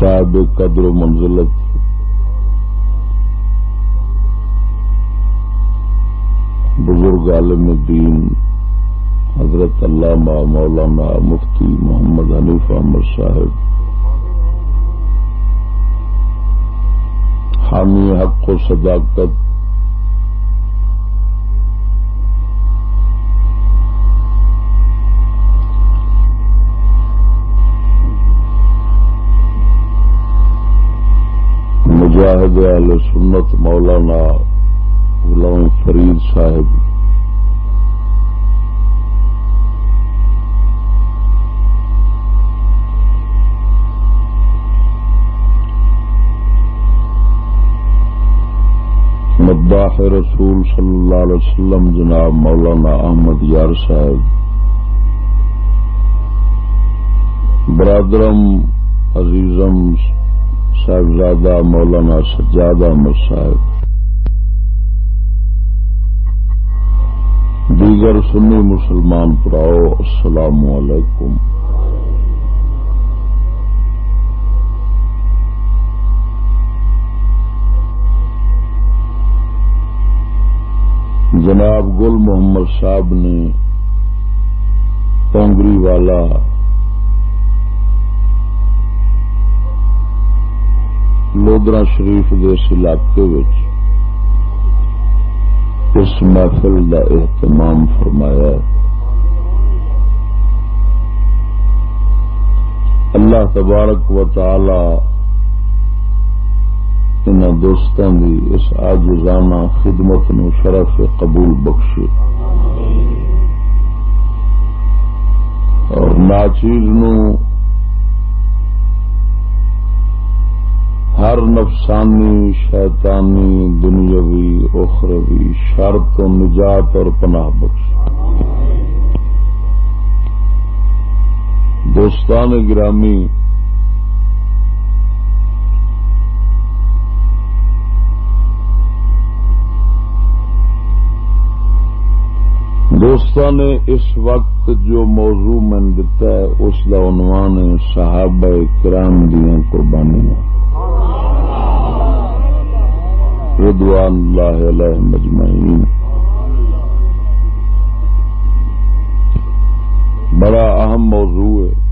صاحب قدر و منزلت۔ بزرگ عالم الدین حضرت علامہ مولانا مفتی محمد حنیف احمد صاحب۔ حامی حق و صداقت مجاہد علیہ سنت مولانا غلام فرید صاحب۔ مداح رسول صلی اللہ علیہ وسلم جناب مولانا احمد یار صاحب۔ برادرم، عزیزم صاحبزادہ مولانا سجاد احمد صاحب دیگر سنی مسلمان پراؤ السلام علیکم۔ جناب گل محمد صاحب نے کونگری والا لودرا شریف کے اس علاقے اس محفل کا اہتمام فرمایا اللہ تبارک و تعالی ان دوستوں کی اس آجزانہ خدمت نو شرف قبول بخشے۔ اور ناچیز نو ہر نفسانی شیطانی دنیاوی اخروی شرط و نجات اور پناہ بخش۔ دوستان گرامی دوستان نے اس وقت جو موضوع میں دتا ہے، اس کا عنوان ہے صحابہ کرام دیا قربانیاں۔ رضوان اللہ علیہ مجمعین۔ بڑا اہم موضوع ہے۔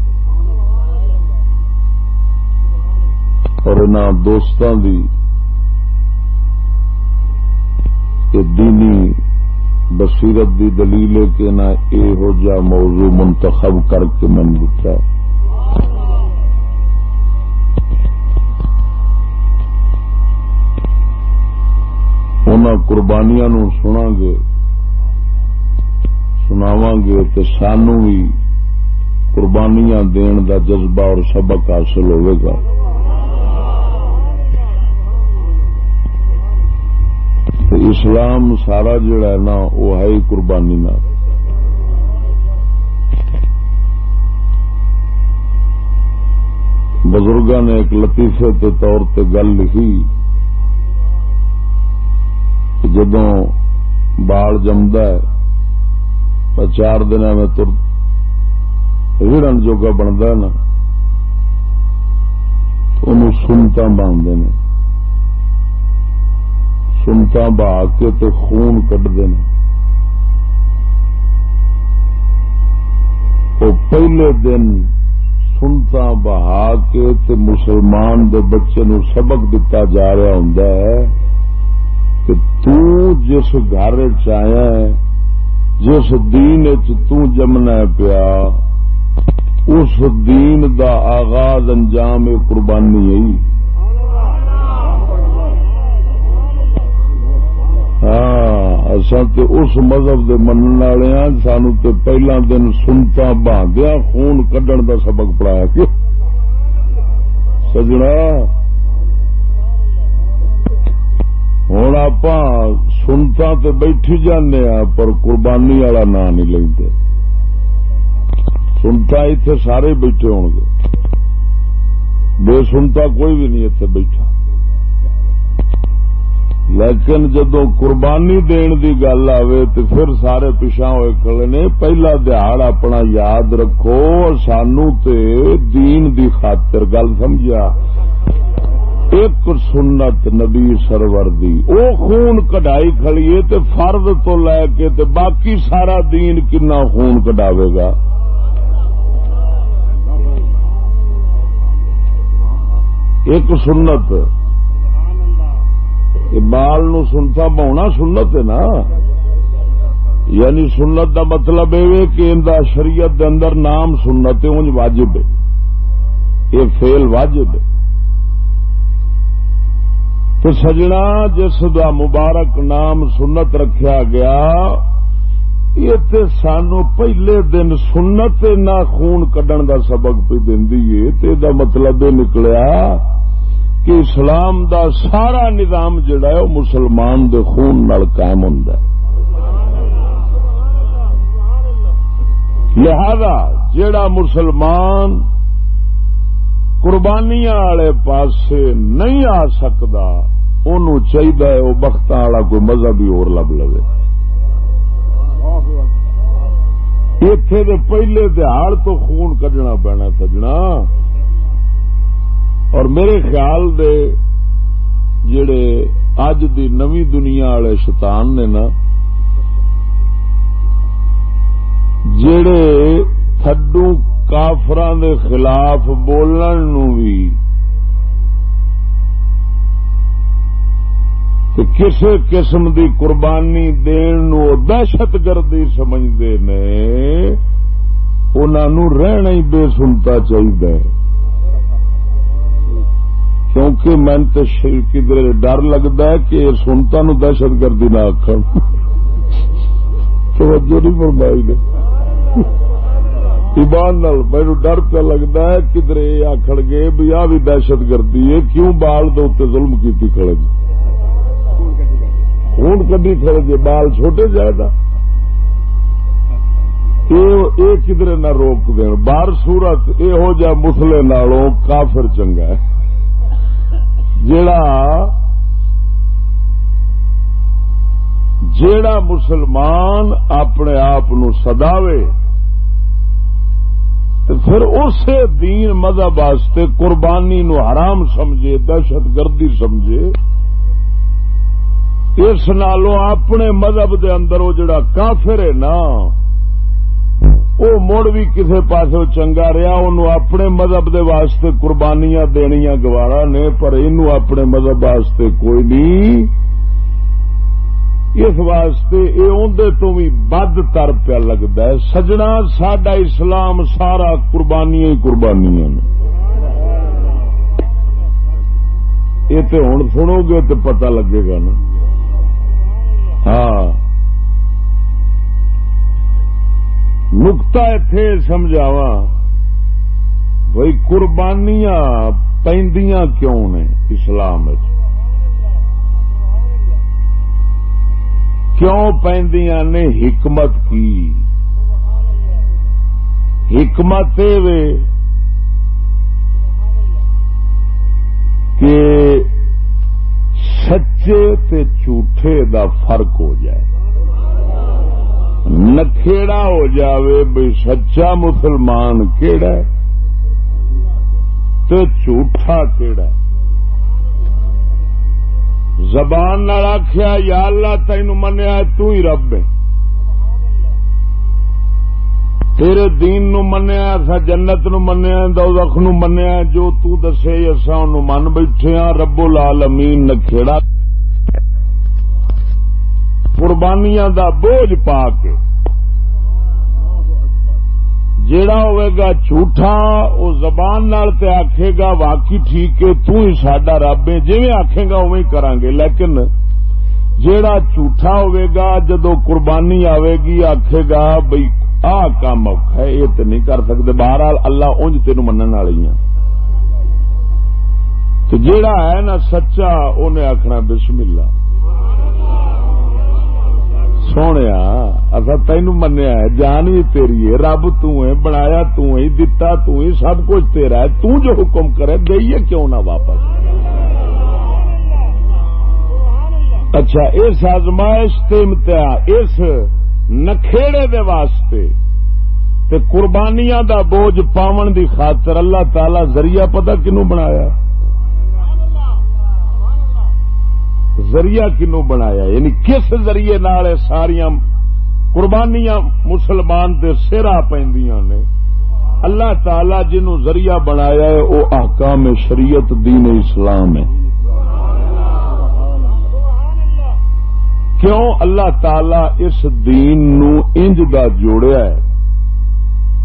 اور ان دوستوں کی دینی بصیرت دی دلیل ہے کہ نہ یہ جا موضوع منتخب کر کے من دتا ان قربانیاں نو سنا گے سناو گے تو سانو بھی قربانیاں دین دا جذبہ اور سبق حاصل ہوئے گا۔ اسلام سارا جڑا ہے نا، وہ ہے ہی قربانی نہ بزرگوں نے ایک لطیفے کے طور پہ گل لکھی جدو بال جمد چار دن میں تر ہڑن جوگا بنتا نا ان سنتا باندھتے ہیں سنتا بہا کے تے خون کٹتے ہیں وہ پہلے دن سنتا بہا کے تے مسلمان دے بچے نو سبق دتا جا رہا ہوں کہ تو جس گھر چیا جس دین جمنا پیا، اس دین دا آغاز انجام قربانی ہے ہاں اس مذہب کے من والے ہاں سانو تو پہلا دن سنتا باندیا خون کڈن دا سبق پڑھایا کیوں؟ سجنا؟ ہوں آپ سنتا تو بیٹھی جانے ہاں، پر قربانی والا نا نہیں لگتے سنتا اتے سارے بیٹھے ہو گے بے سنتا کوئی بھی نہیں اتنے بیٹھا۔ لیکن جدو قربانی دن کی گل آئے تو پھر سارے پچھا ہوئے کھڑے نے، پہلا دہاڑ اپنا یاد رکھو، سانو تے دین دی خاطر گل سمجھا ایک سنت نبی سرور دی، او خون کڈائی کھڑیے تے فرد تو لے کے تے باقی سارا دین کنا خون کڈاوے گا۔ ایک سنت بال نو سنتا بہنا سنت ہے نا۔ یعنی سنت دا مطلب یہ کہ ان شریعت دے اندر نام سنت انج واجب ہے۔ یہ فیل واجب ہے۔ تو سجنا جس دا مبارک نام سنت رکھیا گیا، یہ سانو پہلے دن سنت نہ خون کڈن دا سبق پہ دینی دا مطلب یہ نکلیا کہ اسلام دا سارا نظام جڑا ہے وہ مسلمان دے خون نال قائم ہوں لہذا جڑا مسلمان قربانیاں والے پاسے نہیں آ سکتا ان چاہیے وہ بخت والا کوئی مذہب ہی اور لب لو اتے پہلے دہاڑ تو خون کڈنا پینا سجنا۔ اور میرے خیال دے جڑے اج دی نوی دنیا والے شیطان نے نا، جڑے تھڈو کافران دے خلاف بولن نو بھی کسی قسم دی قربانی دین نو دہشت گردی سمجھتے نے انہوں رہنا ہی بے سنتا چاہیے کیونکہ میں کدھر ڈر لگتا ہے کہ سنتا نو دہشت گردی نہ آخر توجہ نہیں فرمائی نے۔ ایمان نال میرے ڈر پہ لگتا ہے کدھر یہ آخر گے بھی آ بھی دہشت گردی ہے، کیوں بال دے ظلم کی کھڑے خون کدی کھڑے جی بال چھوٹے جائے گا یہ کدھر نہ روک دین۔ بار سورت یہو جہ مسلے نالوں کافر چنگا ہے۔ جڑا جیڑا مسلمان اپنے آپ سداوے تو پھر اسی دین مذہب واسطے قربانی نو حرام سمجھے، دہشت گردی سمجھے، اس نالوں اپنے مذہب دے اندر وہ جڑا کافر ہے نا وہ مڑ بھی کسی پاس چنگا رہا ان اپنے مذہب دے واسطے قربانیاں دنیا گوارا نے، پر یہ اپنے مذہب واسطے کوئی نہیں۔ اس واسطے یہ اندر تو بھی بد تر پیا لگتا ہے۔ سجنا سڈا اسلام سارا قربانیاں ہی قربانیاں یہ تو ہوں سنو گے تو پتا لگے گا نا۔ ہاں۔ نکتا اتے سمجھاوا بھائی قربانیاں پہ کیوں نے اسلام کیوں پہ نے حکمت کی؟ حکمت کہ سچے تے جھوٹے دا فرق ہو جائے۔ نکھےڑا ہو جاوے بھائی سچا مسلمان کیڑا تو جھوٹا کیڑا ہے۔ زبان آخیا یا اللہ تین منیا ہی رب ہے۔ تیرے دین نو منیا سا جنت نو منیا دوزخ نو منیا جو تو دسے اصا ان من بیٹھے ہاں رب العالمین نکھےڑا قربانیاں دا بوجھ پا کے۔ جیڑا ہوئے گا جھوٹا وہ زبان نال تے آکھے گا واقعی ٹھیک ہے، تو ہی ساڈا رب ہے۔ جی آکھے گا اوی کران گے۔ لیکن جیڑا جھوٹا ہوئے گا، جدو قربانی آئے گی، آکھے گا بھئی آ کام اوکھا ہے یہ تو نہیں کر سکتے بہرحال اللہ اونج تین من والی ہیں تو جیڑا ہے نا سچا انہیں آخنا بسم اللہ۔ سونے اصا تین منیا جان بھی تیری ہے رب تنایا دتا سب کچھ تیرا ہے تو جو حکم کرے دئیے کیوں نہ واپس اچھا اس آزمائش امتحان اس نکھےڑے دے واسطے تے قربانیاں دا بوجھ پاون دی خاطر اللہ تعالی ذریعہ پتہ کنو بنایا ذریعہ کنو بنایا یعنی کس ذریعے نال ساریا قربانیاں مسلمان دے سرا پہ نے؟ اللہ تعالی جنو ذریعہ بنایا ہے، وہ احکام شریعت دین اسلام ہے۔ کیوں اللہ تعالی اس دین نو انج دا جوڑیا ہے؟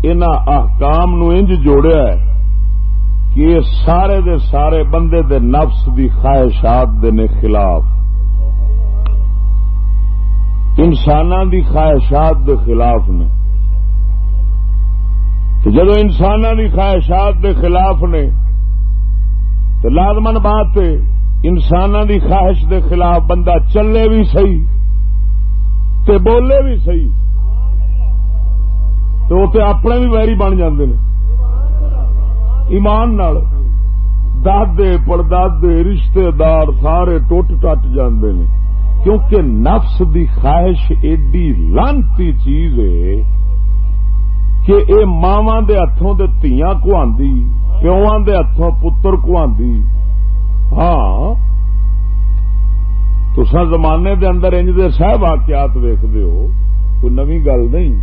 ان احکام نو انج جوڑیا ہے۔ کہ یہ سارے دے سارے بندے دے نفس دی خواہشات دے نے خلاف۔ انسان دی خواہشات دے خلاف نے۔ جدو انسان دی خواہشات دے خلاف نے، تو لازمن بات انسان دی خواہش دے خلاف بندہ چلے بھی صحیح تے بولے بھی صحیح۔ تو وہ اپنے بھی ویری بن جاندے ہیں ایمان نال دادے پڑدادے رشتے دار سارے ٹوٹ ٹٹ جاندے نے۔ کیونکہ نفس دی خواہش ایڈی لانتی چیز ہے کہ اے ماوا دے ہاتھوں دے تیاں کو آندی پیواں دے ہاتھوں پتر کو آندی ہاں تسا زمانے دے اندر انج دے سہ واقعات ویکھدے ہو، کوئی نوی گل نہیں۔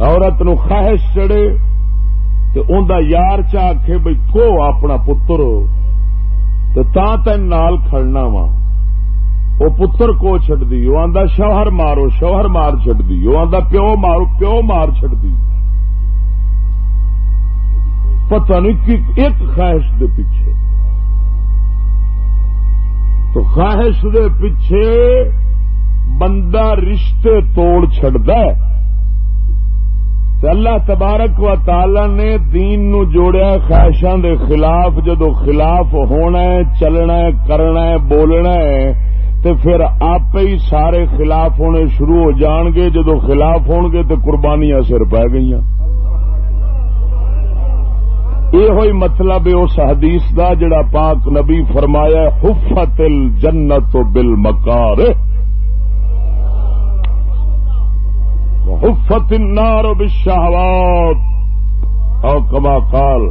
عورت نو خواہش چڑے اندا یار چ بھائی کو اپنا پتر تا تین نال کھڑنا وا۔ وہ پتر کو چڈ دی وہ آدھا شوہر مارو شوہر مار چڈ دی وہ آدھا پیو مارو پیو مار چڈ دی پتہ نہیں ایک خواہش دے پیچھے۔ تو خواہش دے پیچھے بندہ رشتے توڑ چڈا اللہ تبارک و تعالی نے دین نو جوڑیا خواہشاں دے خلاف، جدو خلاف ہونا ہے، چلنا ہے، کرنا ہے، بولنا ہے تو پھر آپ ہی سارے خلاف ہونے شروع ہو جان گے، جدو خلاف ہون گے تو قربانیاں سر پی گئی یہ ہوئی مطلب اس حدیث دا جڑا پاک نبی فرمایا حفت الجنت بالمکار حفت النار بالشہوات او کما قال،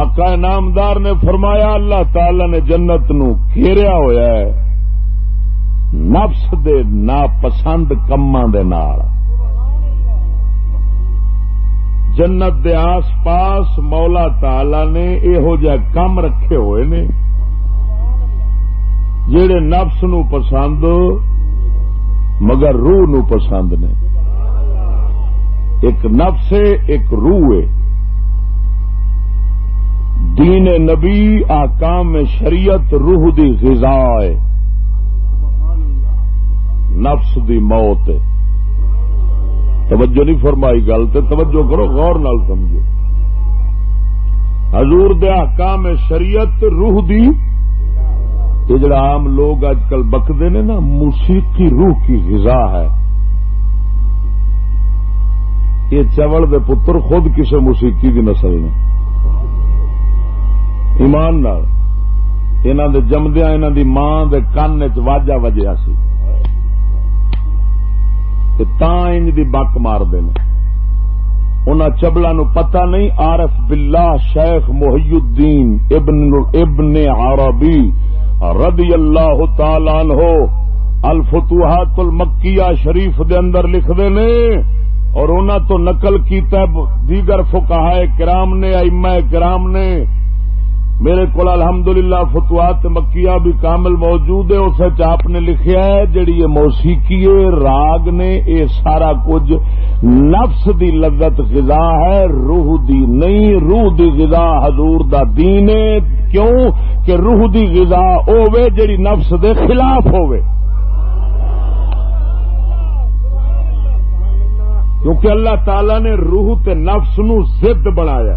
آقا نامدار نے فرمایا، اللہ تعالی نے جنت نو گھیریا ہویا ہے، نفس دے ناپسند کما دے نال۔ جنت دے آس پاس مولا تعالی نے یہو جہ کم رکھے ہوئے نے جڑے نفس نو پسند مگر روح نو پسند نے۔ ایک نفس ہے، ایک روح ہے۔ دین نبی، آکام شریعت، روح دی غذا ہے۔ نفس دی موت ہے۔ توجہ نہیں فرمائی گل تو توجہ کرو، غور نال سمجھو۔ حضور دے آکام شریعت، روح دی۔ یہ جڑا عام لوگ اج کل بکتے نے نا، موسیقی روح کی غذا ہے۔ یہ چوڑ دے پتر خود کسی موسیقی کی نسل نے۔ ایمان دے جمدیا انہوں دی ماں دے کان چاجا وجیا سی۔ انج دی بک مار دے ان چبلا نو پتہ نہیں، عارف باللہ شیخ محی الدین ابن ابن عربی رضی اللہ تعالی عنہ الفتوحات المکیہ شریف دے اندر لکھ دے نے۔ اور انہوں تو نقل کیتا دیگر فکا کرام نے اما کرام نے۔ میرے کو الحمد للہ فتوات مکیا بھی کامل موجود ہے، اس آپ نے لکھیا ہے، جڑی یہ موسیقی راگ نے، یہ سارا کچھ۔ نفس دی لذت غذا ہے، روح دی نہیں، روح دی غذا حضور دا دین ہے۔ کیوں؟ کہ روح دی غذا ہوے جڑی نفس دے خلاف ہوئے کیونکہ اللہ تعالی نے روح تے نفس نو زد بنایا.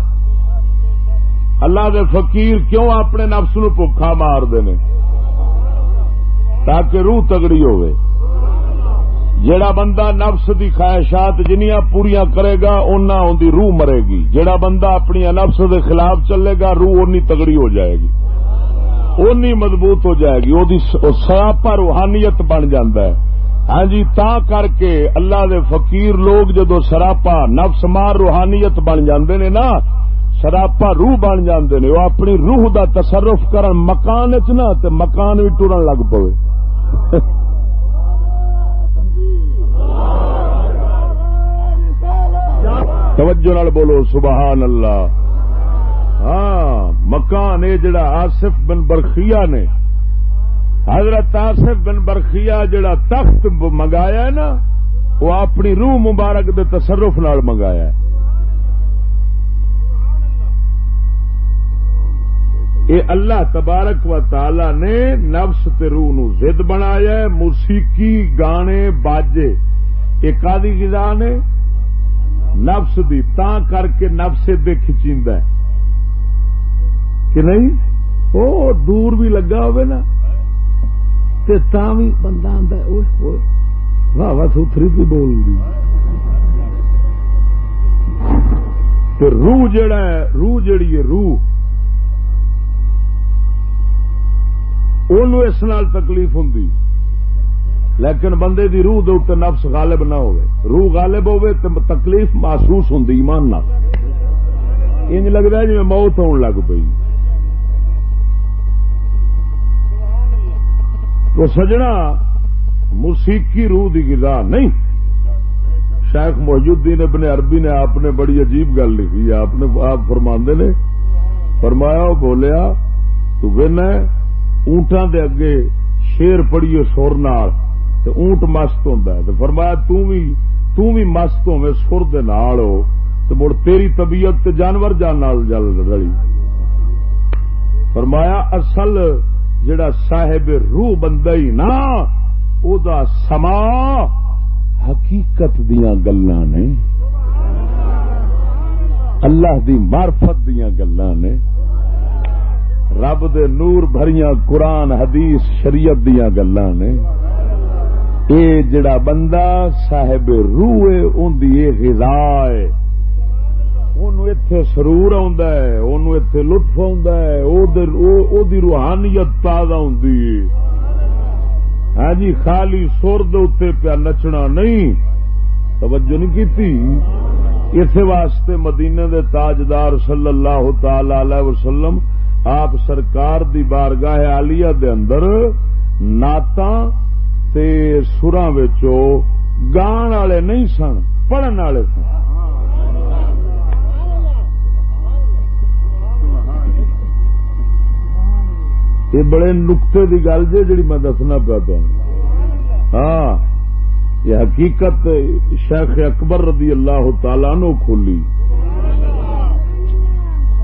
اللہ دے فقیر کیوں اپنے نفس نو بکھا مار دے تاکہ روح تگڑی ہوئے۔ جڑا بندہ نفس دی خواہشات جنیاں پوریا کرے گا اُنہ ان دی روح مرے گی۔ جڑا بندہ اپنی نفس دے خلاف چلے گا، روح اونی تگڑی ہو جائے گی۔ اونی مضبوط ہو جائے گی۔ وہ سراپا روحانیت بن جاندہ ہے۔ ہاں جی تا کر کے اللہ دے فقیر لوگ جدو سراپا نفس مار روحانیت بن جاندے نے نا، سراپا روح بن جاندے نے، وہ اپنی روح دا تصرف کرن مکان چ نہ تے مکان بھی ٹرن لگ پوے۔ توجہ نال بولو، سبحان اللہ۔ ہاں مکان اے جڑا آصف بن برخیا نے۔ حضرت آصف بن برخیا جڑا تخت منگایا ہے نا، وہ اپنی روح مبارک دے تصرف نال منگایا ہے۔ اے اللہ تبارک و تعالی نے نفس تے روح نو زد بنایا ہے، موسیقی، گانے، باجے یہ کادی غذا نے نفس دی تا کر کے نفس دے کھچیندا ہے۔ کہ نہیں؟ او دور بھی لگا ہوئے نا۔ تے تا بھی بندہ آندا ہے اوئے اوئے واہ واہ ستھری بھی بول دی۔ تے روح جڑا ہے، روح جڑی ہے، روح۔ ان اس نال تکلیف ہوں لیکن بندے دی روح دے نفس غالب نہ ہوئے۔ روح غالب ہوئے تو تکلیف محسوس ہوں ایمان نہ انج لگتا ہے جی موت ہون لگ پئی۔ تو سجنا موسیقی روح دی غذا نہیں۔ شیخ محجود الدین ابن عربی نے آپ نے بڑی عجیب گل لکھی، آپ نے آپ فرماندے نے، فرمایا بولیا، تو ہے اونٹاں دے اگے شیر پڑیے سر نال اونٹ مست ہوں فرمایا، تو بھی مست ہوے سر دے نال ہو تو مڑ تیری طبیعت تے جانور جان نال جل رلی۔ فرمایا، اصل جڑا صاحب روح بندہ ہی نا، او دا سما حقیقت دیاں گلاں نے، اللہ دی معرفت دیاں گلاں نے، رب دے نور بھریاں قرآن، حدیث، شریعت دیا گلا نے۔ اے جڑا بندہ صاحب روح ان غذا ہے۔ اتے سرور اتے لطف آ روحانیت تازہ ہوں ہاں جی خالی سر دے پیا نچنا نہیں توجہ نہیں کی اسی واسطے مدینے دے تاجدار صلی اللہ تعالی علیہ وسلم آپ سرکار دی بارگاہ آلیا دے اندر نعت سرا گان والے نہیں سن پڑھن والے سن یہ بڑے نقطے دی گل جی جی میں دسنا پیا تو ہاں یہ حقیقت شیخ اکبر رضی اللہ تعالی نو کھولی۔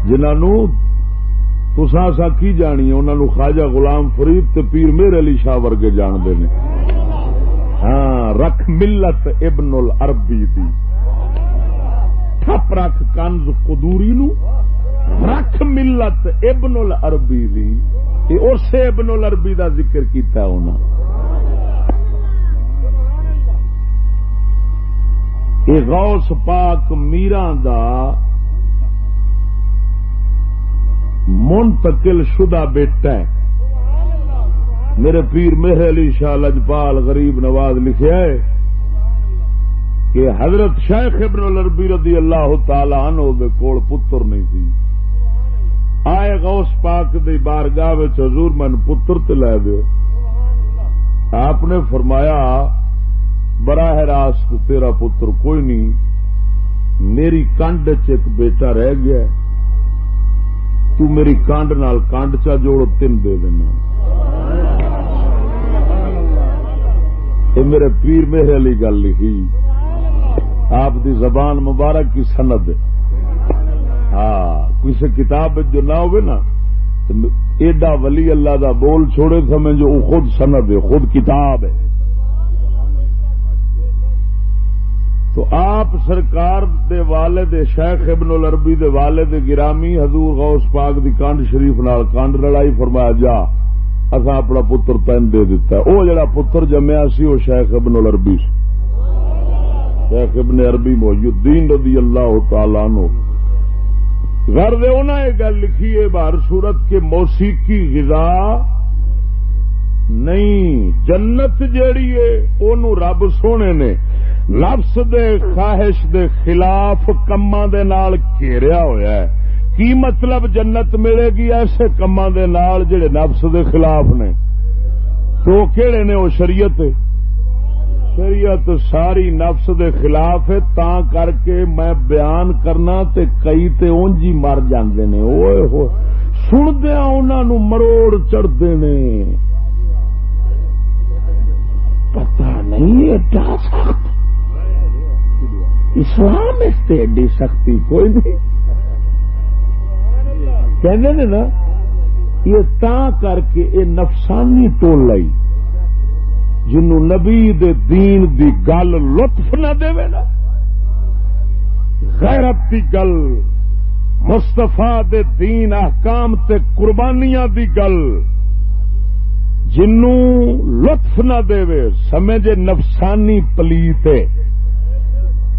جنہوں تسا سا کی جانی انہوں خواجہ غلام فرید تے پیر میر علی شاہ ورگے جانتے ہیں ہاں رکھ ملت ابن العربی دی۔ تھپ رکھ کنز قدوری نو۔ رکھ ملت ابن العربی دی۔ اسے ابن العربی دا ذکر کیتا ہونا یہ غوث پاک میران دا منتقل شدہ بیٹا ہے۔ میرے پیر مہر علی شاہ لجپال غریب نواز لکھا ہے کہ حضرت شیخ ابن الربی رضی اللہ تعالی عنہ دے کول پتر نہیں تھی۔ آئے غوث پاک دی بارگاہ حضور من پتر لے دے۔ آپ نے فرمایا، براہ راست تیرا پتر کوئی نہیں، میری کنڈ چ ایک بیٹا رہ گیا تو میری کانڈ نال کانڈ چا جوڑ تین دے دینا۔ یہ میرے پیر میرے علی گل لکھی آپ دی زبان مبارک کی سند ہاں کسی کتاب جو نہ ہوئے نا ایڈا ولی اللہ دا بول چھوڑے سمے سمجھو خود سند ہے، خود کتاب ہے۔ تو آپ سرکار دے والد شیخ ابن العربی دے والد گرامی حضور غوث پاک دی کانڈ شریف نال کانڈ لڑائی فرمایا، جا اصا اپنا پتر تین دے دیتا ہے۔ او جڑا پتر جمیا سی وہ شیخ ابن العربی سی۔ شیخ ابن عربی محی الدین رضی اللہ تعالی نو گھر دے انہاں یہ گل لکھی ہے بار صورت کے موسیقی غذا نہیں، جنت جیڑی ہے، اونوں رب سونے نے نفس دے، خواہش دے خلاف کما دے نال گھیریا ہویا ہے۔ کی مطلب جنت ملے گی ایسے کما جڑے نفس دے خلاف نے؟ تو کہڑے نے وہ شریعت؟ شریعت ساری نفس دے خلاف ہے تا کر کے میں بیان کرنا تے کئی تے اونجی مر جاندے نے۔ اوئے ہو سندیا انہوں مروڑ چڑھتے نے۔ پتا نہیں ایڈا سخت۔ اسلام اس سے ایڈی سختی کوئی نہیں۔ کہنے نے نا، یہ تا کر کے یہ نفسانی ٹول لائی جنو نبی دے دین دی گل لطف نہ دے نا۔ غیرت دی گل مستفا دے دین احکام تے قربانیاں دی گل جنو لطف نہ دے سمجھے نفسانی پلیتے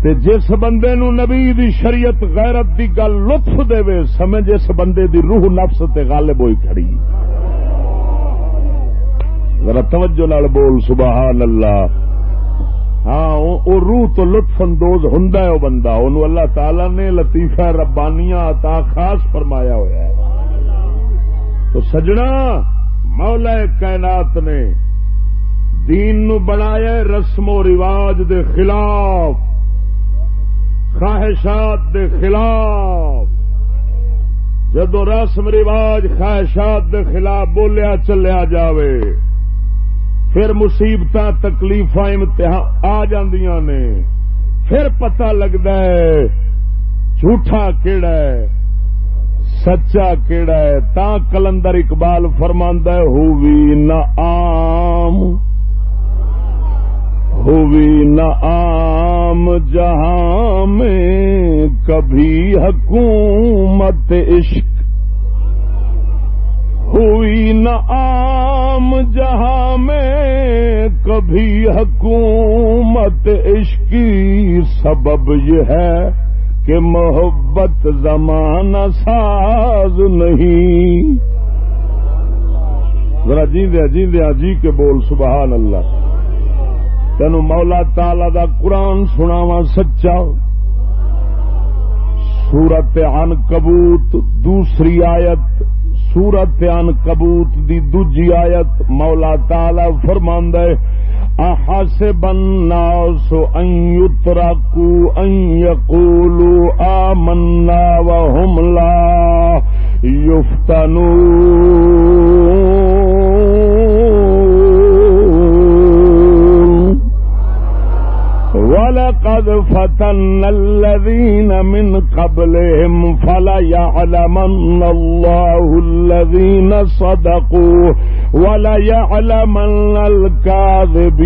تے جس بندے نو نبی دی شریعت غیرت دی گل لطف دے سمجھ اس بندے دی روح نفس تے غالب ہوئی کھڑی۔ ذرا توجہ نال بول سبحان اللہ ہاں او روح تو لطف اندوز ہوں وہ بندہ۔ ان اللہ تعالی نے لطیفہ ربانیاں عطا خاص فرمایا ہوا ہے۔ تو سجنا مولا کائنات نے دین نو بنایا رسم و رواج دے خلاف، خواہشات دے خلاف۔ جدو رسم رواج خواہشات دے خلاف بولیا چلیا جاوے پھر مصیبت تکلیف امتحان آ جاندیاں نے۔ پھر پتہ لگتا ہے جھوٹا کیڑا ہے، سچا کیڑا ہے۔ تا کلندر اقبال فرماندہ ہووی نہ آم ہووی نہ آم جہاں میں کبھی حکومت عشق ہوئی نہ عام جہاں میں کبھی حکومت عشقی سبب یہ ہے کہ محبت زمانہ ساز نہیں۔ ذرا جی دیا جی دیا جی کے بول، سبحان اللہ۔ تین مولا تالا دا قرآن سناوا سچا۔ سورت ان کبوت دوسری آیت۔ سورت ان کبوت دی دوجی آیت مولا تالا فرماند احسب الناس ان يتركوا ان يقولوا آمنا وهم لا يفتنون ولقد فتن الذين من قبلهم فليعلمن الله الذين صدقوا وليعلمن الكاذبين.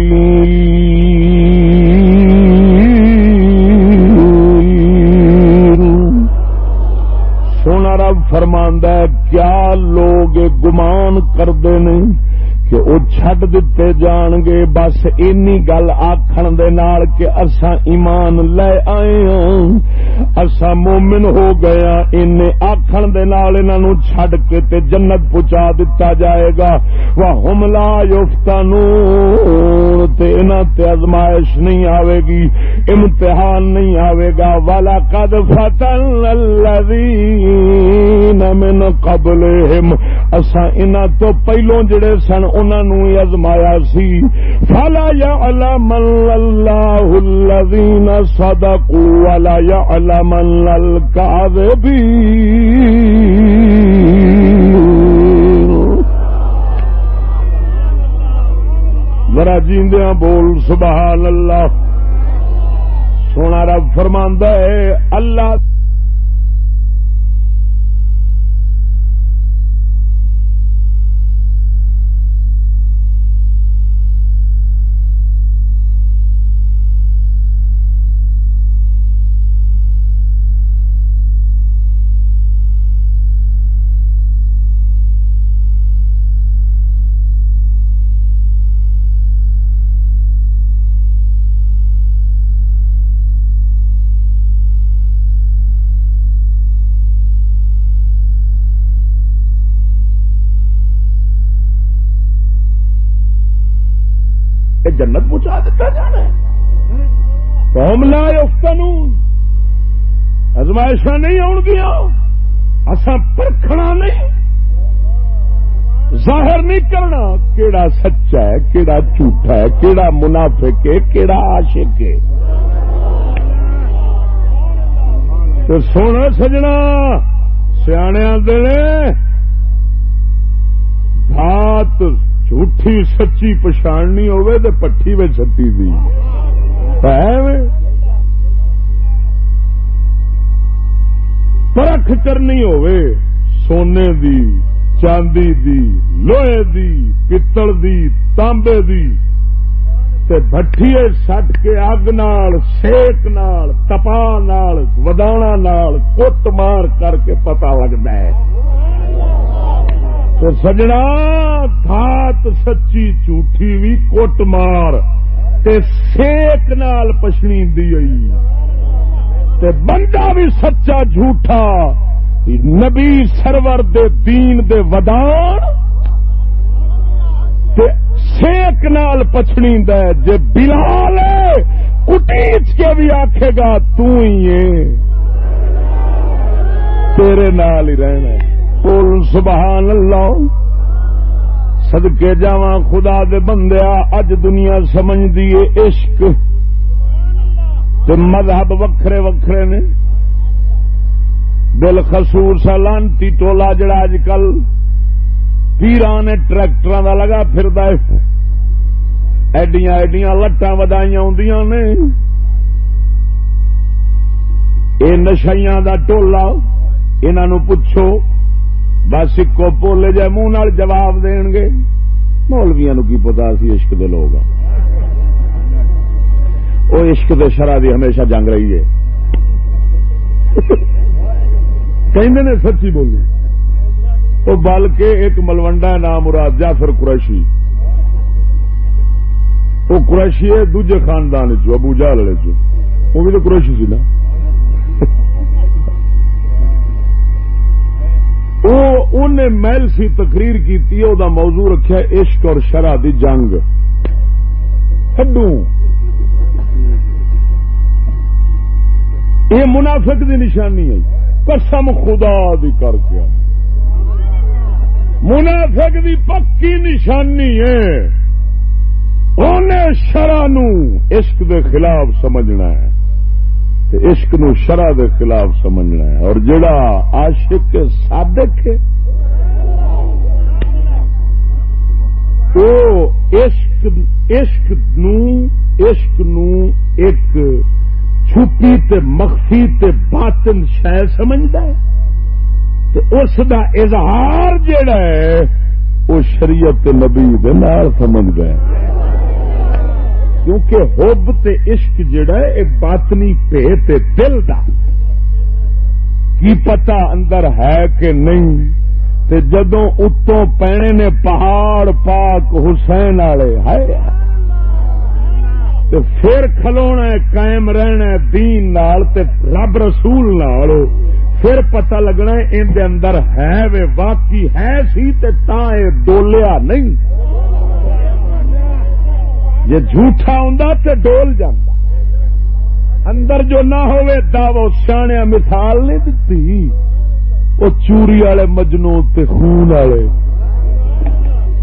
سونا رب فرماندہ کیا لوگ گمان کرتے نہیں کہ وہ چڈ دیتے جان گے بس اینی گل آخر کہ اصا ایمان لے آئے ہاں۔ اصا مومن ہو گیا ان آخر چڈ کے تے جنت پہنچا دتا جائے گا۔ وہ حملہ یوفتا تے ازمائش نہیں آئے گی، امتحان نہیں آئے گا۔ والا قد فتن الذین من قبلہم اسا انہاں تو پہلوں جڑے سن انہوں ازمایا سی۔ فلا يعلم الله الذين صدقوا ولا يعلم الكاذبين۔ ذرا جیندیا بول سبحان اللہ سونا رب فرماندہ ہے اللہ قوم نہیں آن گیا اصا پرکھنا نہیں۔ ظاہر نہیں کرنا کیڑا سچا ہے، کیڑا جھوٹا ہے، کیڑا منافق ہے، کیڑا عاشق ہے۔ تو سونا سجنا سیانے سیاح دھات جھوٹھی سچی پچھاڑنی ہوے تو پٹھی میں چھتی دی۔ پرکھ کرنی ہوے سونے دی چاندی دی لوہے دی پتل دی تانبے دی تے بٹھیے سٹ کے اگ نال سیک نال تپا نال ودانا نال کٹ مار کر کے پتا لگتا ہے تو سجنا دھات سچی جھوٹھی بھی کٹ مار تے سیک نال پچھنی دی تے بندہ بھی سچا جھوٹا، نبی سرور دے دین دے ودان تے سیک نال پچھنی دے جے بلال کٹیچ کے بھی آکھے گا تو ہی ہے۔ تیرے نال ہی رہنا بول سبحان اللہ سدکے جا خدا دے بندیا اج دنیا سمجھ دیے عشق۔ تے مذہب وکھرے وکھرے نے بالخصوص لانتی ٹولا جڑا اج کل پیران ٹریکٹر کا لگا پھر ایڈیاں ایڈیاں لٹان ودائی نے۔ یہ نشائیاں دا ٹولا انہوں پوچھو، بس ایکو پولے جائے منہ جواب دین گے۔ مولویا نو کی پتا سی عشق دے وہ عشق دے شرح دی ہمیشہ جنگ رہی ہے۔ کہ سچی بولی۔ وہ بلکہ ایک ملوڈا نام مراد جعفر قریشی۔ وہ قریشی ہے دوجے خاندان چ ابو جال والے وہ بھی تو قریشی سی نا۔ محل سی تقریر کی موضوع رکھا عشق اور شرح دی جنگ۔ ہڈو یہ منافق دی نشانی ہے۔ قسم خدا دی کر کے۔ منافق دی پکی نشانی ہے۔ انہیں شرح عشق دے خلاف سمجھنا ہے۔ عشق نو شرح دے خلاف سمجھنا ہے۔ اور جڑا عاشق صادق ہے وہ عشق عشق نو عشق نو ایک چھپی تے مخفی تے باطن شہ سمجھتا ہے؟ اس دا اظہار جڑا ہے، وہ شریعت نبی دار سمجھتا ہے۔ کیونکہ ہوب تے عشق جڑا ہے ایک باطنی پے تے دل دا۔ کی پتا اندر ہے کہ نہیں؟ تے جدوں اتوں پینے نے پہاڑ پاک حسین والے ہے۔ تے پھر کھلونا ہے، قائم رہنا ہے، دین نال تے رب رسول نال۔ پھر پتہ لگنا ہے، ان دے اندر ہے وے، واقعی ہے سی تے تا اے ڈولیا نہیں۔ جے جھوٹا ہوں تے ڈول جاندہ اندر جو نہ ہوئے دعو سیاح مثال نہیں دتی۔ وہ چوری والے مجنو تے خون والے۔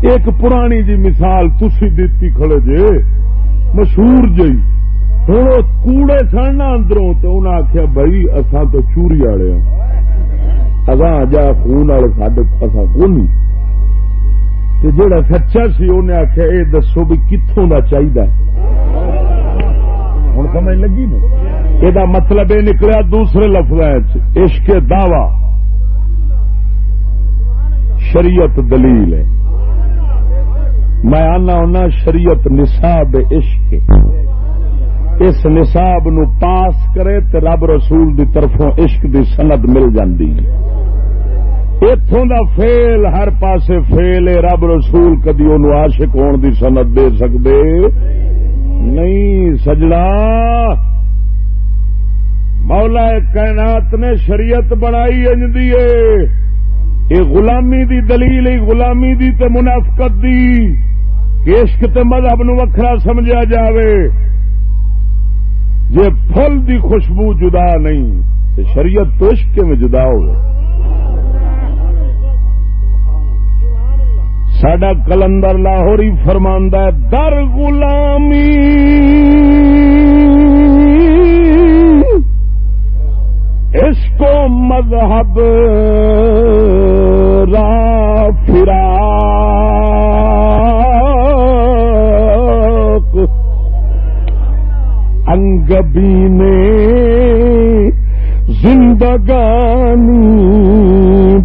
ایک پرانی جی مثال تھی دیتی کھڑے جے۔ مشہور جی ہوں کوڑے سڑنا اندروں تو انہیں آخیا بھائی اصا تو چوری والے ہاں۔ اگاں جا خون والے سڈے اصا کون جڑا سچا سی انہیں آخیا یہ دسو بھی کتوں کا چاہیے ہوں سمجھ لگی نا یہ مطلب یہ نکلیا دوسرے لفظ عشق دعوی۔ شریعت دلیل ہے۔ میں آنا ہونا شریعت نصاب عشق اس نصاب نو پاس کرے تو رب رسول دی طرفوں عشق دی سند مل جاندی اتوں دا فیل ہر پاسے فیل ہے، رب رسول کدی ان عاشق ہون دی سند دے سکتے نہیں۔ سجڑا، مولا کائنات نے شریعت بنائی انجدی یہ غلامی دی دلیل غلامی دی تے منافقت دی۔ عشق تے مذہب نو وکھرا سمجھا جاوے۔ جے پھل دی خوشبو جدا نہیں، تے شریعت تو عشق میں جدا ہو ساڈا کلندر لاہوری فرماندہ ہے، در غلامی اس کو مذہب را فرا انگبی نے زندگانی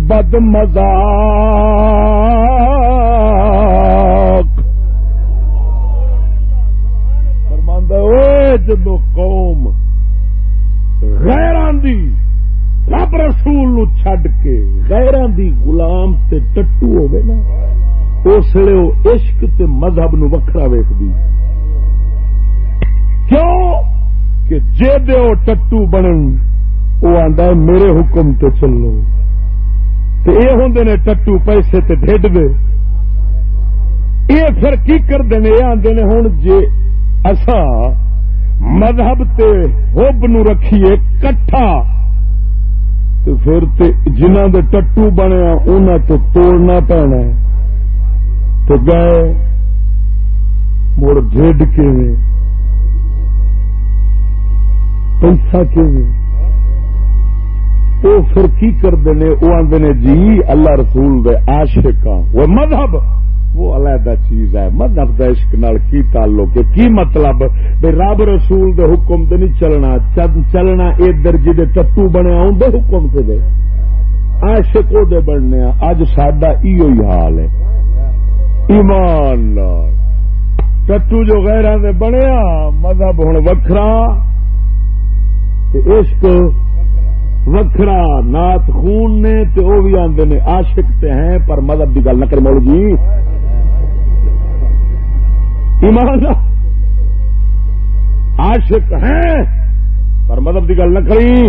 بد مزاق فرماندہ جدو قوم، غیران دی، رب رسول نو چھڈ کے غیران دی غلام تے ٹٹو ہوگی نا، اس لیے وہ عشق تے مذہب نو وکھرا ویک دی کیوں کہ جے دے وہ ٹٹو بنن وہ آندا ہے میرے حکم تے چلو تے اے ہوندے نے ٹٹو پیسے تے ڈھڈ دے۔ اے پھر کی کردے نے اے آندے نے ہن جے اسا مذہب تے حب نو رکھیے کٹھا، تو پھر تے جنہ دے ٹٹو بنیا ہاں، انہاں تو توڑنا پینا تو گئے، مڑ ڈھڈ کے پیسہ کہ وہ پھر کی کرتے ہیں؟ وہ آدھے نے جی اللہ رسول دے عاشق وہ مذہب، وہ علیحدہ چیز ہے۔ مذہب دا عشق نال کی تعلق ہے؟ کی مطلب؟ بے رب رسول دے حکم تے نہیں چلنا۔ چلنا ادھر جی ٹٹو بنیا ان حکم سے دے۔ عاشق او دے بننے اج ساڈا ایو ہی حال ہے۔ ایمان ٹٹو جو غیراں دے بنیا مذہب ہن وکھرا عشق وکھرا نات خون نے تے وہ بھی آدھے نے عاشق تے ہیں پر مذہب کی گل نہ کر مول جی۔ ایمان عاشق ہیں پر مذہب کی گل نہ کری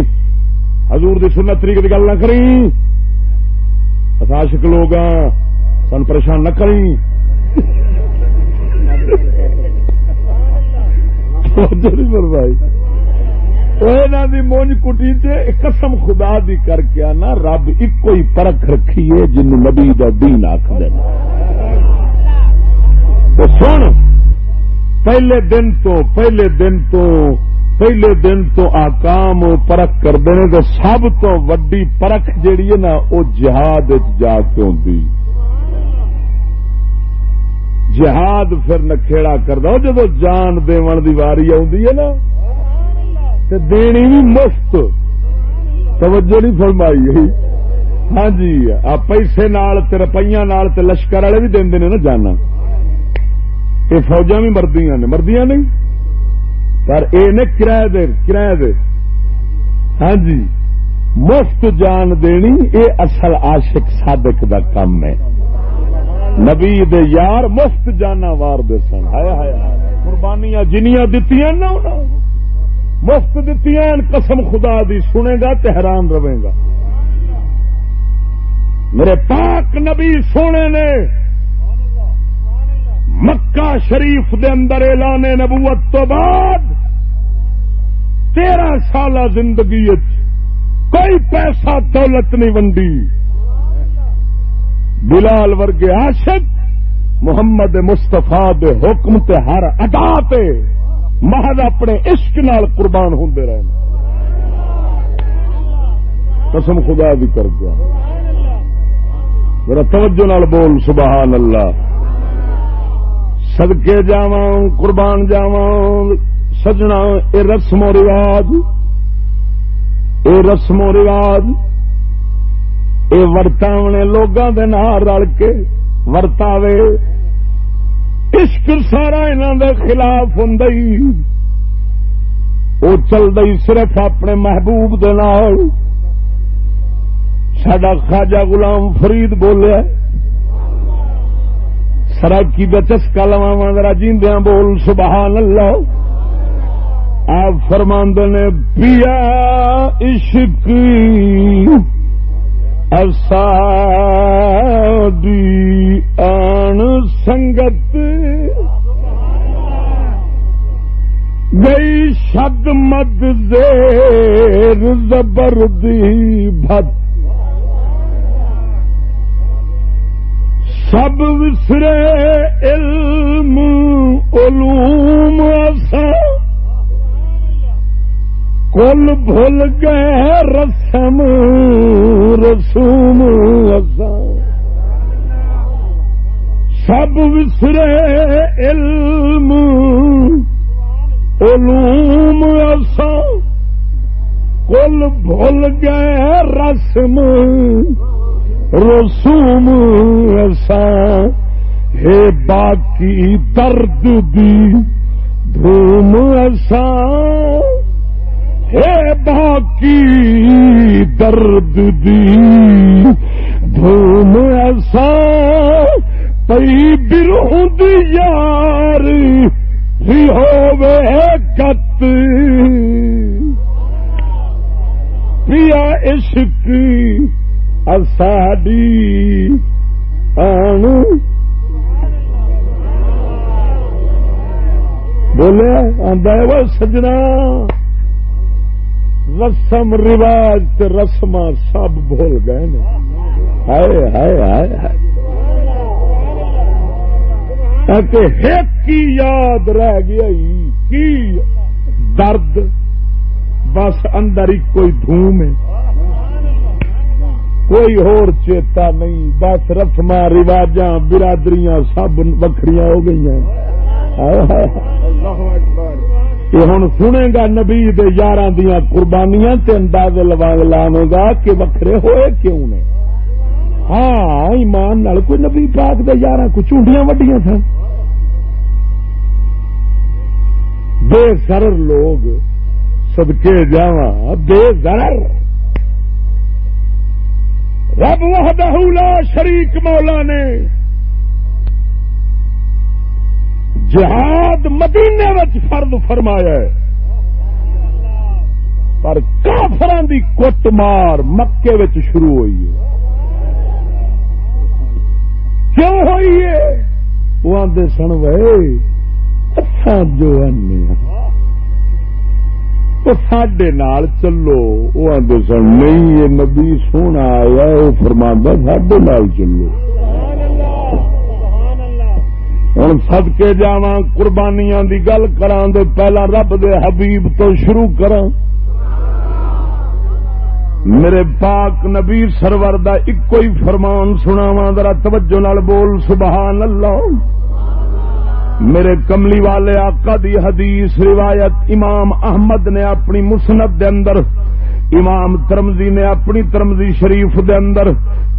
حضور دی سنت طریقے کی گل نہ کری عاشق لوگ سن پریشان نہ کری بھائی مونج کٹی قسم خدا دی کر کے آنا، رب ایک ہی پرکھ رکھیے جن نبی دا دین آخر سن، پہلے دن تو، پہلے دن تو، پہلے دن تو آکام پرکھ کرتے ہیں تو سب تو وڈی پرکھ جیڑی ہے نا وہ جہاد جا کے ہوتی جہاد پھر نکھےڑا کردہ۔ جدو جان دون دی واری آئی ہے نا دینی بھی مفت۔ توجہ نہیں فرمائی ہاں جی آ پیسے نال تے روپیہ نال تے لشکر والے بھی دے نا جانا۔ یہ فوجا بھی مردیاں نے۔ مردیاں نہیں، پر یہ نے کرایہ دے کرایہ دے۔ ہاں جی مفت جان دینی یہ اصل عاشق صادق دا کام ہے۔ نبی دے یار مفت جانا وار دے سن۔ ہایا ہایا قربانیاں جنیاں دتیاں نا مفت دتی قسم خدا دی سنے گا تو حیران رہے گا۔ میرے پاک نبی سونے نے مکہ شریف دے اندر اعلان نبوت تو بعد تیرہ سالہ زندگی کوئی پیسہ دولت نہیں ونڈی۔ بلال ورگے عاشق، محمد مستفا دے حکم تے ہر ادا تے محض اپنے عشق نال قربان ہوں رہے قسم خدا بھی کر گیا میرا توجہ نال بول، سبحان اللہ۔ سدکے جا قربان جاوا سجنا، اے رسم و رواج۔ اے رسم و رواج۔ اے ورتاونے لوگوں کے نال رل کے ورتاوے۔ عشق سارا انہوں دے خلاف ہوں وہ چل رہی صرف اپنے محبوب دے نال۔ سڈا خواجہ غلام فرید بولیا سراکی بچس کا لوا ذرا جیندیا بول، سبحان اللہ۔ آپ فرماند نے پیا عشق۔ آن سنگت گئی شد مد زیر زبردی بھت سب وسرے علم علوم ایسا کل بھول گئے رسم رسوم سب وسرے علم، علوم ایسا کل بھول گئے رسم، رسوم ایسا ہے باقی درد دی دھوم ایسا ہے باقی درد دی دھوم ایسا پی برہد یار ہی ہوے کت پیا عشق ساڈی آن بولے آدھا وہ سجنا رسم رواج رسم سب بھول گئے ہائے ہائے ہائے ہائے۔ کی یاد رہ گیا کی درد، بس اندر ہی کوئی دھوم ہے۔ کوئی ہور چیتا نہیں، بس رسم رواج برادریاں سب وکری ہو گئی یہ ہوں سنے گا نبی یار دیا قربانیاں تے انداز لوگ لاوے گا کہ وکھرے ہوئے کیوں نے؟ ہاں ایمان نال کوئی نبی پاک دے یار کو چونڈیاں وڈیاں سن۔ بے سر لوگ سدکے جا بے زرر رب وحدہ لا شریک مولا نے جہاد مدینے وچ فرد فرمایا ہے۔ پر کافران دی کٹ مار مکے وچ شروع ہوئی ہے۔ کیوں ہوئی ہے؟ وہ آدھے سن وے اچھا جو ہاں۔ سڈے نال چلو، وہ آدھے سن، نہیں، یہ نبی سونا آیا، وہ فرما سڈے نال چلو۔ ہوں سد کے جا قربانیاں دی گل کرا پہلا رب دے حبیب تو شروع کر میرے پاک نبی سرور دا ایک ہی فرمان سناوا ذرا توجہ نال بول، سبحان اللہ۔ میرے کملی والے آقا دی حدیث روایت امام احمد نے اپنی مسنت دے اندر امام ترمزی نے اپنی ترمزی شریف دے اندر،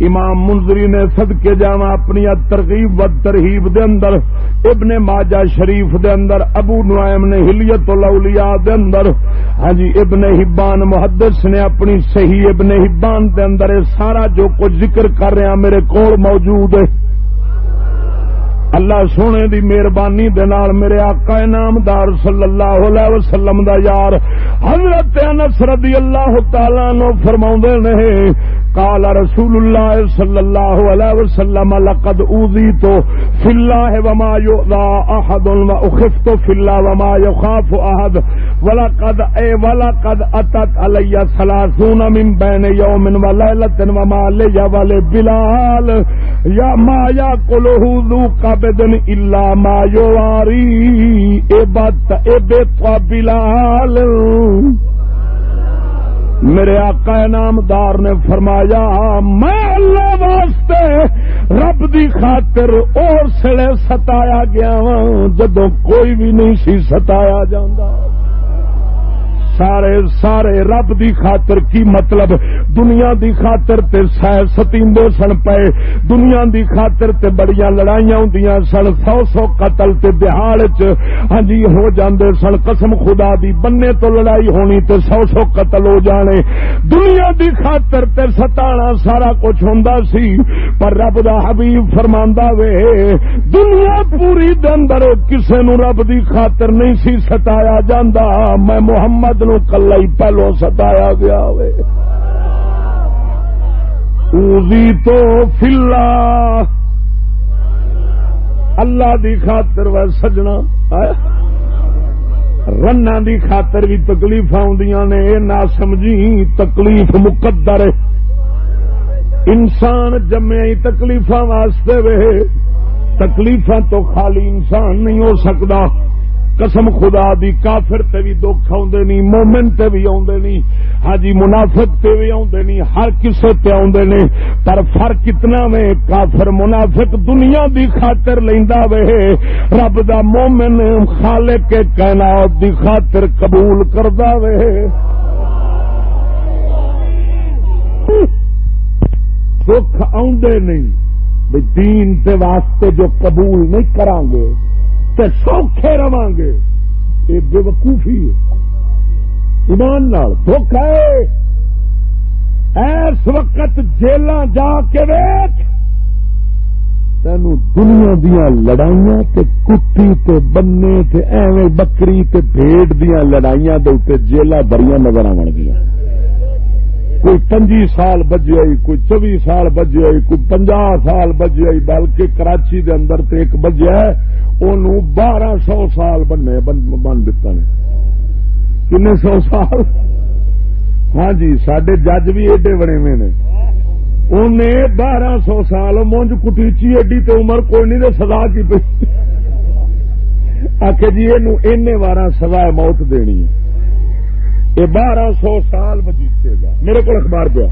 امام منظری نے صدقے جاوا اپنی ترغیب و ترہیب دے اندر، ابن ماجہ شریف دے اندر، ابو نعیم نے ہلیت الاولیاء دے اندر ہاں جی ابن حبان محدث نے اپنی صحیح ابن حبان دے اندر سارا جو کچھ ذکر کر رہا میرے کول موجود ہے۔ اللہ سونے دی مہربانی میرے آقا نامدار صلی اللہ علیہ وسلم دا یار حضرت انس رضی اللہ تعالی نو فرما نے، قال رسول اللہ صلی اللہ علیہ وسلم، لقد اوذیت فی اللہ وما یؤذا احد واخفت فی اللہ وما يخاف احد، ولقد اے، ولقد اتت علی ثلاثون من بین یوم و ولیلۃ وما لی ولبلال یا ما یاکلہ ذو عابدن الا ما یواری اے بات اے بے بلال. میرے آقا نامدار نے فرمایا، میں اللہ واسطے رب دی خاطر اور سڑے ستایا گیا ہاں، جدو کوئی بھی نہیں سی ستایا جاندہ سارے سارے رب دی خاطر کی مطلب؟ دنیا دی خاطر تے ستیندے سن پے، دنیا دی خاطر تے بڑیاں لڑائیاں ہوں سن، سو سو قتل تے دہاڑ ہاں جی ہو جاندے سن، قسم خدا دی، بننے تو لڑائی ہونی تے سو سو قتل ہو جانے۔ دنیا دی خاطر تے ستانا سارا کچھ ہوں سی، پر رب دا حبیب فرماندا وے، دنیا پوری دندر کسے نو رب دی خاطر نہیں سی ستایا جاندا۔ میں محمد نو کلا ہی پہلو ستایا گیا ہوئے۔ تو فلا۔ اللہ دی خاطر و سجنا۔ رن دی خاطر بھی تکلیف آدی نے نہ سمجھی، تکلیف مقدر انسان جمے تکلیف واسطے وے۔ تکلیف تو خالی انسان نہیں ہو سکتا قسم خدا دی، کافر تے بھی دکھ آدھے نہیں مومن تے بھی آدھے نہیں ہاں جی منافق تے بھی آدھے نہیں ہر کسے تے آدھے نے پر فرق کتنا وے؟ کافر منافق دنیا دی خاطر لیندا وے، رب دا مومن خالق کے کائنات دی خاطر قبول کردا وے۔ دکھ آدھے نہیں دین دے واسطے جو قبول نہیں کران گے تے سوکھے رواں گے۔ یہ بے وقوفی ہے۔ ایمان نال دھوکھا ہے۔ ایس وقت جیل جا کے ویچ تین دنیا دیا لڑائیاں تے کتی تے بننے تے ایویں بکری تے بھیڑ دیا لڑائیاں دے جیل بڑی نظر آن گیا کوئی پنجی سال بجے آئی، کوئی چوبی سال بجے آئی، کوئی پنجا سال بجے آئی، بلکہ کراچی دے اندر تے ایک بجے ان بارہ سو سال بننے، بن دتا نے۔ کن سو سال؟ ہاں جی سڈے جج بھی ایڈے بنے ہوئے نے۔ انہیں بارہ سو سال مونج کٹیچی ایڈی تو عمر کوئی نہیں تو سزا کی پی آخ جی یہ بارہ سزا موت دینی ہے۔ یہ بارہ سو سال بجیتے گا۔ میرے کو اخبار پیا۔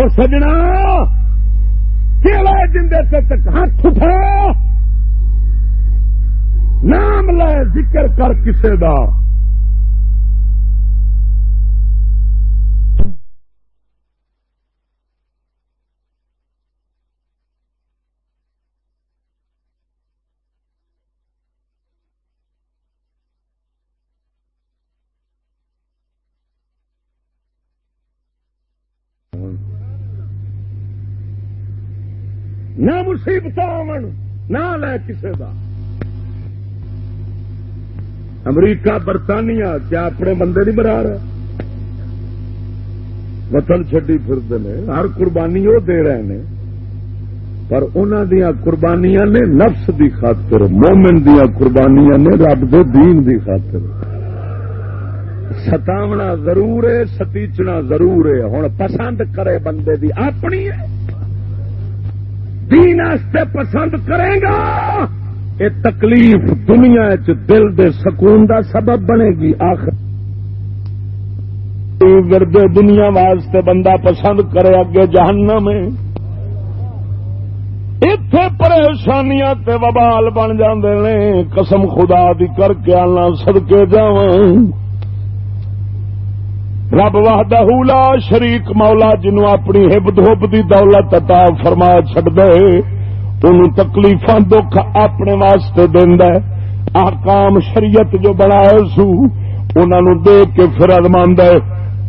اور سجنا دن تک ہاتھ اٹھا؟ نام لے، ذکر کر کسے دا۔ نہ مصیبت آن نہ لے کسی کا امریکہ برطانیہ، کیا اپنے بندے نہیں برا رہا وطن چڈی پھرتے ہیں، ہر قربانی وہ دے رہے ہیں۔ پر انہوں دیا قربانیاں نے نفس دی خاطر، مومن دیا قربانیاں نے رب دے دین دی خاطر۔ ستاونا ضرور ہے، ستیچنا ضرور ہے۔ ہوں پسند کرے بندے دی، اپنی ہے۔ دین پسند کرے گا، یہ تکلیف دنیا چ دل دے سکون دا سبب بنے گی، آخر۔ ورد دنیا واسطے بندہ پسند کرے اگے جہنم میں اتے پریشانیاں تے وبال بن جاندے نے، قسم خدا دی کر کے آنا سدکے جاواں رب وحدہ لا شریک مولا جنو اپنی ہب دھوب دی دولت عطا فرما چڈ دے ان تکلیف دکھ اپنے واسطے دینا احکام شریعت جو بنا سو انہوں دیکھ کے پھر ادماند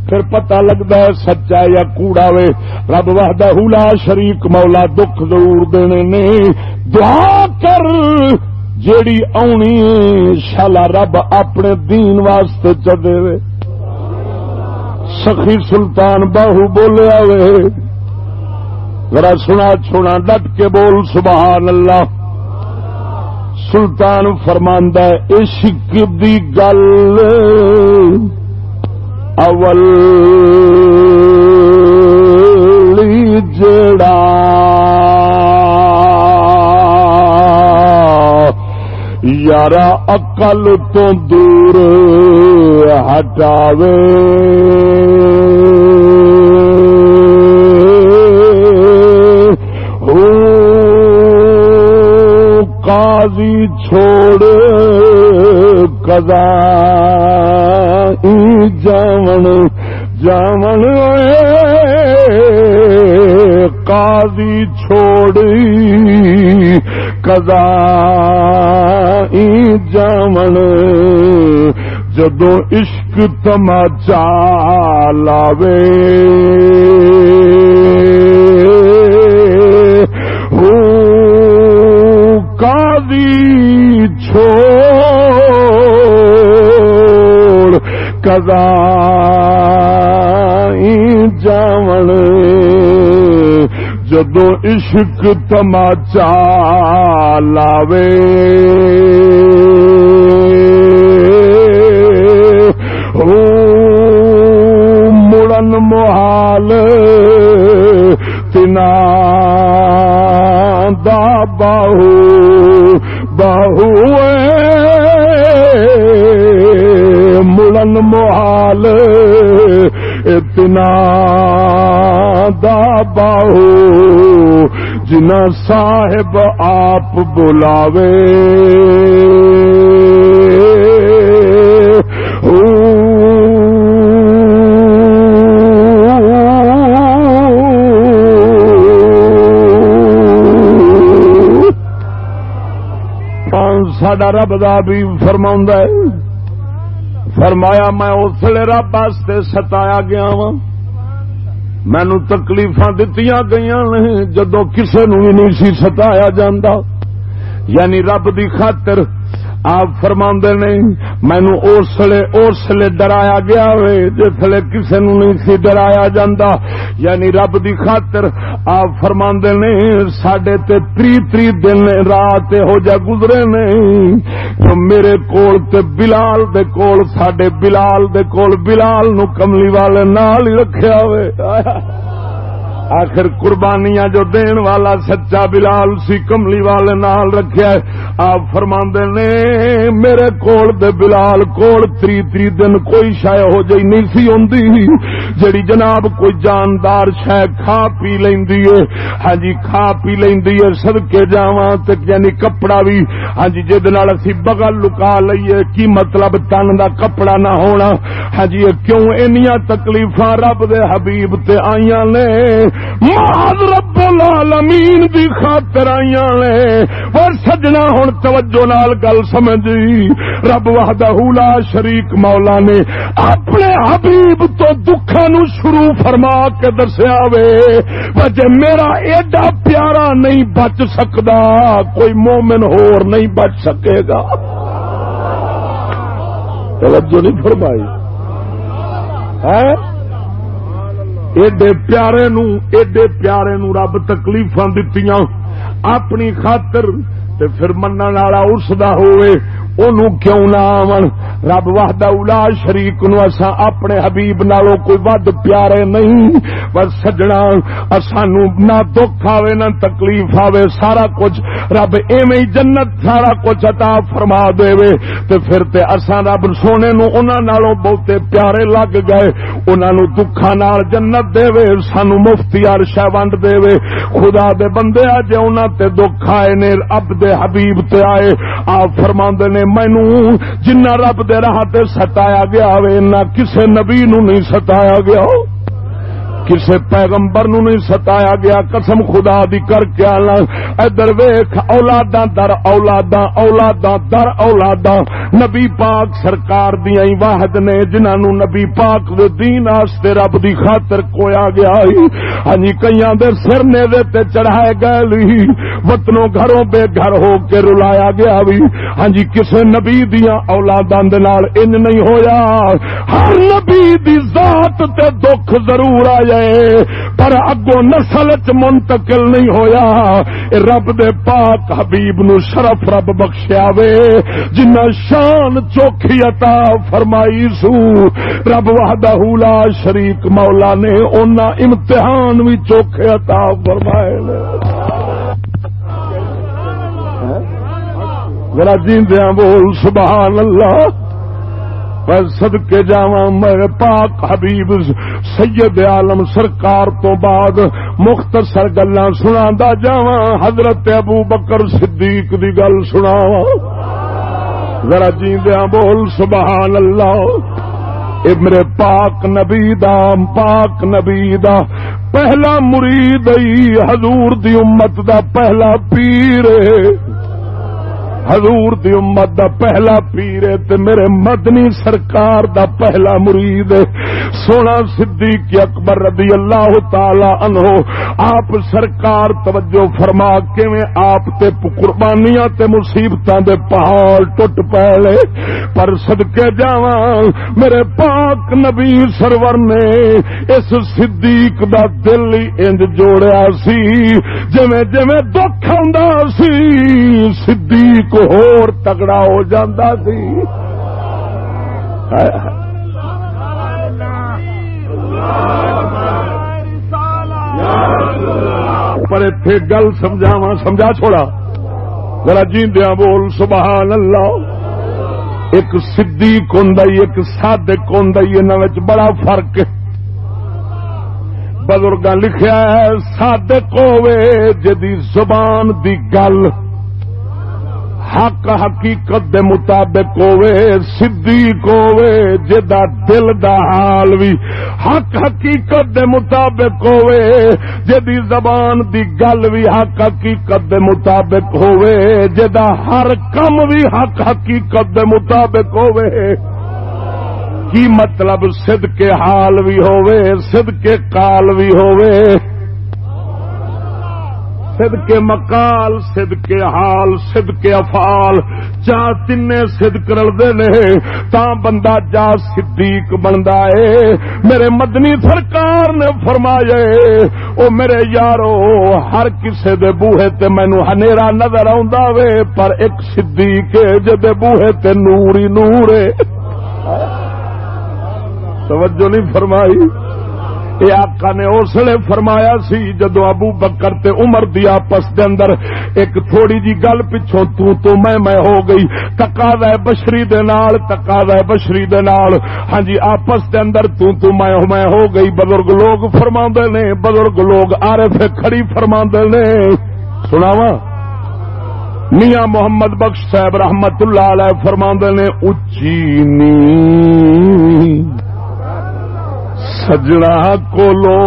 پھر پتہ لگتا ہے سچا یا کوڑا وے۔ رب وحدہ لا شریک مولا دکھ ضرور دینے نے۔ دعا کر جیڑی آنی شالا رب اپنے دین واسطے چلے سخی سلطان باہو بولیا وے ذرا سنا چھونا ڈٹ کے بول، سبحان اللہ۔ سلطان فرماندہ عشق دی گل۔ اول جڑا یار اقل تو دور ہٹاوے۔ قاضی چھوڑ کدا جامن جامن قاضی چھوڑی کدا جامن جدو عشق تماچا لاوے۔ قاضی چھوڑ کدا جاون جدو عشق تماچا لاوے مڑن محال اتنا دا باہو باہو ملن محال اتنا دا باہو جنا صاحب آپ بلاوے ساڈا رب دا بھی فرما فرمایا میں اسلے رب واسطے ستایا گیا وا مینو تکلیف دتی گئی جدو کسی نو بھی نہیں سی ستایا جا یعنی رب دی خاطر آپ فرما نے مینو اسلے اسلے ڈرایا گیا ہوئے جسے کسی نو نہیں سی ڈرایا جا یعنی رب دی خاطر آپ فرما نے سڈے تری تری دن رات ہو جا گزرے نہیں۔ تو میرے کول تے بلال دے کول سڈے بلال دے کول بلال نو کملی والے نال ہی رکھا ہوئے۔ آخر قربانیاں جو دین والا سچا بلال سی کملی والے نال رکھیا آپ فرما نے، میرے کول دے بلال کول تری تری دن کوئی شہ ہو جی نہیں سی ہوں جڑی جناب کوئی جاندار شہ کھا پی لینی ہے ہاں جی کھا پی لینی ہے سدکے جا یعنی کپڑا بھی۔ ہاں جی جہد اسی بغل لکا لئیے، کی مطلب تن دا کپڑا نہ ہونا۔ ہاں جی کیوں اینیاں تکلیفاں رب دے حبیب تے آئیاں نے؟ محض رب العالمین دی خاطر آئیاں نے۔ اور سجنا ہن توجہ نال گل سمجھی رب وحدہ لا شریک مولا نے اپنے حبیب تو دکھاں نو شروع فرما کے دسیا وے۔ وجہ میرا ایڈا پیارا نہیں بچ سکدا، کوئی مومن ہور نہیں بچ سکے گا۔ توجہ نہیں فرمائی۔ ہے ایڈے پیارے نو، ایڈے پیارے نو رب تکلیف دتی اپنی خاطر تے پھر من والا اس دا ہوئے کیوں نہ آون؟ رب واہد الا شریک نو اسا اپنے حبیب نالو کوئی ود پیارے نہیں، بس سجنا سانو نہ دکھ آوے، نہ تکلیف آوے، سارا کچھ رب ایویں جنت سارا کچھ عطا فرما دے وے تے پھر تے اساں رب سونے نو انہاں نالو بہتے پیارے لگ گئے۔ انہاں نو دکھاں نال جنت دے وے سانو مفتی عرشہ ونڈ دے وے خدا دے بندے اج انہاں تے دکھ آئے نے اب دے حبیب تے آئے، آپ فرماندے نے مینو جنا رب دے راہ ستایا گیا نہ کسے نبی نو نہیں ستایا گیا۔ کسے پیغمبر نو نہیں ستایا گیا؟ قسم خدا دی کر کے آنا ادھر ویخ اولادا در اولادا اولادا در اولادا نبی پاک سرکار دیا واحد نے جنہوں نو نبی پاک دے دین آستے رب دی خاطر کویا گیا ہاں جی، کئی دے سر نے دے تے چڑھائے گئے لی وطنوں گھروں بے گھر ہو کے رلایا گیا بھی ہاں جی کسے نبی دیا اولاداں دے نال ان نہیں ہویا۔ ہر نبی دی ذات تے دکھ ضرور آیا پر اگو نسل چ منتقل نہیں ہویا۔ رب دے پاک حبیب نو شرف رب بخشیا وے جنہ شان چوکھی عطا فرمائی سو۔ رب وحدہ لا شریک مولا نے اونا امتحان بھی چوکھے عطا فرمائے۔ ذرا جیندیاں بول، سبحان اللہ۔ سد کے جا میرے پاک حبیب سید عالم سرکار تو بعد مختصر گلا سنا جا حضرت ابو بکر صدیق دی گل سنا ذرا جیندیا بول سبحان اللہ اے میرے پاک نبی دا، پاک نبی دا۔ پہلا مرید حضور دی امت دا پہلا پیر ہے حضور دی امت دا پہلا پیر تے میرے مدنی سرکار دا پہلا مرید سونا صدیق اکبر رضی اللہ تعالی عنہ، آپ سرکار توجہ فرما کے میں آپ تے قربانیاں تے مصیبتاں دے پہاڑ ٹوٹ پے پر صدکے جاواں۔ میرے پاک نبی سرور نے اس صدیق دا دل ہی انج جوڑیا سی۔ جویں جویں دکھ ہوندا سی، صدیق ہور تگڑا ہو جاندہ سی۔ پر اتے گل سمجھاوا سمجھا چھوڑا۔ ذرا جیندیا بول، سبحان اللہ۔ ایک صدیق ہوں ایک صادق ہوں ان بڑا فرق بزرگ لکھا ہے، صادق ہوے جدی زبان دی گل حق حقیقت دے مطابق ہوے صدیق ہوے جدا دل دا حال بھی حق حقیقت دے مطابق ہوے جدی زبان دی گل بھی حق حقیقت دے مطابق ہوے جدا ہر کم بھی حق حقیقت دے مطابق ہوے کی مطلب سد کے حال بھی ہوے سد کے کال بھی ہوے سد کے مکال سد کے حال سد کے افال چاہ تین سد کرتے نے، تا بندہ جا صدیق بنتا ہے۔ میرے مدنی سرکار نے فرمایا او میرے یارو، ہر کسے دے بوہے تے مینو ہنیرا نظر آ پر ایک صدیق جدے بوہے تے نور ہی نور توجہ نہیں فرمائی۔ یہ آقا نے اس لیے فرمایا سی جدو ابو بکر تے عمر دی آپس دے اندر ایک تھوڑی جی گل پچھوں تو تو میں میں ہو گئی۔ تقاضا بشری دے نال تقاضا بشری دے نال۔ ہاں جی آپس دے اندر تو تو میں میں ہو گئی۔ بزرگ لوگ فرما نے، بزرگ لوگ آرے سے کھڑی فرما نے۔ سناوا میاں محمد بخش صاحب رحمت اللہ علیہ فرما نے اچی نی سجڑا کولو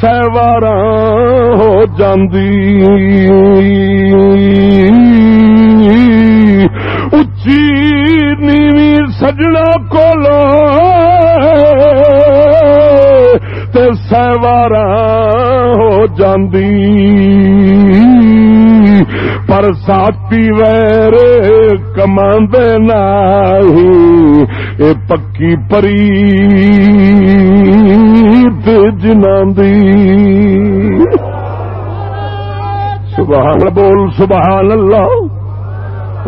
سیوار ہو جاندی۔ اچی نیوی سجڑا کولو سیوار ہو جاندی۔ پر ذاتی ویر کماند نہیں۔ اے پکی پری جناندی سبحان بول سبحان اللہ۔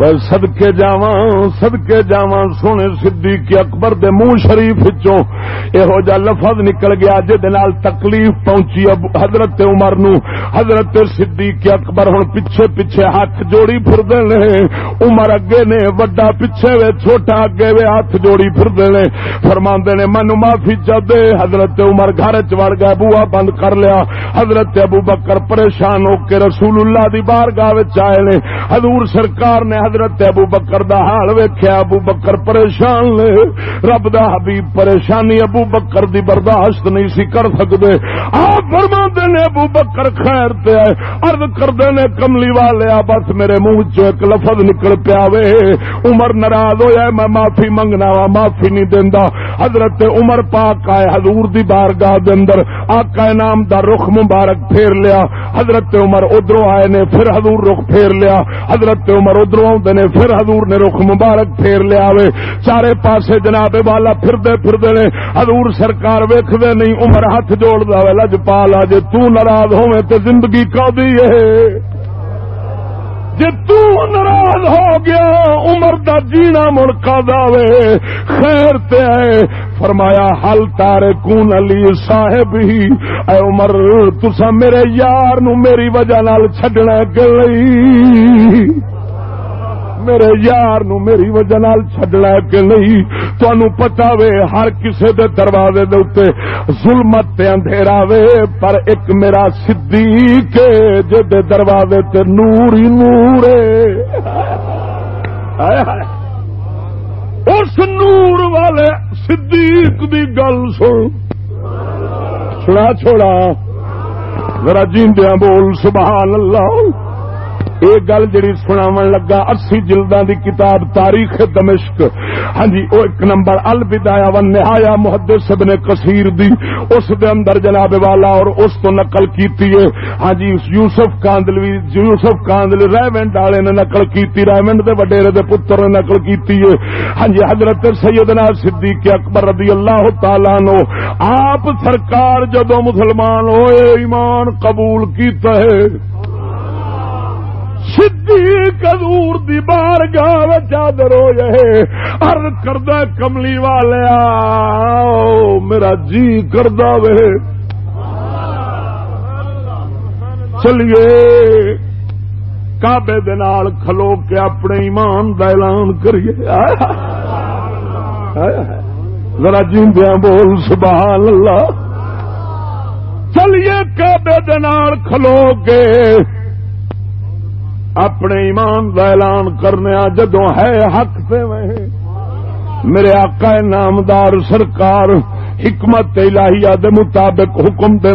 سدکے جاوا سدکے جاوا سونے سدھی کے اکبر دے منہ شریف چو یہو جا لفظ نکل گیا جہد تکلیف پہنچی حضرت عمر نو۔ حضرت سدھی کے اکبر ہوں پیچھے پیچھے ہاتھ جوڑی پھر عمر اگے نے، وڈا پیچھے وے، چھوٹا اگے وے ہاتھ جوڑی پھر نے۔ فرما نے من معافی چاہتے حضرت عمر گھر چڑ گیا بوا بند کر لیا۔ حضرت ابو بکر پریشان ہو کے رسول اللہ دی بار گاہ آئے نے۔ حضور سرکار نے حضرت ابو بکر دا حال ویخیا ابو بکر پریشان لے رب دا حبیب پریشانی ابو بکر دی برداشت نہیں سی کر سکتے آپ فرما نے ابو بکر خیر تے ارد کردے نے، کملی والے بس میرے منہ چ ایک لفظ نکل پیا وے۔ عمر ناراض ہویا میں معافی منگنا وا، معافی نہیں دینا حضرت عمر پاک آئے، حضور دی بارگاہ دے اندر آقا نام دا رخ مبارک پھیر لیا۔ حضرت عمر ادھر آئے نے، پھر حضور رخ پھیر لیا۔ حضرت عمر ادھر نے، پھر حضور نے رخ مبارک پھیر لیا وے چارے پاسے جناب والا پھردے پھردے نے، حضور سرکار ویکھدے نہیں، عمر ہاتھ جوڑ دا وے لج پالا جے تو ناراض ہوے تے زندگی کا ہے۔ جی تاراض ہو گیا، عمر دا جینا مڑکا دے خیر تے آئے۔ فرمایا، حل تارے کون علی صاحب ہی۔ اے عمر تسا میرے یار نو میری وجہ نال چھڈنا گئی میرے یار نو میری وجہ نال چڈنا کہ نہیں؟ تنوع پتا وے ہر کسے دے دروازے دے اتنے ظلمت تے اندھیرا وے، پر ایک میرا صدیق جے دے دروازے تے نور ہی نور اس نور والے صدیق دی گل سن۔ سنا چھوڑا۔ ذرا جیندیاں بول، سبحان اللہ۔ یہ گل جڑی سناو لگا، اسی جلدا دی کتاب تاریخ دمشق۔ ہاں جی وہ ایک نمبر البدایا ون نہایا محدث ابن کثیر دی۔ اس دے اندر جناب والا اور اس تو نقل کیتی ہے۔ ہاں جی یوسف کاندلوی، یوسف کاندل ریونڈ والے نے نقل کیتی ریونڈ دے وڈیرے دے پتر نے نقل کیتی ہے۔ ہاں جی حضرت سیدنا صدیق اکبر رضی اللہ تعالی نو آپ سرکار جدو مسلمان ہوئے، ایمان قبول کیتا ہے۔ صدیق حضور دی بار گاہ چادر ہو جائے۔ ارد کردہ کملی والے میرا جی کردہ وے۔ چلیے کابے دال کھلو کے اپنے ایمان کا اعلان کریے۔ ذرا جیندیا بول، سبحان اللہ۔ چلیے کابے دال کھلو کے اپنے ایمان کا اعلان کرنے جدو ہے حق سے میرے آقا نامدار سرکار حکمت الہیہ دے مطابق حکم دے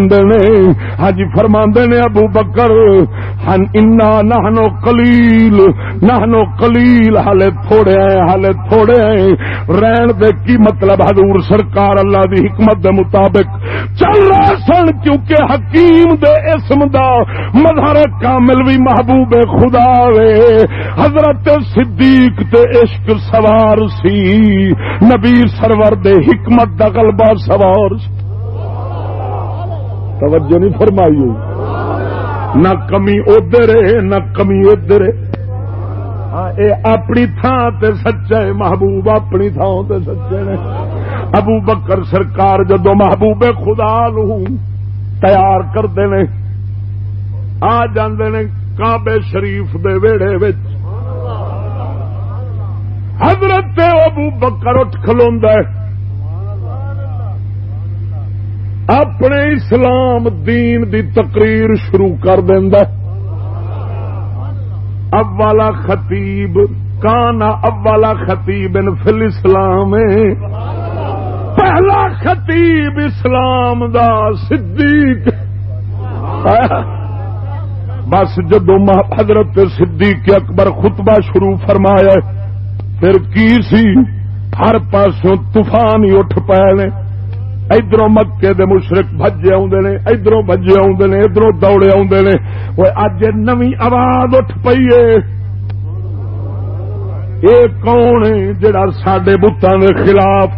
ہاں جی فرما نے ابو بکر، ہن انا نہنو کلیل نہنو کلیل ہالے تھوڑے آئے ہالے تھوڑے آئے رہن دے کی مطلب؟ حضور سرکار اللہ دی حکمت دے مطابق۔ چل رہا سن، کیونکہ حکیم دے اسم دا مظہر کامل بھی محبوب خدا وے۔ حضرت صدیق تے عشق سوار سی۔ نبی سرور دے حکمت دا غلبہ سوار توجہ نہیں فرمائی ہوئی۔ نہ کمی ادھر نہ کمی ادھر ہاں، اپنی تھان تے سچے محبوب اپنی تھان تے سچے نے۔ ابو بکر سرکار جدو محبوب خدا لو تیار کرتے نے، آ جاندے نے کعبے شریف دے ویڑے وچ۔ حضرت ابو بکر اٹھ کھلو اپنے اسلام دین دی تقریر شروع کر دینا اولا خطیب، کانا اولا خطیب فل اسلام پہلا خطیب اسلام دا صدیق۔ بس جدو حضرت صدیق اکبر خطبہ شروع فرمایا پھر کی سی؟ ہر پاسوں طوفان ہی اٹھ پائے ادھر مکے دے مشرق بجے آدھے ادھر بجے آدھے ادھر دوڑے آدھے وہ اج نو آواز اٹھ پی ہے۔ کون ہے جڑا سڈے بتان کے خلاف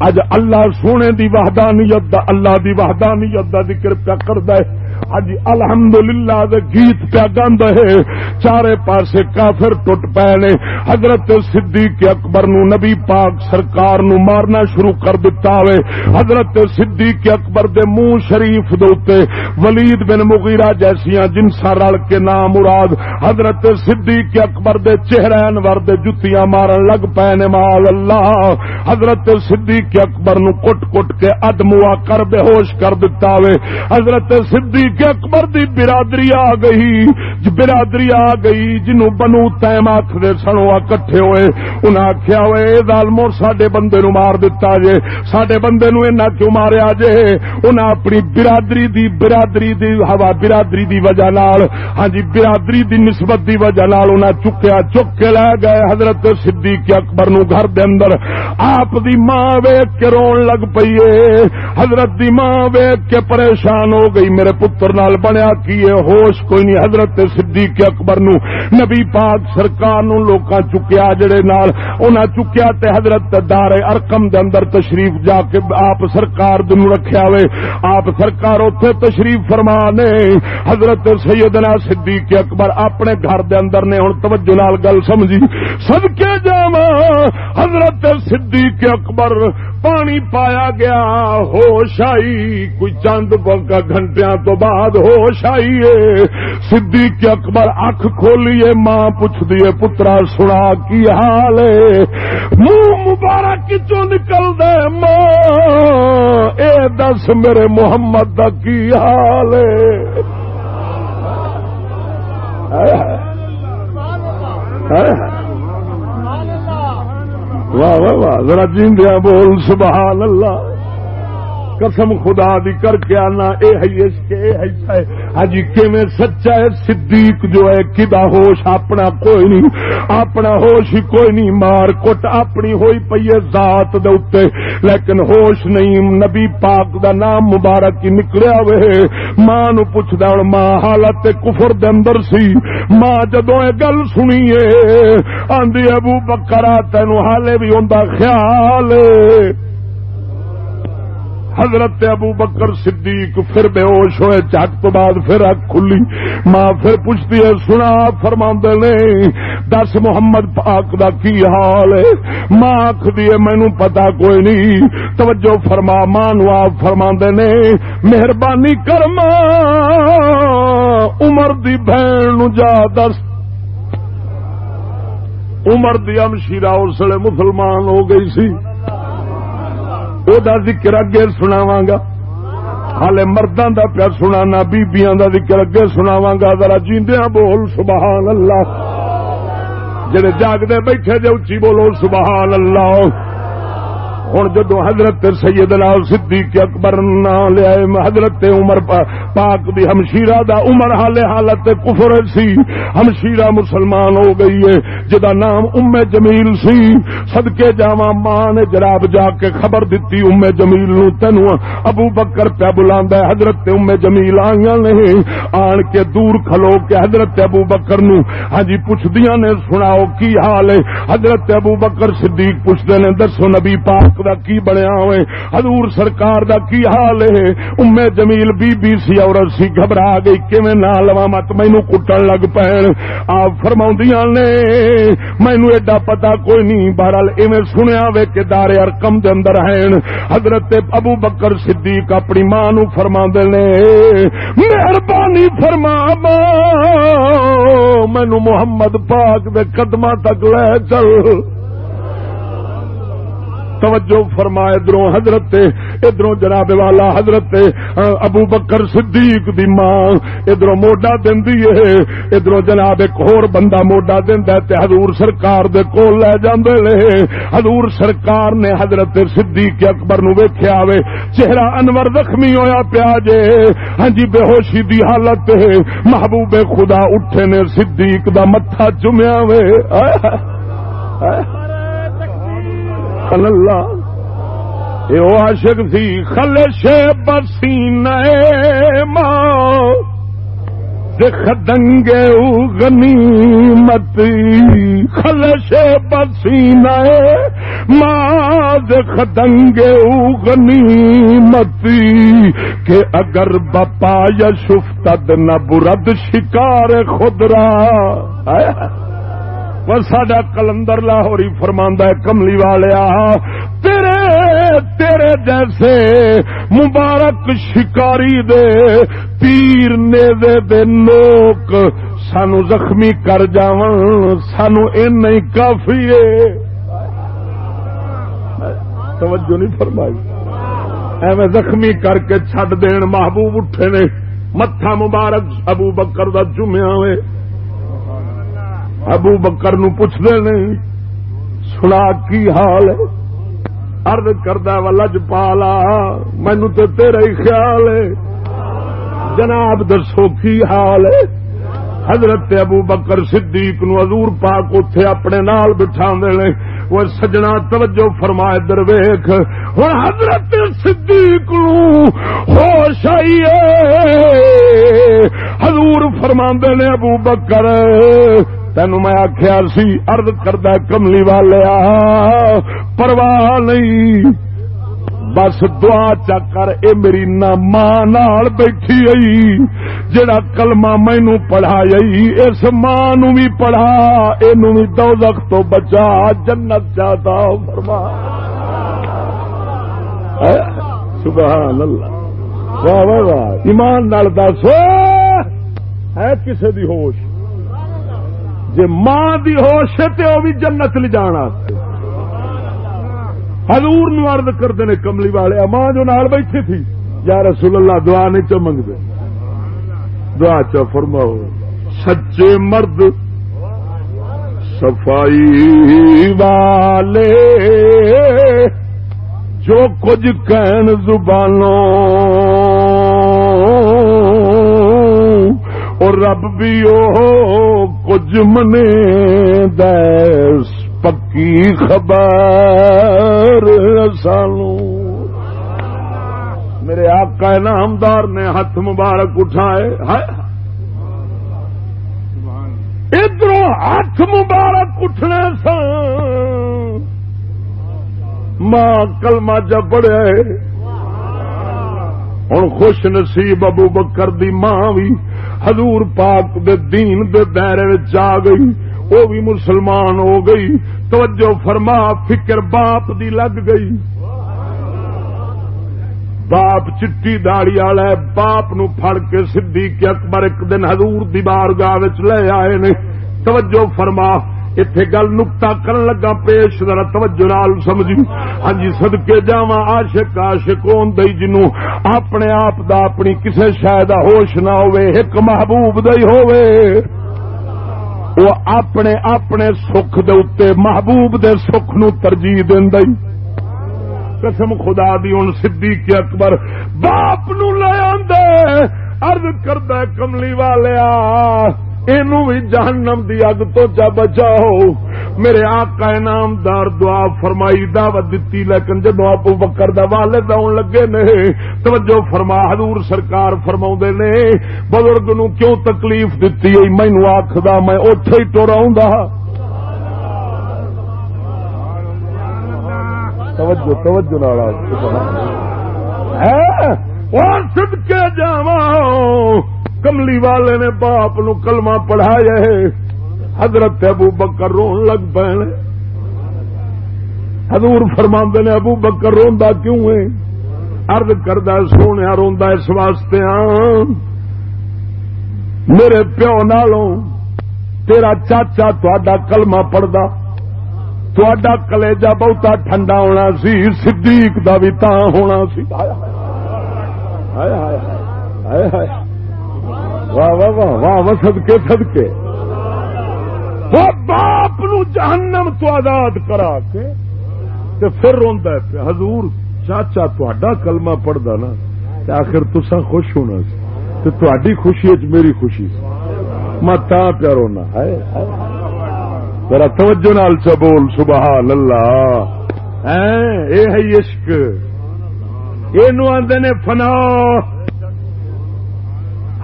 اج اللہ سونے دی وحدانیت دا، اللہ دی وحدانیت دا ذکر پیا کردا ہے؟ اج الحمدللہ دے گیت پیا گند ہے۔ چارے پاسے کافر ٹوٹ پے نے۔ حضرت صدیق اکبر نو نبی پاک سرکار نو مارنا شروع کر دتا ہوئے حضرت صدیق اکبر دے منہ شریف دے اوتے ولید بن مغیرہ جیسیاں جنساں رل کے نام مراد حضرت صدیق اکبر دے چہرے انور دے جتیاں مارن لگ پے نے۔ مال اللہ۔ حضرت صدیق اکبر نو کٹ کٹ کے ادموا کر بے ہوش کر دتا ہوئے حضرت صدیق صدیق اکبر دی برادری آ گئی، برادری آ گئی جنو بنو تیم آخر سنو کٹھے ہوئے۔ انہیں آخیا ہوئے دالمو سڈے بندے نو مار دتا جے سڈے بندے نو اینا کیوں ماریا جے؟ انہیں اپنی برادری دی برادری دی ہوا، برادری دی وجہ نال ہاں جی برادری دی نسبت دی وجہ نال انہیں چکیا، چک کے لے گئے حضرت صدیق اکبر نو گھر دے اندر۔ آپ دی ماں ویک کے رون لگ پیے حضرت دی ماں ویک کے پریشان ہو گئی، میرے پتر پتر نال بنیا کی ہوش کوئی نہیں۔ حضرت صدیق اکبر نو نبی پاک سرکار نو لوکاں چکیا جڑے نال انہاں چکیا تے حضرت دار ارکم دے اندر تشریف جا کے آپ سرکار دنو رکھیا ہوئے آپ سرکار اوتھے تشریف فرما نے۔ حضرت سیدنا صدیق اکبر اپنے گھر دے اندر نے ہن توجہ نال گل سمجھی۔ صدکے جاواں۔ حضرت صدیق اکبر پانی پایا گیا۔ ہوش آئی۔ کوئی چند گھنٹیاں تو بعد ہوش آئیے صدیق اکبر اکھ کھولیے، ماں پوچھ دیے پترا سنا کی حال ہے؟ منہ مبارک چو نکل دے ماں؟ اے دس میرے محمد دا کی حال واہ واہ واہ ذرا جیندیا بول، سبحان اللہ۔ قسم خدا دی کر کے آنا، اے ہے ہاں جی سچا ہے؟ صدیق جو ہے کدا ہوش اپنا کوئی نہیں، اپنا ہوش ہی کوئی نہیں، مار کٹ اپنی ہوئی پی ذات دے لیکن ہوش نہیں نبی پاک دا نام مبارک ہی نکلیا وے۔ ماں نو پوچھدا ہن ماں، حالت کفر دے اندر سی۔ ماں جدوں اے گل سنیے، آندی ابو بکر تینو حالے بھی ہوندا خیال۔ حضرت ابو بکر صدیق پھر بے ہوش ہوئے، چک تو بعد پھر اک کھلی۔ ماں پھر پوچھتی ہے، سنا فرما نے، دس محمد پاک دا کی حال ہے؟ ماں آخری مینو پتا کوئی نہیں۔ توجہ فرما، ماں نو آپ فرما نے، مہربانی کرما عمر دی بہن نو جا دس عمر دی امشیرا اس لیے مسلمان ہو گئی سی۔ وہ ذکر اگے سناواں گا ہالے مردوں کا پیا سنا بیبیاں کا ذکر اگے سناواں گا ذرا جیندیاں بول سبحان اللہ جڑے جاگتے بیٹھے جے اچھی بولو سبحان اللہ ہوں جدو حضرت سید لال صدیق اکبر نہ لیا حضرت عمر پاک دی ہمشیرہ دا عمر حال حالت کفر سی۔ ہمشیرہ مسلمان ہو گئی ہے، جدا نام ام جمیل سی۔ سدکے جاوا ماں نے جراب جا کے خبر دیتی ام جمیل نو تینو ابو بکر پیا بلا حضرت ام جمیل آئی نے۔ آن کے دور کھلو کے حضرت ابو بکر نو۔ ہاں جی پوچھدیا نے، سناؤ کی حال ہے؟ حضرت ابو بکر صدیق پوچھتے نے، دسو نبی پاک دا کی بنیا ہوئے؟ حضور سرکار دا کی حال ہے؟ امے جمیل بی بی سی عورت سی گھبرا گئی، کیویں نہ لوا مت مینو کٹن لگ پین؟ آپ فرما نے مینو ایڈا پتا کوئی نہیں، بہرحال ایویں سنیا وے کہ دار ارکم دے اندر ہیں۔ حضرت ابو بکر صدیق اپنی ماں نو فرما نے، مہربانی فرما مینو محمد پاک دے قدمہ تک لے چل۔ توجہ فرما ادھر حضرت ادھر جناب والا حضرت ابو بکر صدیق دی ماں ادھر موڈا دینی ہے ادھر جناب ایک ہور بندہ موڈا دینا حضور سرکار دے کول لے جاندے لے حضور سرکار نے حضرت صدیق اکبر نو ویکھیا وے، چہرہ انور زخمی ہویا پیا جے۔ ہاں جی بے ہوشی دی حالت ہے۔ محبوب خدا اٹھے نے صدیق دا متھا چومیا وے۔ اللہ۔ یہ عاشق تھی خلش بسینے ماں۔ خدنگے غنی مت خلش بسینے ماں۔ خدنگے غنی مت کہ اگر بپا یا شفتد نہ برد شکار خود خدرا پر سڈا کلندر لاہوری فرماندہ کملی والیا، تیرے تیرے جیسے مبارک شکاری دے تیر نیزے دے نوک، سانو زخمی کر جا سانو این کافی ہے۔ توجہ نہیں فرمائی۔ ایویں زخمی کر کے چڈ دین، محبوب اٹھے نے، متھا مبارک ابو بکر دا جمیا ہوئے ابو بکر نو پوچھتے نہیں سنا کی حال ہے؟ ارد کردہ لج پالا مینو تو تیرا ہی خیال ہے۔ جناب دسو کی حال ہے؟ حضرت ابو بکر صدیق نو حضور پاک اتے اپنے نال بٹھا دے وہ سجنا توجہ فرمائے درویخ ہوں حضرت صدیق نو ہوش آئیے حضور فرما نے، ابو بکر تین میں آخیا سی ارد کردہ کملی والے پرواہ نہیں۔ بس دعا چکر اے میری نہ ماں نال بیٹھی آئی، جڑا کلمہ مینو پڑھا اس ماں نو بھی پڑھا یہ دوزخ تو بچا، جنت چاہتا فرما۔ سبحان اللہ۔ واہ واہ واہ، ایمان نال دس۔ ہے کسی دی ہوش۔ جی ماں دی ہوش ہے وہ بھی جنت لے جان حضور نو عرض کرتے ہیں کملی والے ماں جو نال بیٹھی تھی، یا رسول اللہ، دعا نہیں چ منگتے دعا چ فرماؤ سچے مرد صفائی والے، جو کچھ کہن زبانوں اور رب بھی او کچھ منے دس، پکی خبر سانو۔ میرے آقا نامدار نے ہاتھ مبارک اٹھائے۔ ادھر ہاتھ مبارک اٹھنے سن ماں کلمہ جب پڑے ہوں خوش نصیب ابو بکر دی ماں بھی حضور پاک دے دین دے دائرے آ گئی وہ بھی مسلمان ہو گئی۔ توجہ فرما، فکر باپ دی لگ گئی۔ باپ چٹی داڑی والا باپ نو پھڑ کے سدھی کے اکبر ایک دن حضور دی بارگاہ لے آئے نے۔ توجہ فرما۔ اتے گل نکتا کرن لگا، پیش ذرا توجہ نال سمجھی ہاں جی سدکے جاوا آشک آشک دئی جنو اپنے آپ دا اپنی کسے شاید ہوش نہ ہوئے ایک محبوب دئی ہوئے وہ اپنے اپنے سکھ دے اتے محبوب دے سکھ نو ترجیح دین دئی۔ قسم خدا دی ہوں صدیق اکبر باپ نو لے آندے، عرض کردہ کملی والیا اینو بھی جہنم دی اگ تو جا بچاؤ میرے آقا انعامدار دعا فرمائی دعوت دیتی لیکن جب آپ بکر دا والد آن لگے نے توجہ فرما حضور سرکار فرما نے بزرگ نو کیوں تکلیف دیتی ہے مینو آخد میں اتے ہی ٹوراؤں توجہ توجہ نالا سد کے جاؤ کملی والے نے باپ نو کلمہ پڑھایا ہے۔ حضرت ابو بکر رون لگ پے حضور فرما نے ابو بکر روندا کیوں ہے؟ ارد کردہ سونے روندا اس واسطے ہاں۔ میرے پیو نالوں، تیرا چاچا تا کلمہ پڑھدا تا کلیجا بہتا ٹھنڈا ہونا سی، صدیق دا بھی تا ہونا سی۔ ہائے ہائے ہائے ہائے۔ واہ واہ واہ واہ واہ سدکے سدکے وہ باپ نو جہنم تو آزاد کرا کے تے پھر روندا ہے پہ حضور چاچا تہاڈا کلمہ پڑھدا نا تے آخر تسا خوش ہونا سی۔ تے تہاڈی خوشی وچ میری خوشی سی۔ میں تا پیا رونا ہے ذرا توجہ نال چ بول سبحان اللہ ہاں، اے ہے عشق۔ اینو آندے نے فنا۔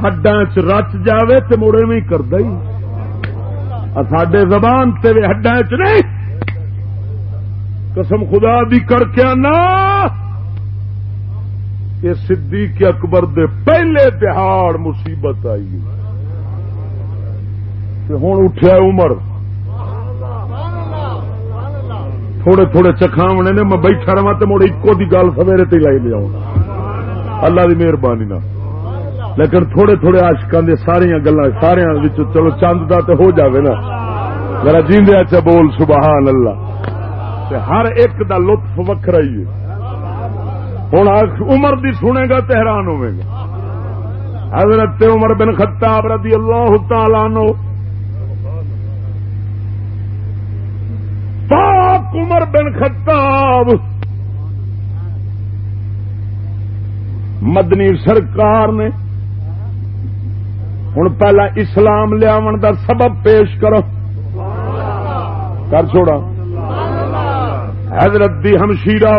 ہڈا چ رچ جائے تو مڑے بھی کرد سڈے زبان تے ہڈا چ نہیں قسم خدا دی کر کے آنا یہ صدیق اکبر دے پہلے دہاڑ مصیبت آئی۔ ہوں اٹھیا عمر۔ تھوڑے تھوڑے چکھاونے نے، میں بیٹھا رہا تو مڑ ایکو دی گل سویرے تے لائی لیا اللہ دی مہربانی نہ لیکن تھوڑے تھوڑے آشکان دے سارا گلا سارے چلو چند دا تو ہو جاوے نا۔ میرا جیندیا اچھا چ بول، سبحان اللہ۔ ہر ایک دا لطف وکھرا ہی ہوں عمر دی سنے گا تو حیران ہوے گا۔ حضرت عمر بن خطاب رضی اللہ تعالی نو پاک عمر بن خطاب۔ مدنی سرکار نے ہوں پہلا اسلام لیا دا سبب پیش کرو۔ کر چھوڑا۔ حضرت دی ہمشیرہ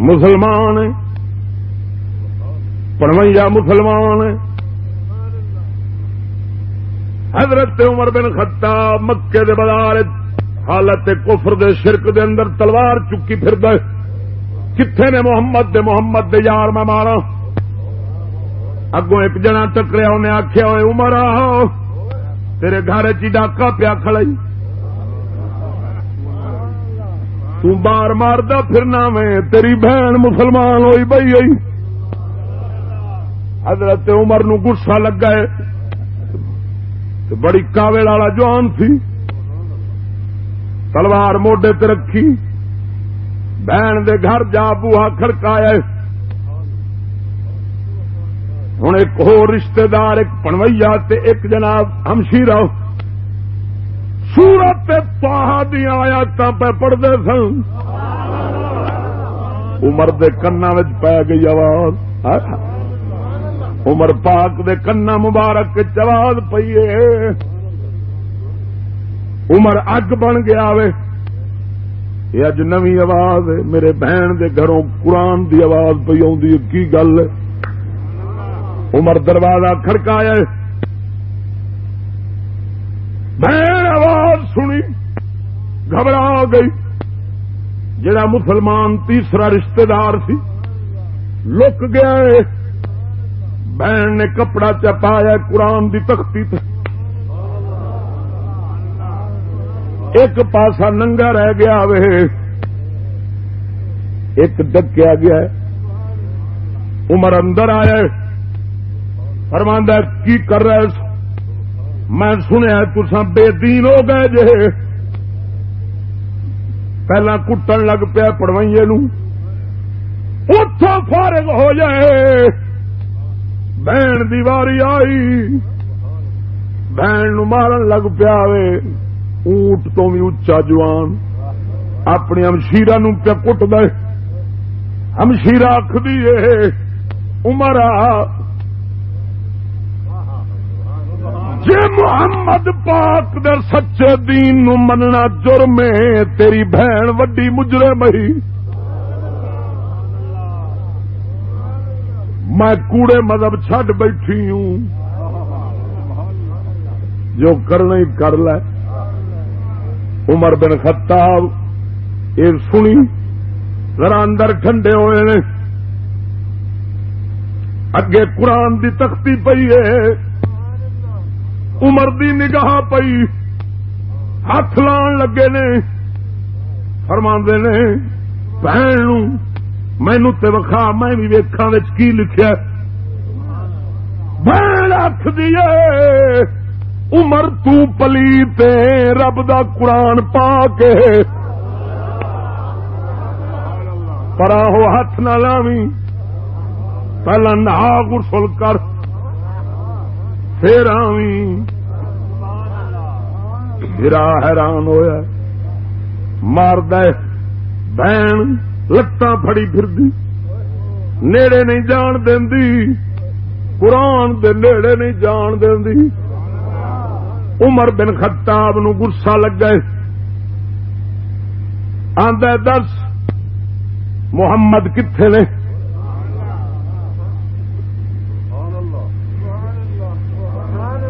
مسلمان پڑویا مسلمان حضرت عمر بن خطاب مکے دے بازار حالت کفر دے شرک دے اندر تلوار چکی پھر دے۔ کتنے نے محمد دے؟ محمد دے یار میں مارا اگوں ایک جنا ٹکریا، انہیں آخیا ہوئے عمر آ تیرے گھر چی ڈاکا پیا کھڑائی۔ تو بار ماردا پھرنا میں تیری بہن مسلمان ہوئی بئی آئی حضرت عمر نو گسا لگا ہے۔ بڑی کاوے والا جوان تھی۔ تلوار موڈے تے رکھی۔ بہن دے گھر جا بوہا کھڑکایا ہوں ایک ہو رشتے دار ایک پنویا ایک جناب ہمشیرا سورت دیا آیات پہ پڑھتے سن۔ عمر دے کنا پی گئی آواز۔ عمر پاک دے کنا مبارک چواز پیے عمر اگ بن گیا وے۔ یہ اج نوی آواز میرے بہن دے گھروں قرآن دی آواز پی کی گل ہے؟ عمر دروازہ کھڑکایا بہن آواز سنی، گھبرا گئی۔ جڑا مسلمان تیسرا رشتہ دار سی، لک گیا بہن نے کپڑا چپایا قرآن دی تختی ایک پاسا ننگا رہ گیا وے۔ ایک ڈکیا گیا عمر اندر آیا فرماندہ کی کر رہے میں سنیا تسا بے دین ہو گئے جے. پہلا کٹن لگ پیا پڑوئیے اتوں فارغ ہو جائے۔ بہن دیواری آئی۔ بہن نو مارن لگ پیا اونٹ تو بھی اچا جوان۔ اپنی امشیرا نو پیا کٹ دے ہمشیرا آخری عمر جے محمد پاک دے سچے دین نو مننا جرم تیری بہن وڈی مجرے مہی میں کوڑے مذہب چھڈ بیٹھی ہوں۔ جو کرنا ہی کر لے۔ عمر بن خطاب، یہ سنی۔ ذرا اندر ٹھنڈے ہوئے نے۔ اگے قرآن دی تختی پئی ہے۔ عمر دی نگاہ پئی۔ ہاتھ لان لگے نے۔ فرما نے، بہن مینو تے وکھا، میں بھی ویخا کی لکھیا بہن آخ دیے عمر تو پلی تے رب دا قرآن پا کے پر ہو ہاتھ نہ لاوی پہلا نہا گسل کر۔ پھر آوی ہرا حیران ہویا مار بہن لتاں پھڑی پھر نیڑے نہیں جان دی قرآن دے نیڑے نہیں جان دی عمر بن خطاب نو گسا لگ گئے آدھا دس محمد کتنے نے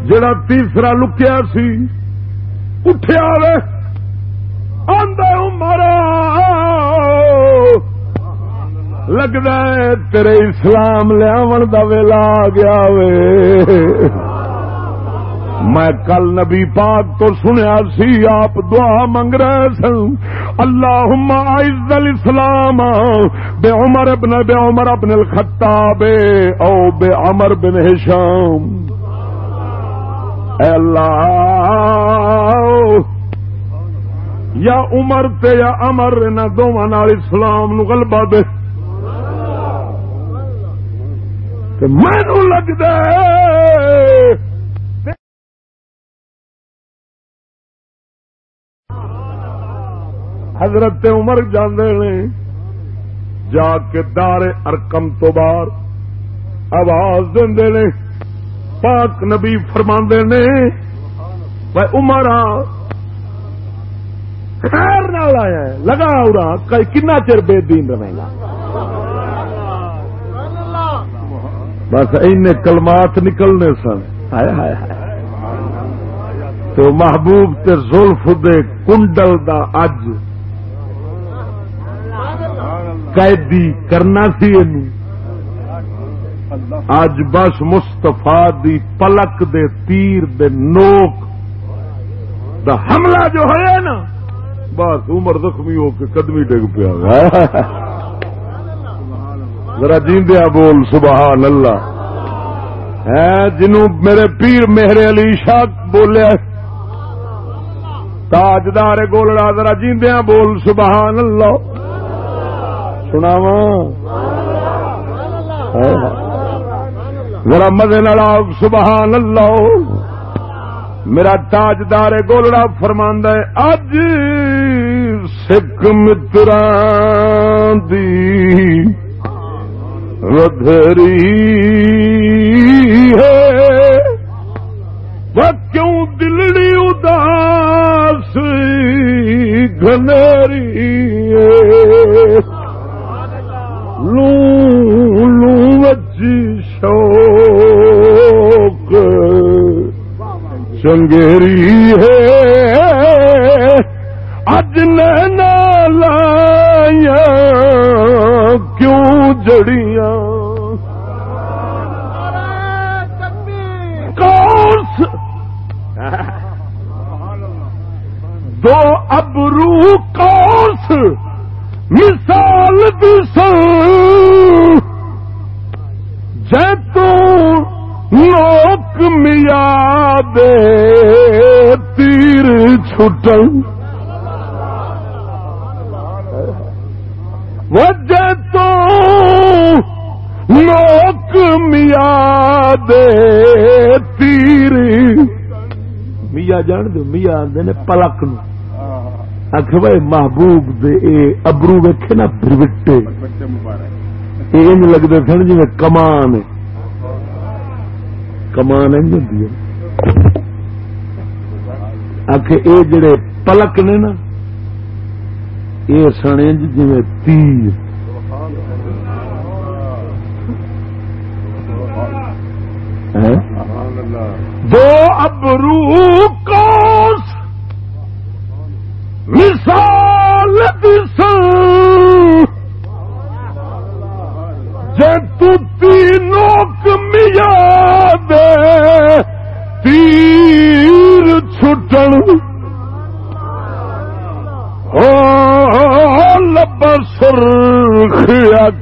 جڑا تیسرا لکیا سی، اٹھیا وے آدھا مارا۔ لگتا ہے تیرے اسلام لیا دا ویلا آ گیا وے۔ میں کل نبی پاک تو سنیا سی، آپ دعا منگ رہے سن۔ اللہ عز الاسلام بے عمر ابن بے عمر ابن الخطاب، او بے عمر بن ہشام۔ اے اللہ۔ یا عمر تے یا امر ان دونوں اسلام نو غلبہ دے۔ مینو لگتا حضرت عمر جاندے نے جا کے دار ارکم تو باہر آواز دے پاک نبی فرما نے۔ عمر خیر نال آیا لگا ارا کنا چر بے دین رہے گا۔ بس این کلمات نکلنے سن۔ تو محبوب تے زلف دے کنڈل دا اج قیدی کرنا سی اج بس مستفا دی پلک دے تیر دے نوک دا حملہ جو ہے نا بس عمر زخمی ہو کے قدمی ڈگ پیا۔ ذرا جیندیا بول سبحان اللہ۔ ہے جنوں میرے پیر مہر علی شاہ بولیا تاجدار گولڑا ذرا جیندیا بول سبحان اللہ۔ سناو ذرا مزے نال سبحان اللہ میرا تاجدار گولڑا فرماندہ اج سکھ متر ردری ہے۔ وہ کیوں دلڑی اداس گنری لو لو وجی شوق چنگیری ہے۔ اج لایا کیوں جڑیاں؟ کوس دو ابرو کوس مثال دس دے تیر چھٹن۔ وجہ تو لوک میا دے تیر۔ میا جان دو میا آدھے نے پلک نو۔ آخ بھائی محبوب دے، اے ابرو ویکھے نا بروٹے یہ لگتے سن جی کمان کمان ہوں آخ یہ جڑے پلک نے نا یہ سنے جی تیر۔ دو ابرو کوس۔ مثال دس تیر چھٹن ہو لب سرخ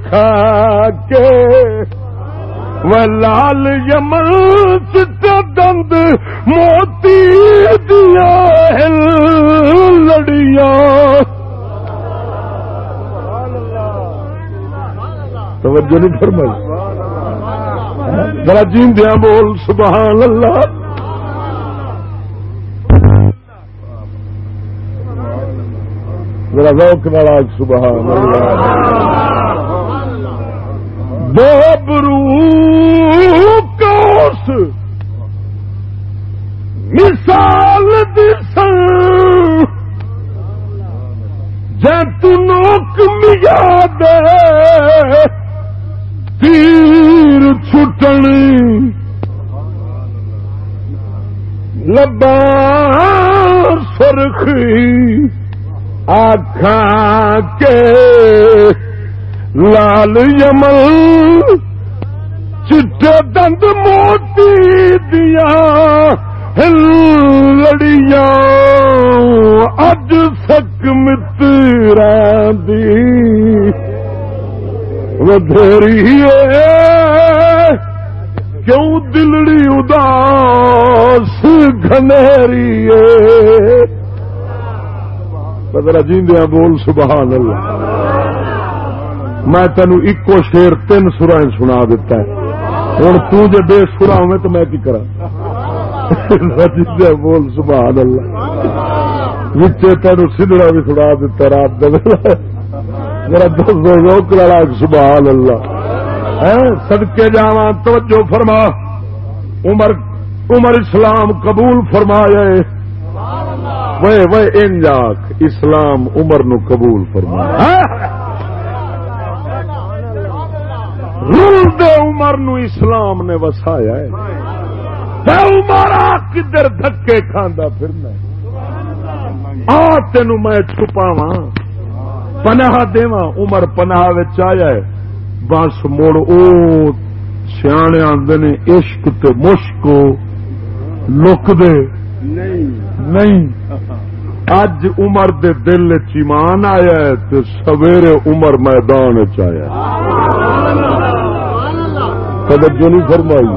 کھا کے۔ و لال یمن چٹ دند موتی دیا لڑیاں۔ توجہ نہیں فرمائی۔ ذرا جین دیا بول، سبحان اللہ۔ ذرا روک والا سبحان اللہ۔ بابرو کوس مثال دس جنوک میا دے، تیر چھٹن لبا سرخی۔ آخا کے لال یمل چٹے دند موتی دیا لڑیاں اج سک متر ودھیری کیوں دلڑی اداس گنری بدرا جیندیا بول، سبحان اللہ۔ میں تینو ایکو شیر تین سرا سنا دیتا ہے۔ ہوں تجھے بے سرا ہوئے تو میں کی کرا بول، سبحان اللہ۔ نیچے تین سدڑا بھی سنا دیتا رات میرا دو روک لڑا سبحان اللہ۔ ہاں، سدکے جا توجہ فرما۔ عمر عمر اسلام قبول فرمایا وہ وہ انجاک اسلام عمر نو قبول فرمایا رول دے عمر نو اسلام نے وسایا عمر کدھر دھکے کھانا پھرنا آ تین میں چھپاوا پناہ دوا عمر پناہ آیا ہے۔ بس مڑ او سیانے آدھے نے عشق تے مشک لک دے۔ نہیں. اج عمر دے دل چیمان آیا ہے تے سویرے عمر میدان چیا توجہ نہیں فرمائی.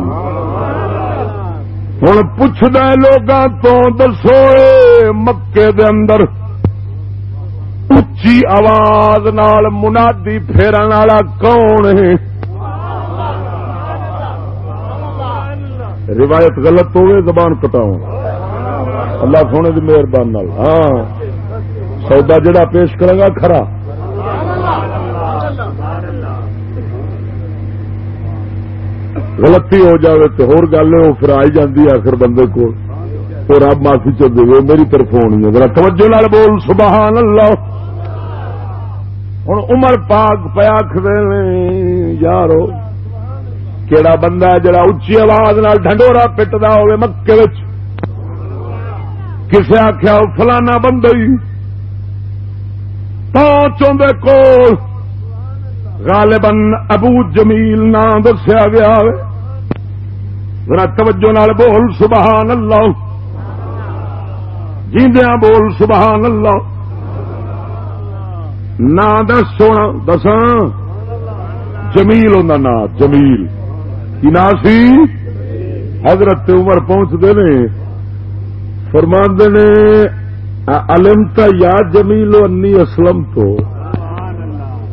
ہوں پوچھتا لوگوں تو دسو مکے دے اندر اچھی آواز نال منادی پھیرن والا کون ہے؟ روایت غلط ہوئے زبان کٹاؤ اللہ سونے کی مہربانی ہاں۔ سودا جڑا پیش کرے گا کھرا غلطی ہو جائے تو ہور گل ہے وہ پھر آئی جاتی آخر بندے کو اور رب معافی چل دے میری طرف ہونی ہے۔ ذرا توجہ لال بول، سبحان اللہ۔ ہوں عمر پاک پیا یارو، کیڑا بندہ ہے جڑا اچھی آواز نال ڈنڈورا پٹتا ہوے مکے کسے آخیا فلانا بندہ ہی پہنچوں کول غالباً ابو جمیل نام دسیا گیا ذرا توجہ نال بول سبحان اللہ جیندیا بول سبحان اللہ نا دس سونا، دساں۔ جمیل ہوں نا جمیل۔ کی نا سی؟ حضرت عمر پہنچتے نے۔ فرماندے نے علمتا یا جمیل انی اسلم تو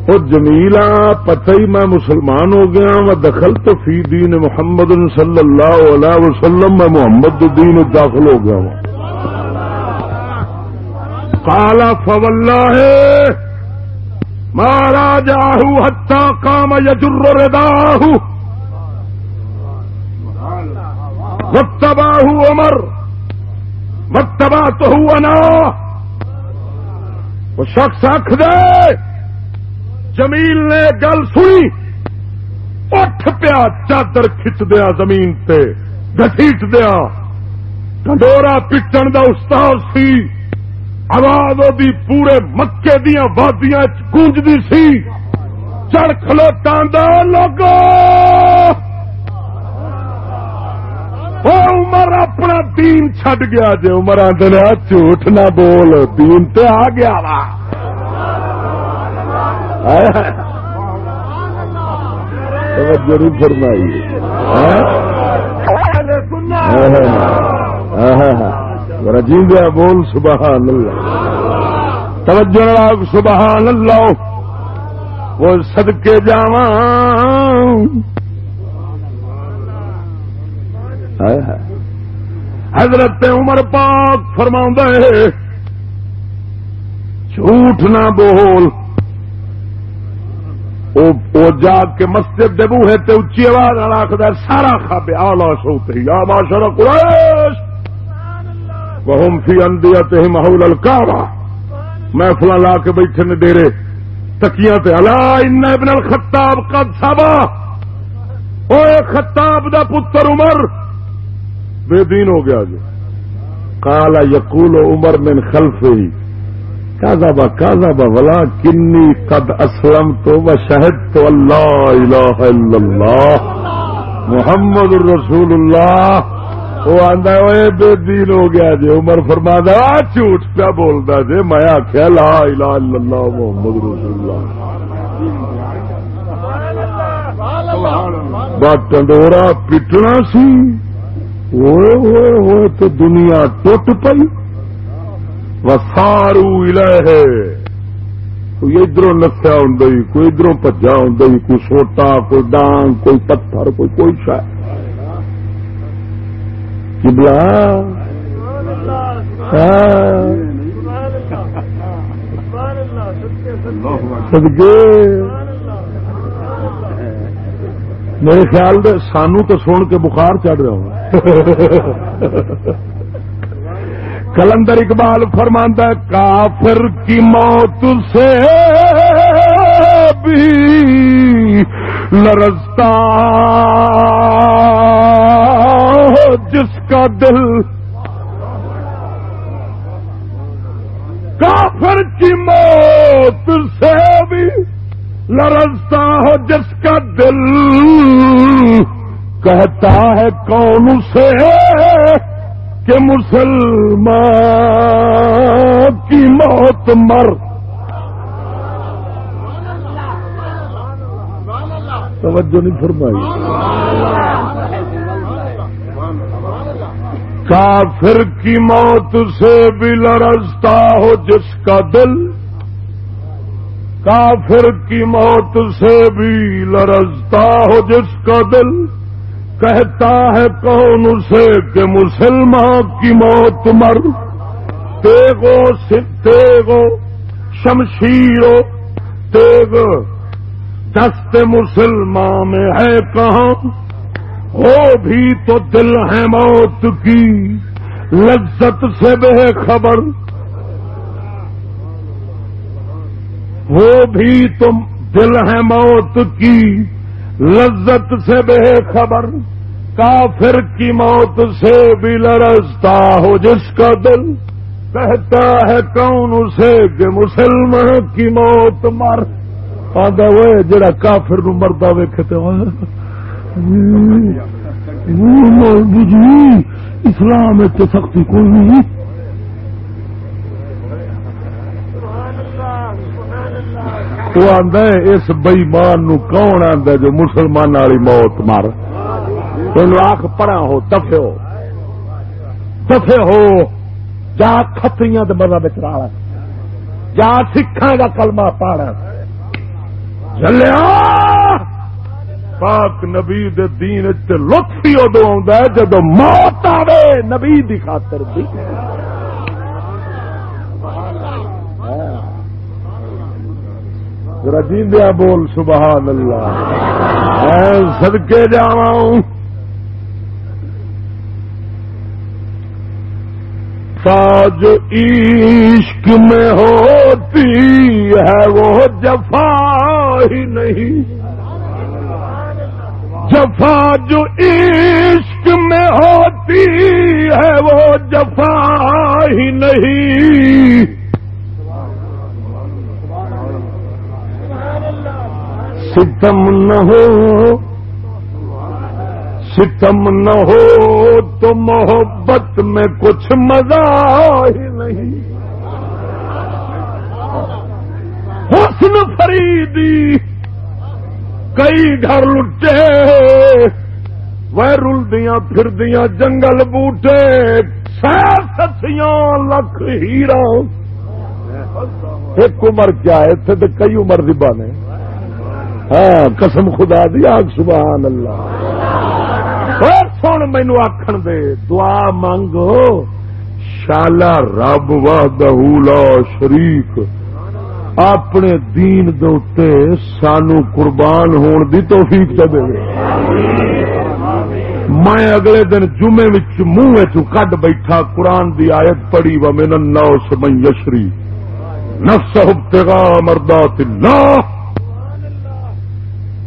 وہ جمیلا پتہ ہی میں مسلمان ہو گیا وہ دخل تو فی دین محمد صلی اللہ علیہ وسلم، میں محمد دین داخل ہو گیا ہوں. کالا فولہ ہے مہاراجا ہتا کام یجر رداہ. متباہ عمر. متبا تو انا وہ شخص آخ دے۔ جمیل نے گل سنی۔ اٹھ پیا چادر کھچ دیا زمین تے گسیٹ دیا۔ ڈنڈورا پٹن دا استاد سی۔ آواز دی پورے مکے دیا وادیاں گونجدی سی۔ چڑھ کھلوتا لوگو عمر اپنا دین چھڈ گیا جی عمر آدھے جھوٹ نہ بول دین تے آ گیا وا فرمائی رجیندیا بول سبحان اللہ توجہ سبحان اللہ وہ سدکے جاواں حضرت عمر پاک فرما جھوٹ نہ بول۔ او جا کے مسجد دے بوہے تے اچھی آواز آخر سارا کھابے آلہ سوتے یا ماشاء قریش! وہم فی اندیت محول الکعبہ۔ محفل لا کے بیٹھے نے ڈیرے۔ تکیاں تے، الا ان ابن الخطاب قد سبا۔ او خطاب دا پتر عمر۔ بے دین ہو گیا جی۔ جو کالا یقول عمر من خلف ہی کازا با کازا ولا کنی قد اسلم تو و شہد تو اللہ الہ الا اللہ، محمد رسول اللہ۔ وہ آدھا بے دین ہو گیا جی۔ عمر فرما دا جھوٹ پیا بولتا جی۔ میں آخیا لا الہ الا اللہ، محمد رسول اللہ۔ بات ٹنڈورا پٹنا سی۔ ہوئے ہوئے ہوئے تو دنیا ٹوٹ پئی وسارو ہے کوئی ادھر نسیا ہوں کوئی ادھر پجا ہوں کوئی سوٹا کوئی ڈانگ کوئی پتھر کوئی کوئی شاید کبلا سدگے میرے خیال دے سانو تو سن کے بخار چڑھ رہا ہوں۔ کلندر اقبال فرماندہ کافر کی موت سے بھی لرزتا جس کا دل۔ کافر کی موت سے بھی لرزتا ہو جس کا دل کہتا ہے کون سے کہ مسلمان کی موت مر توجہ نہیں فرمائی۔ کافر کی موت سے بھی لرزتا ہو جس کا دل کافر کی موت سے بھی لرزتا ہو جس کا دل کہتا ہے کون اسے کہ مسلمان کی موت مر۔ تیگو تیگو شمشیرو تیگ دست مسلمان میں ہے کہاں؟ وہ بھی تو دل ہے موت کی۔ لذت سے بے خبر۔ وہ بھی تم دل ہے موت کی لذت سے بے خبر کافر کی موت سے بھی لرزتا ہو جس کا دل کہتا ہے کون اسے کہ مسلمان کی موت مر آدھا وہ جڑا کافر نو مردہ ویکھتے جی اسلام سختی کوئی نہیں وہ آدھا اس بئیمان کون آدھا جو مسلمان والی موت مار آخ پڑا ہو دفے ہو۔ دفے ہو، جا کتری مزہ بچا جا سکھا کا کلمہ پاڑا چلیا پاک نبی دے دین لطف ہی ادو آ جب موت آئے نبی دی خاطر دی رجیندیا بول، سبحان اللہ۔ میں سدکے جا ساج عشق میں ہوتی ہے وہ جفا ہی نہیں۔ جفا جو عشق میں ہوتی ہے وہ جفا ہی نہیں۔ ستم نہ ہو ستم نہ ہو تو محبت میں کچھ مزہ ہی نہیں حسن فریدی کئی گھر لٹے وہ رلدیاں پھردیاں جنگل بوٹے ستیاں لکھ ہیرا ایک عمر کیا ہے اتنے تو کئی عمر دبا نے ہاں قسم خدا دی، آگ سبحان اللہ۔ سن مینو آخر دے، دعا مانگو شالا رب وا شریف اپنے دین دے سانو قربان ہون دی توفیق دے۔ میں اگلے دن جمعے منہ کڈ بیٹھا، قرآن دی آیت پڑی و من نو سمن یشری نفس مردات اللہ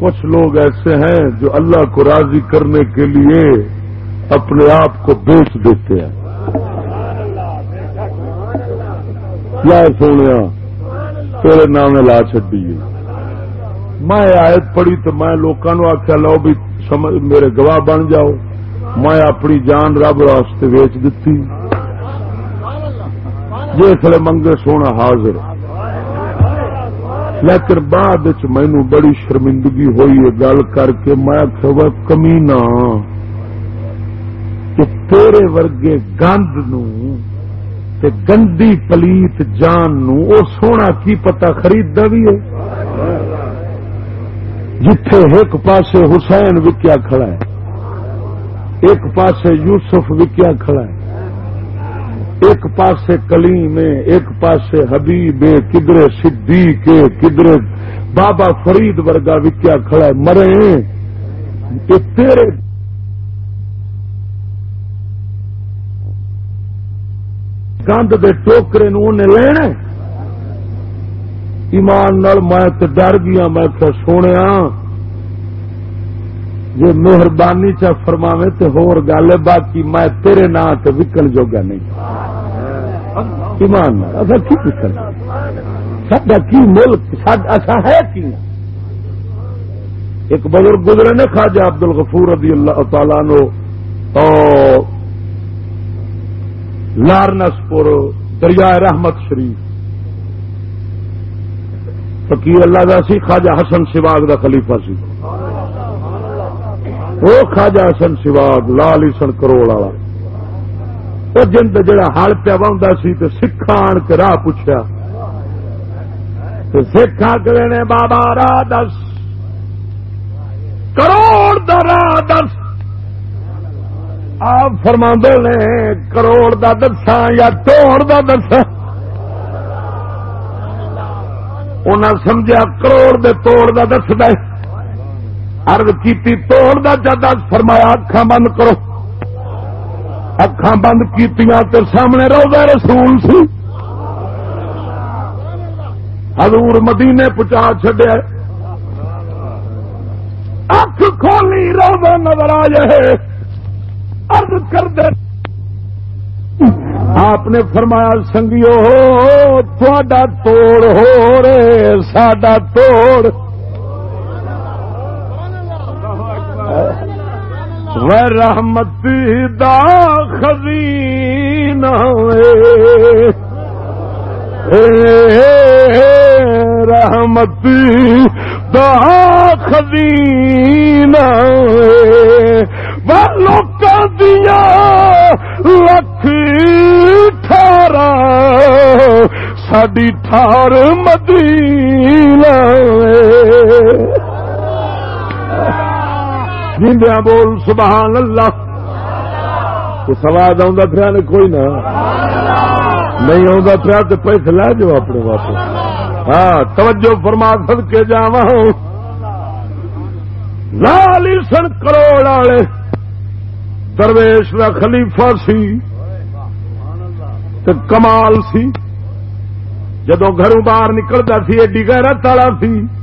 کچھ لوگ ایسے ہیں جو اللہ کو راضی کرنے کے لیے اپنے آپ کو بیچ دیتے ہیں۔ کیا سونے تیرے نام لا چڈی میں آیت پڑھی تو میں لوگوں آخیا لو بھی میرے گواہ بن جاؤ۔ میں اپنی جان رب واسطے ویچ دیتی جس منگے سونا حاضر۔ لیکن بعد مینو بڑی شرمندگی ہوئی ہے گل کر کے میں کمی نہ کہ تیرے ورگے گند نو تے گندی پلیت جان نو او سونا کی پتا خرید بھی ہے۔ جتھے ایک پاسے حسین وکیا کھڑا ہے، ایک پاسے یوسف وکیا کھڑا ہے۔ ایک پاسے کلیم ایک پاسے حبیب کدھر صدیق کدھر بابا فرید ورگا وکیا کھڑا ہے، مرے یہ تیرے گند دے ٹوکرے نو لینا ایمان نال میں ڈر گیا، میں سونے جی مہربانی چا فرماوے تو ہور گل باقی میں تیرے نام سے وکن جوگا نہیں۔ ایمان اصا کی وکن سڈا کی ملک اصا ہے کی؟ ایک بزرگ گزرے نے خواجہ عبد الغفور رضی اللہ تعالی نو لارنس پور دریائے رحمت شریف۔ فقیر اللہ دا سی، خواجہ حسن سواگ دا خلیفہ سی۔ وہ خاجا سن سواگ، لال سن کروڑ والا۔ وہ جن جڑا ہل پیا وا سی تو سکھ آن کے راہ پوچھا سکھ آگے نے بابا راہ دس۔ کروڑ دا راہ دس۔ آپ فرما نے کروڑ دا دسا یا توڑ دا دسا انہیں سمجھا کروڑ دے توڑ دا دس دے۔ ارد کی توڑ دا جد فرمایا اکھا بند کرو۔ اکھا بند کی سامنے روزہ رسول سی۔ حضور مدینے پچا چڈیا اکھ کھولی، روزہ نظر آ جائے۔ ارد کر دے آپ نے فرمایا، سنگیو تھوڑا توڑ ہو رے ساڈا توڑ۔ رحمتی دا خزینہ رحمتی دا خزینہ لوک دیا لکھ ٹھارا ساڈی ٹھار مدینہ جیندیا بول، سبحان اللہ۔ سواد آ پیا کوئی نہ۔ نہیں آتا پیا تو پیسے لے جاؤ اپنے واپس۔ ہاں توجہ فرما سد کے جا لال سن کروڑ والے۔ درویش کا خلیفہ سی۔ تو کمال سی۔ جدو گھروں باہر نکلتا سی، ایڈی گہرا تالا سی۔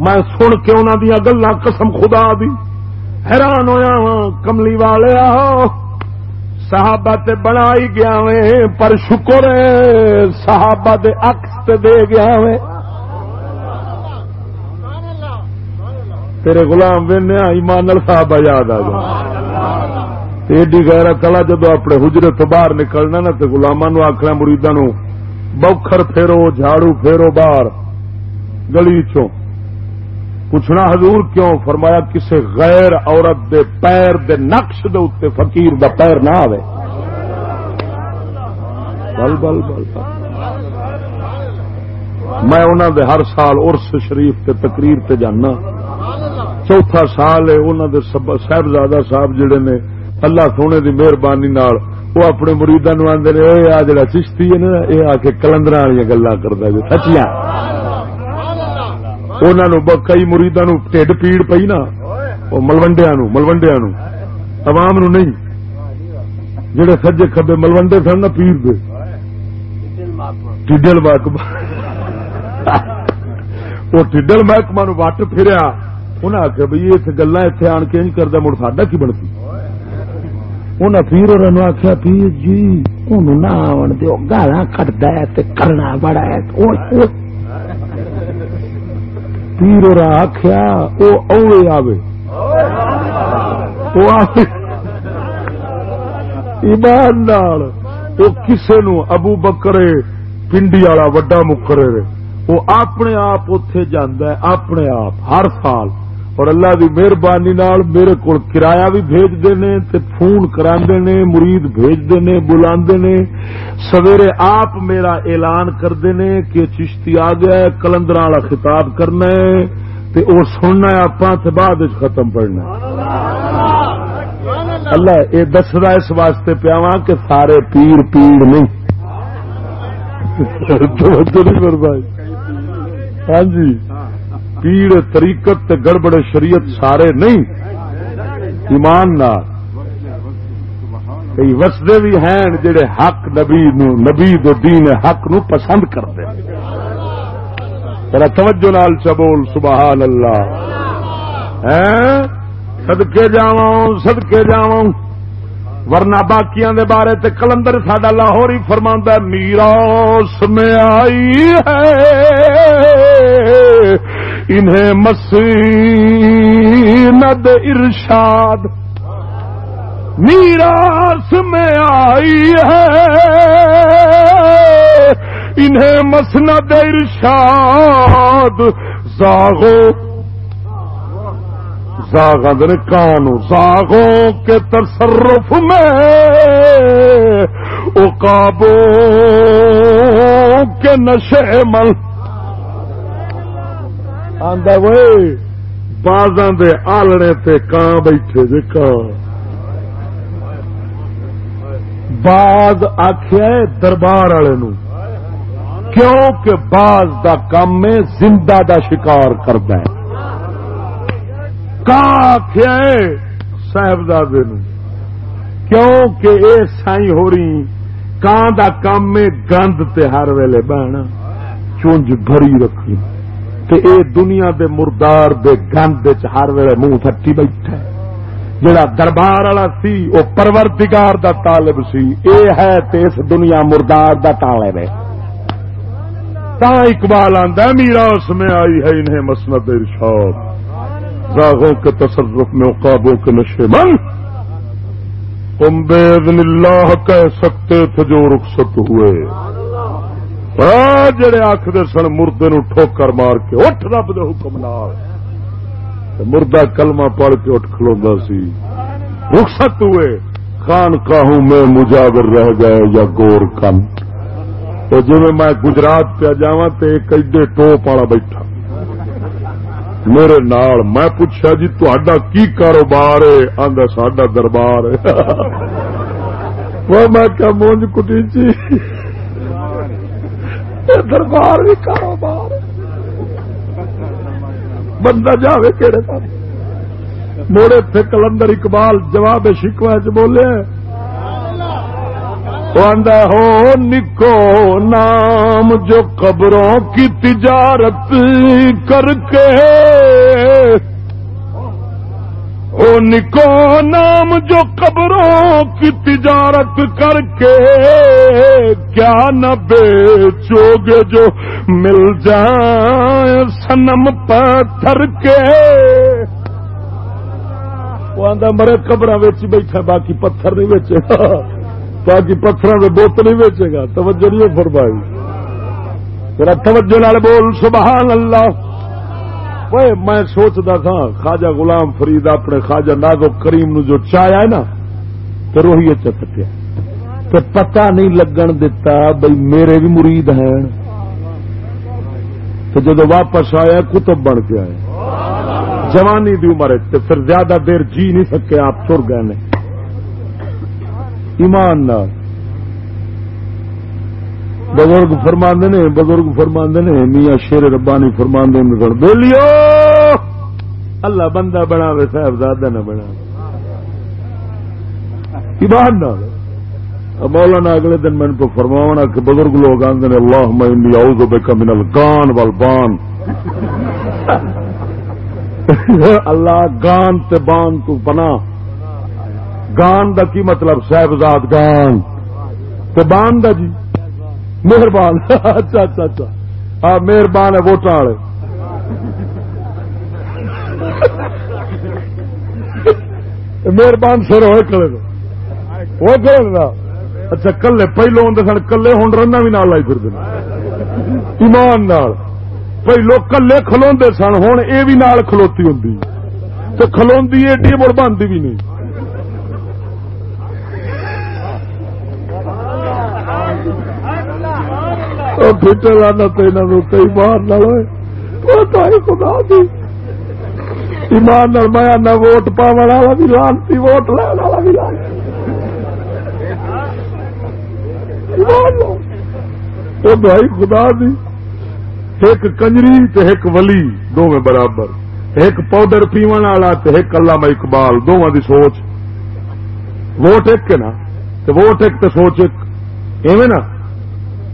میں سن کے انہوں دیا گلا قسم خدا دی۔ حیران ہوا وا ہاں، کملی والے صحابہ تے بنا ہی گیا وے، پر شکر صحابہ دے اکس دے گیا وے۔ تیرے گلام وین ایمان صحابہ یاد آ گیا ایڈی گہرا کلا جدو اپنے حجرے تو باہر نکلنا نا تو گلاما نو آخنا مریدا نو، بوکھر پھیرو، جھاڑو پھیرو باہر، گلی چوں۔ پوچھنا حضور کیوں؟ فرمایا کسی غیر عورت دے پیر دے نقش دے اتنے فقیر دا پیر نہ آئے بل بل بل میں انہوں دے ہر سال ارس شریف تے تقریر تے جانا۔ چوتھا سال ہے انہوں دے صاحبزادہ صاحب جڑے نے، اللہ سونے دی مہربانی نال وہ اپنے مریداں آدھے آ جڑا چشتی ہے نا یہ آ کے کلندر والی گلا کرتا جی سچیاں کئی مریدا نو ٹھڈ پیڑ پی نا ملوڈیا نو ملوڈیا نو عوام نو نہیں جڑے سجے کبے ملوڈے سن نا پیر دے ٹھڈل محکمہ وہ ٹھڈل محکمہ نو وٹ پھریا انہیں آخیا بھائی اس گلا اتنے آن کے کرتا مڑ ساڈا کی بنتی انہیں پیر اور آخیا پیر جی نہ آن دو گالا کٹتا ہے کرنا بڑا ہے پیر اور آخیا وہ اوے آوے۔ ایمان وہ کسے نو ابو بکرے پنڈی والا وڈا مکرے وہ اپنے آپ اتے جانا اپنے آپ، ہر سال۔ اور اللہ دی مہربانی میرے کو کرایہ بھی بھیجتے ہیں فون کرا مرید بھیجتے ہیں بلا سویرے آپ میرا اعلان کرتے ہیں کہ چشتی آ گیا ہے کلندر والا خطاب کرنا ہے تے وہ سننا ہے آپ بعد ختم پڑنا اللہ یہ دسدا اس واسطے پیا کہ سارے پیر پیڑ نہیں۔ ہاں جی۔ پیڑ تریقت گڑبڑ شریعت سارے نہیں۔ ایمان نہ کئی وسدے بھی ہیں جڑے حق نبی نو نبی دو دین حق نو پسند کرتے توجہ نال چبول سبحان اللہ سدکے جا سدکے جا ورنہ باقیاں دے بارے تے کلندر ساڈا لاہور ہی فرما میراث میں آئی ہے۔ انہیں مسیند ارشاد میراث میں آئی ہے۔ انہیں مسند ارشاد۔ زاغو۔ زاغ کانو۔ زاغوں کے تصرف میں اکابوں کے نشے مل۔ بازاں دے آلنے تے کان بیٹھے جے کان باز آخیا دربار والے نو کیوں کہ باز دا کام میں زندہ دا شکار کرتا ہے۔ کان آخیا صاحبزادے نو کیوں کہ اے سائی ہو رہی کان دا کام میں گند تے ہر ویلے بہنا، چونج بھری رکھنی۔ تے اے دنیا دے مردار دے گند ہر ویلے منہ تھٹی بیٹھا جڑا دربار والا سی وہ پروردگار دا طالب سی، اے ہے تے اس دنیا مردار دا طالب ہے۔ تا اقبال آدھا میرا اس میں آئی ہے انہیں مسنت ارشاد۔ راغوں کے تصرف میں اقابوں کے نشے من تم بے اللہ کہہ سکتے تھے جو رخصت ہوئے۔ جڑے آخر سن مردے نو ٹھوکر مار کے، اٹھ رب دے حکم نال۔ مردہ کلمہ پڑھ کے اٹھ کھلوا سی۔ رخصت ہوئے، خان کاہوں میں مجاگر رہ گئے یا گور کن۔ تو جی میں گجرات پہ جا تو ایک ایڈے ٹوپ والا بیٹھا۔ میرے نال میں پوچھا جی تا کی کاروبار ہے؟ آدھا ساڈا دربار ہے۔ میں کیا مونج کٹی چی دربار بھی کاروبار بندہ جاوے کہڑے پاس۔ موڑے تھے کلندر اقبال جواب شکوا چ بولے ہو نکو نام جو قبروں کی تجارت کر کے او نکو نام جو قبروں کی تجارت کر کے کیا نہ بیچو گے جو مل جائیں سنم پتھر کے۔ وہ آدھا مرے قبر بیٹھا، باقی پتھر نہیں ویچے۔ گا باقی پتھر میں بوتل نہیں ویچے گا۔ توجہ نہیں فرمائی۔ تیرا توجہ نال بول، سبحان اللہ۔ میں سوچتا تھا خواجہ غلام فرید اپنے خواجہ نازو کریم نو جو چایا ہے نا تو روہی چکیا تو پتا نہیں لگن دتا بھائی میرے بھی مرید ہیں تو جب واپس آیا کتب بن کے آئے جوانی دی عمر تو پھر زیادہ دیر جی نہیں سکے آپ چر گئے ایمان نہ بزرگ فرماندے نے، بزرگ فرماندے نے، میاں شیر ربانی فرماندے نکل بولیو! اللہ بندہ بنا وے صاحبزادہ نہ بنا ایمان نہ مولانا اگلے دن میں کو فرماونا کہ بزرگ لوگ آتے ہیں اللہ میں اعوذ بک من الگان والبان۔ اللہ گان تے بان تو بنا گان دا کی مطلب؟ صاحبزاد گان۔ تے بان دا جی؟ مہربان. اچھا اچھا اچھا. ہاں مہربان ہے ووٹ والے. مہربان سر ہوئے کلے وہ کرے اچھا کلے. پہلو ہوں سن کلے ہوں رنا بھی نال لائی پھر ایمان نال. پہلو کلے کھلو سن ہوں یہ بھی نال کھلوتی ہوں تو کھلو ایڈی مڑ بنتی بھی نہیں فٹر لانا تو یہاں کئی بار نہ ہوئے۔ خدا دی۔ ایمان میں نہ ووٹ پا والا بھی لانتی، ووٹ لین والا بھی لانتی۔ وہ بھائی خدا دی۔ ایک کنجری تے ایک ولی دو میں برابر۔ ایک پاؤڈر پیون والا ایک علامہ اقبال دونوں دی سوچ۔ ووٹ ایک نا؟ ووٹ ایک تو سوچ ایک۔ ایویں نا؟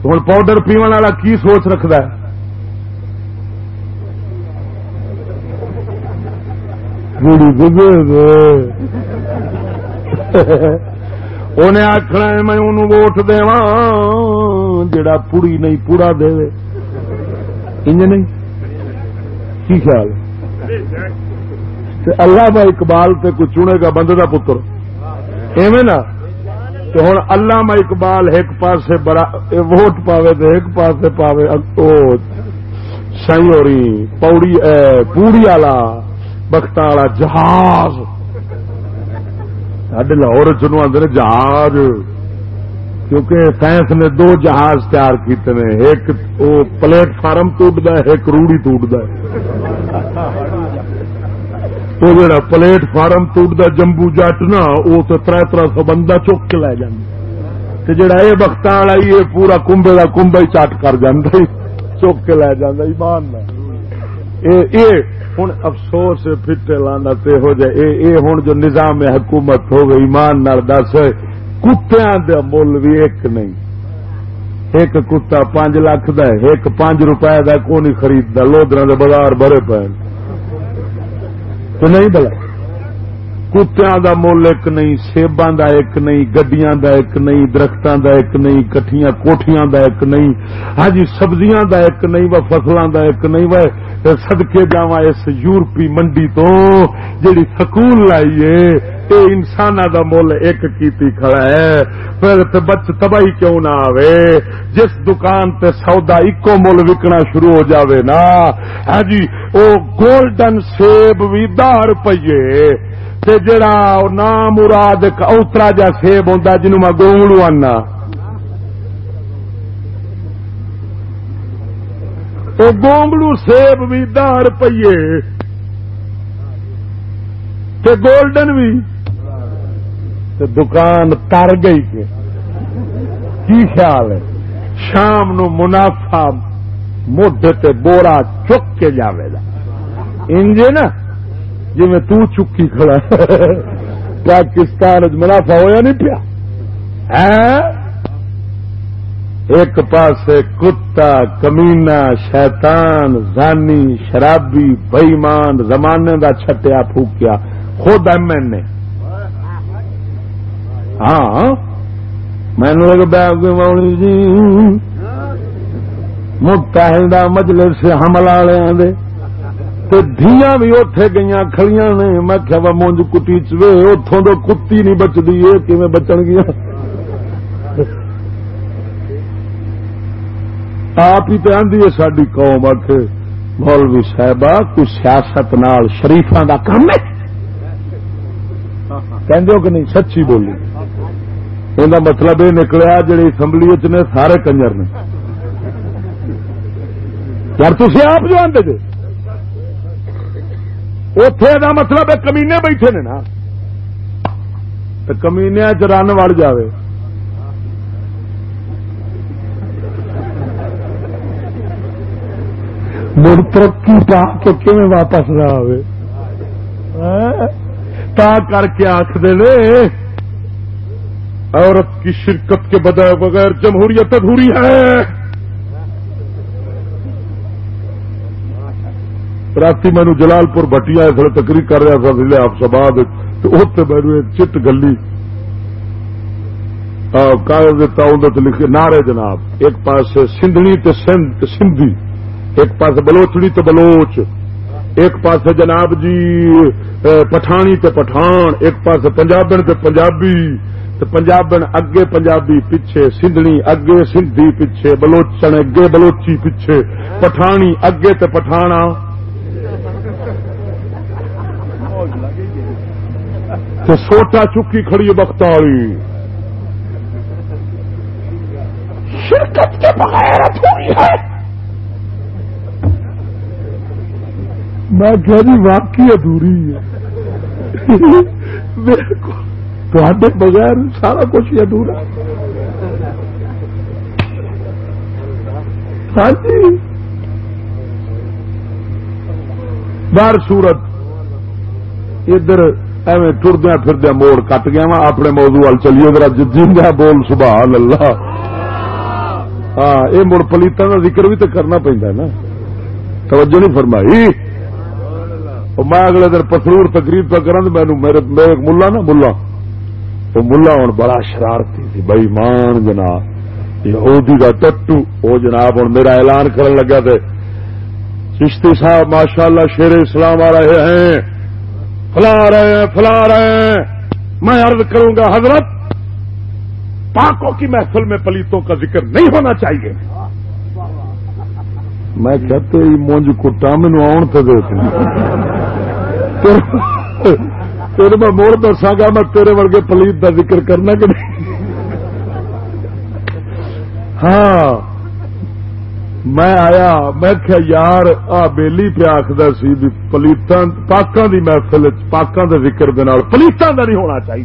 ہوں پاؤڈر پیو والا کی سوچ رکھد انہیں آخنا میں انہوں ووٹ دے جڑا پوڑی نہیں پورا دے۔ انج نہیں؟ کی خیال؟ اللہ با اقبال تے کوئی چنے گا بندے کا پتر۔ ایویں نا؟ تو ہوں اللہ اقبال ایک پاس ووٹ پاوے تو ایک پاس پاوے سیوری پوڑی پوڑی والا بخت والا جہاز۔ سڈے لاہور چنو آدھے جہاز۔ کیونکہ سائنس نے دو جہاز تیار کیتے ہیں ایک پلیٹ فارم ٹوٹتا ہے، ایک روڑی ٹوٹتا ہے۔ وہ جڑا پلیٹ فارم ٹوٹتا جمبو جٹ نا وہ تو تر تر سو بندہ چک کے لے جا جڑا یہ بخت والا یہ پورا کمبے کا کمبا ہی چٹ کر جانا چک کے لے جانا ایمان ہوں افسوس پھٹے لانا ہو جائے اے ہوں جو نظام حکومت ہو گئی ایمان نال دس کتیا دے مل بھی ایک نہیں ایک کتا پانچ لاکھ دا ایک پانچ روپئے کا کون خریدتا لودرا دے بازار بھرے پے تو نہیں بلا. کتیا دا مل ایک نہیں، سیباں دا ایک نہیں، گڈیاں دا ایک نہیں درختوں دا ایک نہیں کٹیاں کوٹیاں دا ایک نہیں. ہاں جی سبزیاں دا ایک نہیں و فصلوں دا ایک نہیں و سدکے جاوا اس یورپی منڈی تو جیڑی سکول لائیے اے انسان دا مل ایک کیتی کھڑا ہے۔ پھر بچ تباہی کیوں نہ آوے؟ جس دکان تے سودا اکو مل وکنا شروع ہو جاوے نا۔ ہاں جی او گولڈن سیب بھی دہ روپیے۔ جڑا نام مراد اوترا جا سیب ہوں جنوب میں گونگلو آنا گونگلو سیب بھی دہ روپیے۔ گولڈن بھی دکان تر گئی کے کی خیال ہے؟ شام نو منافع موڈے تے بورا چک کے جاوے گا۔ انجے نا جی میں تو چکی کھڑا پاکستان منافع ہوا نہیں پیا۔ ایک پاس کتا کمینا شیطان، زانی، شرابی، بئیمان، زمانے دا چھٹیا پھوکیا۔ خود ایم این نے ہاں مینو مونی جی۔ متحدہ مجلس حملہ والے دیا بھی اتے گئی کھڑیاں نے۔ میں کیا وا مونج کٹی چوے اتوں تو کتی نہیں بچتی یہ کیون بچن گیا؟ آپ ہی تو آدھی ہے ساری قوم آخ مولوی صاحبہ، کوئی سیاست نال شریفا کا کام ہے؟ کہ نہیں، سچی بولی۔ یہ مطلب یہ نکلیا جی اسمبلی نے سارے کنجر نے یار تھی آپ جو آتے جی اتے کا مطلب کمینے بیٹھے نے نا کمینیا چ رن وڑ جائے مڑ ترقی پا کے کھے واپس نہ آئے تا کر کے آخر عورت کی شرکت کے بدائے بغیر جمہوریت ادھوری ہے۔ رات مینو جلال پور بٹیا تھوڑے تقریر کر رہا تھا، ضلع آفسباد تو مینو ایک چٹ گلی۔ کاغذ دیتا لکھے، نعرے جناب۔ ایک پاس سندھنی تے سندھی۔ ایک پاس بلوچڑی تے بلوچ۔ ایک پاس جناب جی پٹھانی تے پٹھان۔ ایک پاس پنجابن تے پنجابی۔ پنجابن اگے پنجابی پیچھے سندھنی اگے سندھی پیچھے، بلوچن اگے، بلوچی پیچھے، پٹھانی اگے تے پٹھانا۔ تو سوٹا چکی کھڑی بخت والی شرکت کے بغیر ہے۔ میں کہہ جی واقعی ادھوری ہے۔ میرے کو تو بغیر سارا کچھ ہی ادھورا ہاں جی۔ بار سورت ادھر ایویں ٹردیا پھردیا موڑ کٹ گیا وا اپنے موضوع وال چلیے ذرا جی بول سبحان اللہ۔ ہاں یہ مڑ پلیتوں کا ذکر بھی تو کرنا پہنتا نا۔ توجہ نہیں فرمائی۔ میں اگلے دن پسرور تقریب پہ کرا میرے میرے ملا نا ملا۔ وہ ملا ہوں بڑا شرارتی تھی بئی مان جناب۔ یہودی کا ٹٹو۔ وہ جناب ہوں میرا اعلان کرن لگا تھے چشتی صاحب ماشاء اللہ شیر اسلام آ رہے ہیں۔ فلا رہے ہیں فلا رہے ہیں۔ میں عرض کروں گا، حضرت، پاکوں کی محفل میں پلیتوں کا ذکر نہیں ہونا چاہیے۔ میں کہتے ہی مونج کٹا مینو آن تو دیکھ تیرے میں موڑ دسا گا میں تیرے ورگے پلیت کا ذکر کرنا کہ نہیں؟ ہاں۔ میں آیا، میں کیا یار، آ بیلی پہ آخر سی بھی پلیتاں، پاکاں دی محفل پاکاں دے ذکر دے نال پلیتاں دا نہیں ہونا چاہیے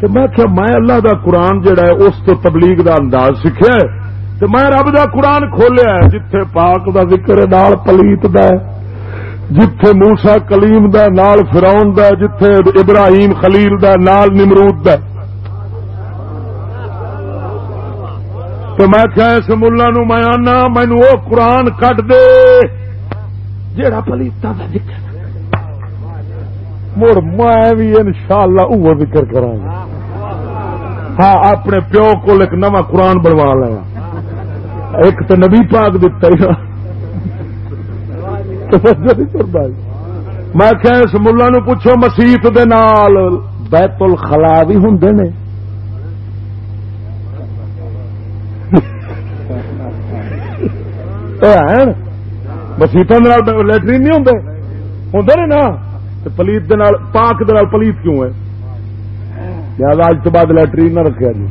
تو میں کیا میں اللہ دا قرآن جڑا ہے، اس تو تبلیغ دا انداز سیکھا ہے۔ تو میں رب دا قرآن کھولیا ہے، جتھے پاک دا ذکر ہے، نال پلیت دا ہے۔ جتھے موسا کلیم دا نال فراؤن دا جتھے ابراہیم خلیل دا نال نمرود دا تو میں کیا اس ملا نو میں آنا، مینو وہ قرآن کٹ دے جڑا پلیتا کا ذکر مڑ میں بھی ان شاء اللہ وہ ذکر کرا ہاں اپنے پیو کو ایک نواں قرآن بنوا لیا ایک تو نبی پاک دتا ہی۔ میں کہ اس ملا نو پوچھو مسیت دے نال بیت الخلا بھی ہوں نے۔ مسیطوں لٹرین نہیں ہوں ہوں نے نا؟ پلیت پاک پلیت کیوں ہے؟ لہٰذا اج تو بعد لٹرین نہ رکھا جی۔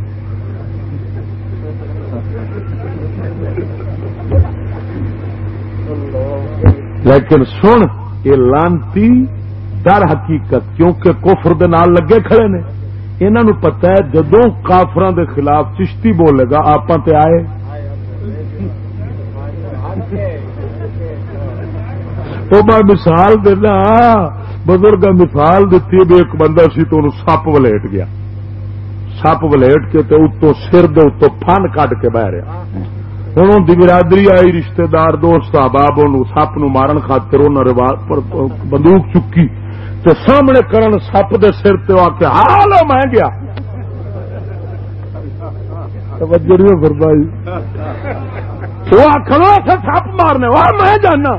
لیکن سن، یہ لانتی در حقیقت کیونکہ کفر دے نال لگے کھڑے نے۔ انہوں پتا ہے جدو کافران دے خلاف چشتی بولے گا آپ تے آئے۔ تو میں مثال دینا، بزرگ مثال دیتی بھی ایک بندہ سی تو سپ ولیٹ گیا۔ سپ ولیٹ کے تو اتو سر دے اتو فن کٹ کے بہ رہا۔ ہوں۔ ان کی برادری آئی رشتے دار دوست احباب سپ نو مارن خاطر بندوق چکی۔ تو سامنے کرن سپ دے سر تے آ کے، حال میں گیا وہ آخر سپ مارنے، وہ میں جانا۔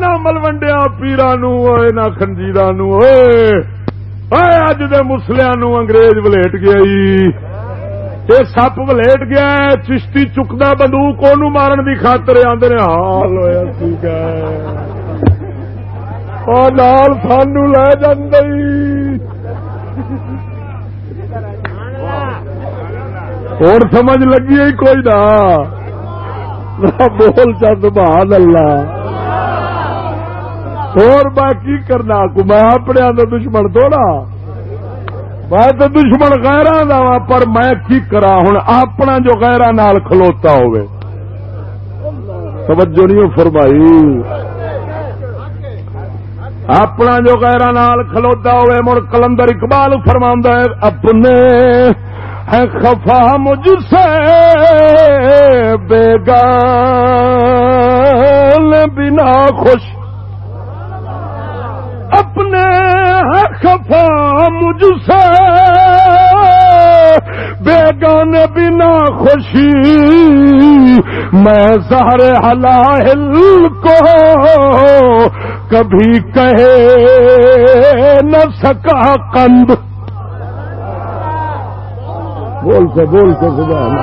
نہ ملوڈیا پیران نہ خنجیر اج دے مسلیا نو انگریز ولیٹ گیا سپ ولیٹ گیا چشتی چکتا بندوق مارن کی خاطر آدھے حال ہوا ٹھیک ہے لال سانو لے اور سمجھ لگی کوئی نہ بول چند بہان اللہ اور باقی کرنا کو؟ میں اپنے اندر دشمن توڑا میں تو دشمن گہرا دا پر میں کی کرا ہوں اپنا جو گہرا نال کھلوتا ہوئے۔ توجہ نہیں فرمائی۔ اپنا جو گہرا نال کھلوتا ہوئے، مڑ کلندر اقبال فرما ہے، اپنے ہے خفا مجھ سے بیگان بنا خوش خفا مجھ سے بیگان بنا خوشی، میں زہر حلاحل کو کبھی کہے نہ سکا کند بول سے بول سے سبحان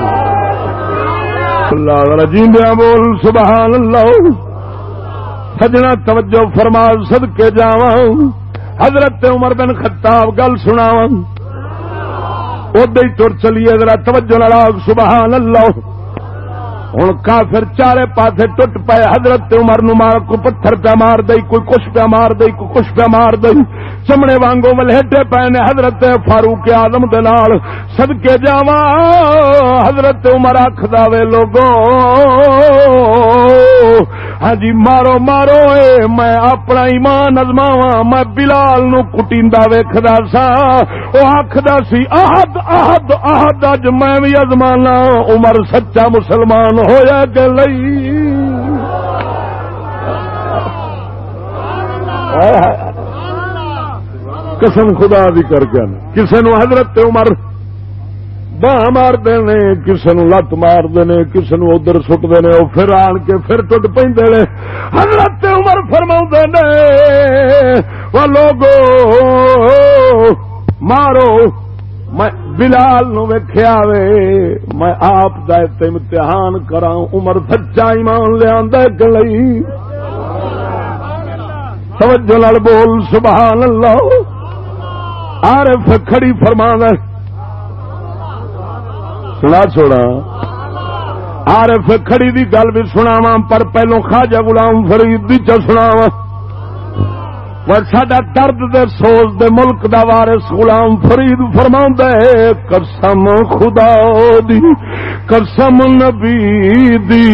اللہ۔ جیندیا بول، سبحان اللہ۔ سجنا توجہ فرما سد کے جا حضرت عمر بن خطاب گل سنا ادے تر چلیے ذرا توجہ لڑا سبحان اللہ۔ ہوں کافر چارے پاسے ٹوٹ پائے، حضرت عمر نو مار کو پتھر پہ مار دئی، کوئی کچھ پہ مار دئی، کوئی کچھ پہ مار دئی۔ چمڑے وانگو ملہٹے پے نے حضرت فاروق آدم دلال سد کے حضرت عمر آخ دے لوگو ہاں جی مارو مارو اے، میں اپنا ایمان ازماوا میں بلال نو کٹیندا ویکھدا سا۔ او آکھدا سی، احد احد احد، اج میں بھی ازمانا ہاں، عمر سچا مسلمان ہویا کہ قسم خدا بھی کر کے کسی نو حضرت عمر باہ مار دینے کسی نو لت مار دینے کسی نو ادھر سٹ دینے وہ پھر آن کے پھر ٹوٹ پہ حضرت عمر فرما نے وہ لوگو مارو، میں بلال نو ویخیا وے، میں آپ کا امتحان کرا عمر سچا ایمان لیا گئی توجہ لڑ بول، سبحان اللہ۔ عارف کھڑی فرما سنا چھوڑا عارف کھڑی دی گل بھی سناوا پر پہلو خاجا غلام فرید دی چ سناوا سڈا درد دے سوز دے ملک دا وارث غلام فرید فرما ہے قسم خدا دی قسم نبی دی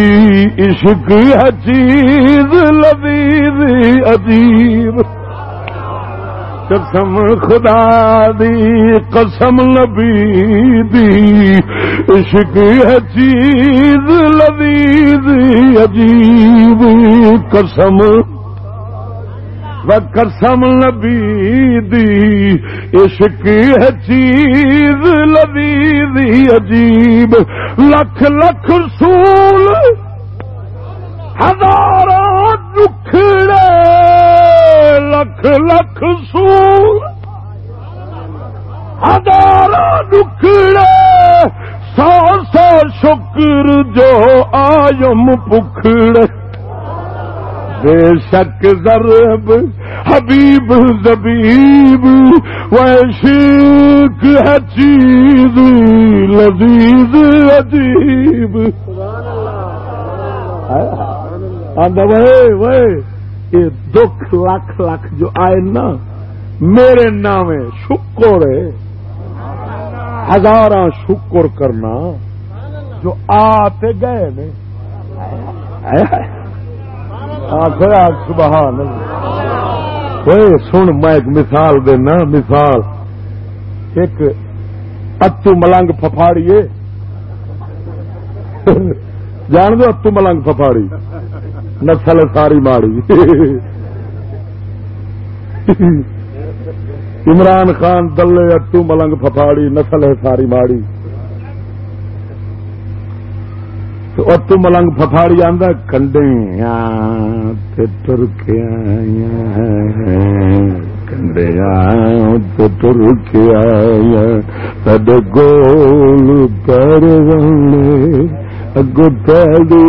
عشق ہے چیز لذیذ عجیب قسم خدا دی قسم نبی دی عشق ہے چیز لذیذ عجیب قسم قسم نبی دی، عشق ہے چیز لذیذ عجیب، لکھ لکھ سول ہزار دکھڑے لکھ لکھ سور ہزار دکھڑے سو سو شکر جو آیم پکھڑے بے شک ضرب، حبیب زبیب ویشک ہے چیز لذیذ عجیب۔ یہ دکھ لاکھ لاکھ جو آئے نا، میرے نام شکر ہزار شکر کرنا جو آتے گئے نے۔ سبحان سن میں ایک مثال دینا، مثال۔ ایک اتو ملنگ ففاڑیے جان دو اتو ملنگ ففاڑی نسل ساری ماڑی۔ عمران خان دلے اتو ملنگ ففاڑی نسل ہے ساری ماڑی۔ تو اتو ملنگ ففاڑی آدھا کنڈے تر کے کنڈے تر کے آیا گول پر اگو تیری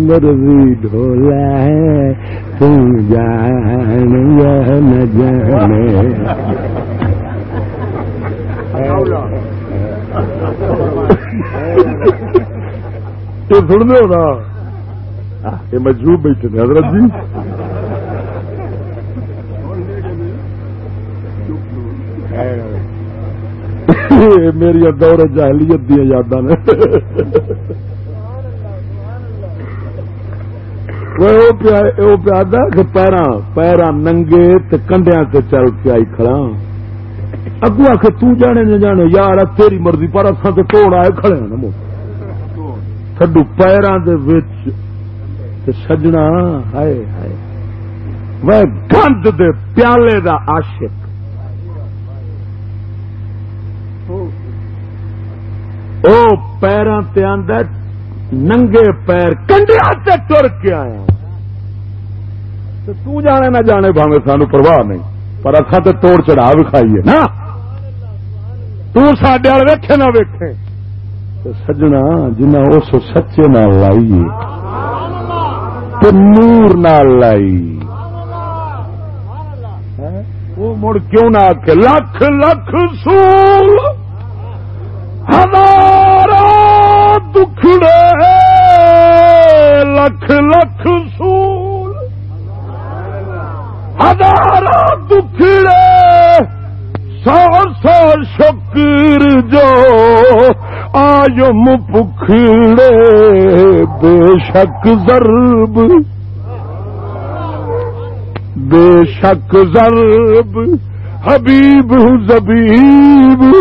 مرضی ڈھولا ہے تم جان یا نہ جانے یہ سن دو نا یہ مجبور بیٹھے تھے، حضرت جی؟ میری دور جہلیت دیا یاداں نے. کہ پیرا پیرا ننگے کنڈیا سے چل کے آئی کھڑا اگو آ کے تانے نہ جانے، یار تیری مرضی، پر اصل تو توڑ آئے کھڑے ہیں نا تھڈو پیروں کے سجنا، ہائے ہائے۔ وہ گند دے پیالے دا عاشق۔ او پیروں تے آندا ننگے پیر کنڈیا سے ٹر کے آیا۔ تو جانے نہ جانے، بھاوے سانو پرواہ نہیں۔ پر اکھا تو توڑ چڑھا بھی کھائیے نا تڈے وال ویکھے نہ ویکھے۔ سجنا جنا اس سچے نال لائیے تو نور نال لائی ہاں؟ وہ مڑ کیوں نہ آ لکھ لکھ سول ہزار دکھڑے لکھ لکھ سول ہزار دکھڑے سو سو شکر جو آیم پکھڑے بے شک ضرب۔ بے شک ضرب، حبیب زبیب۔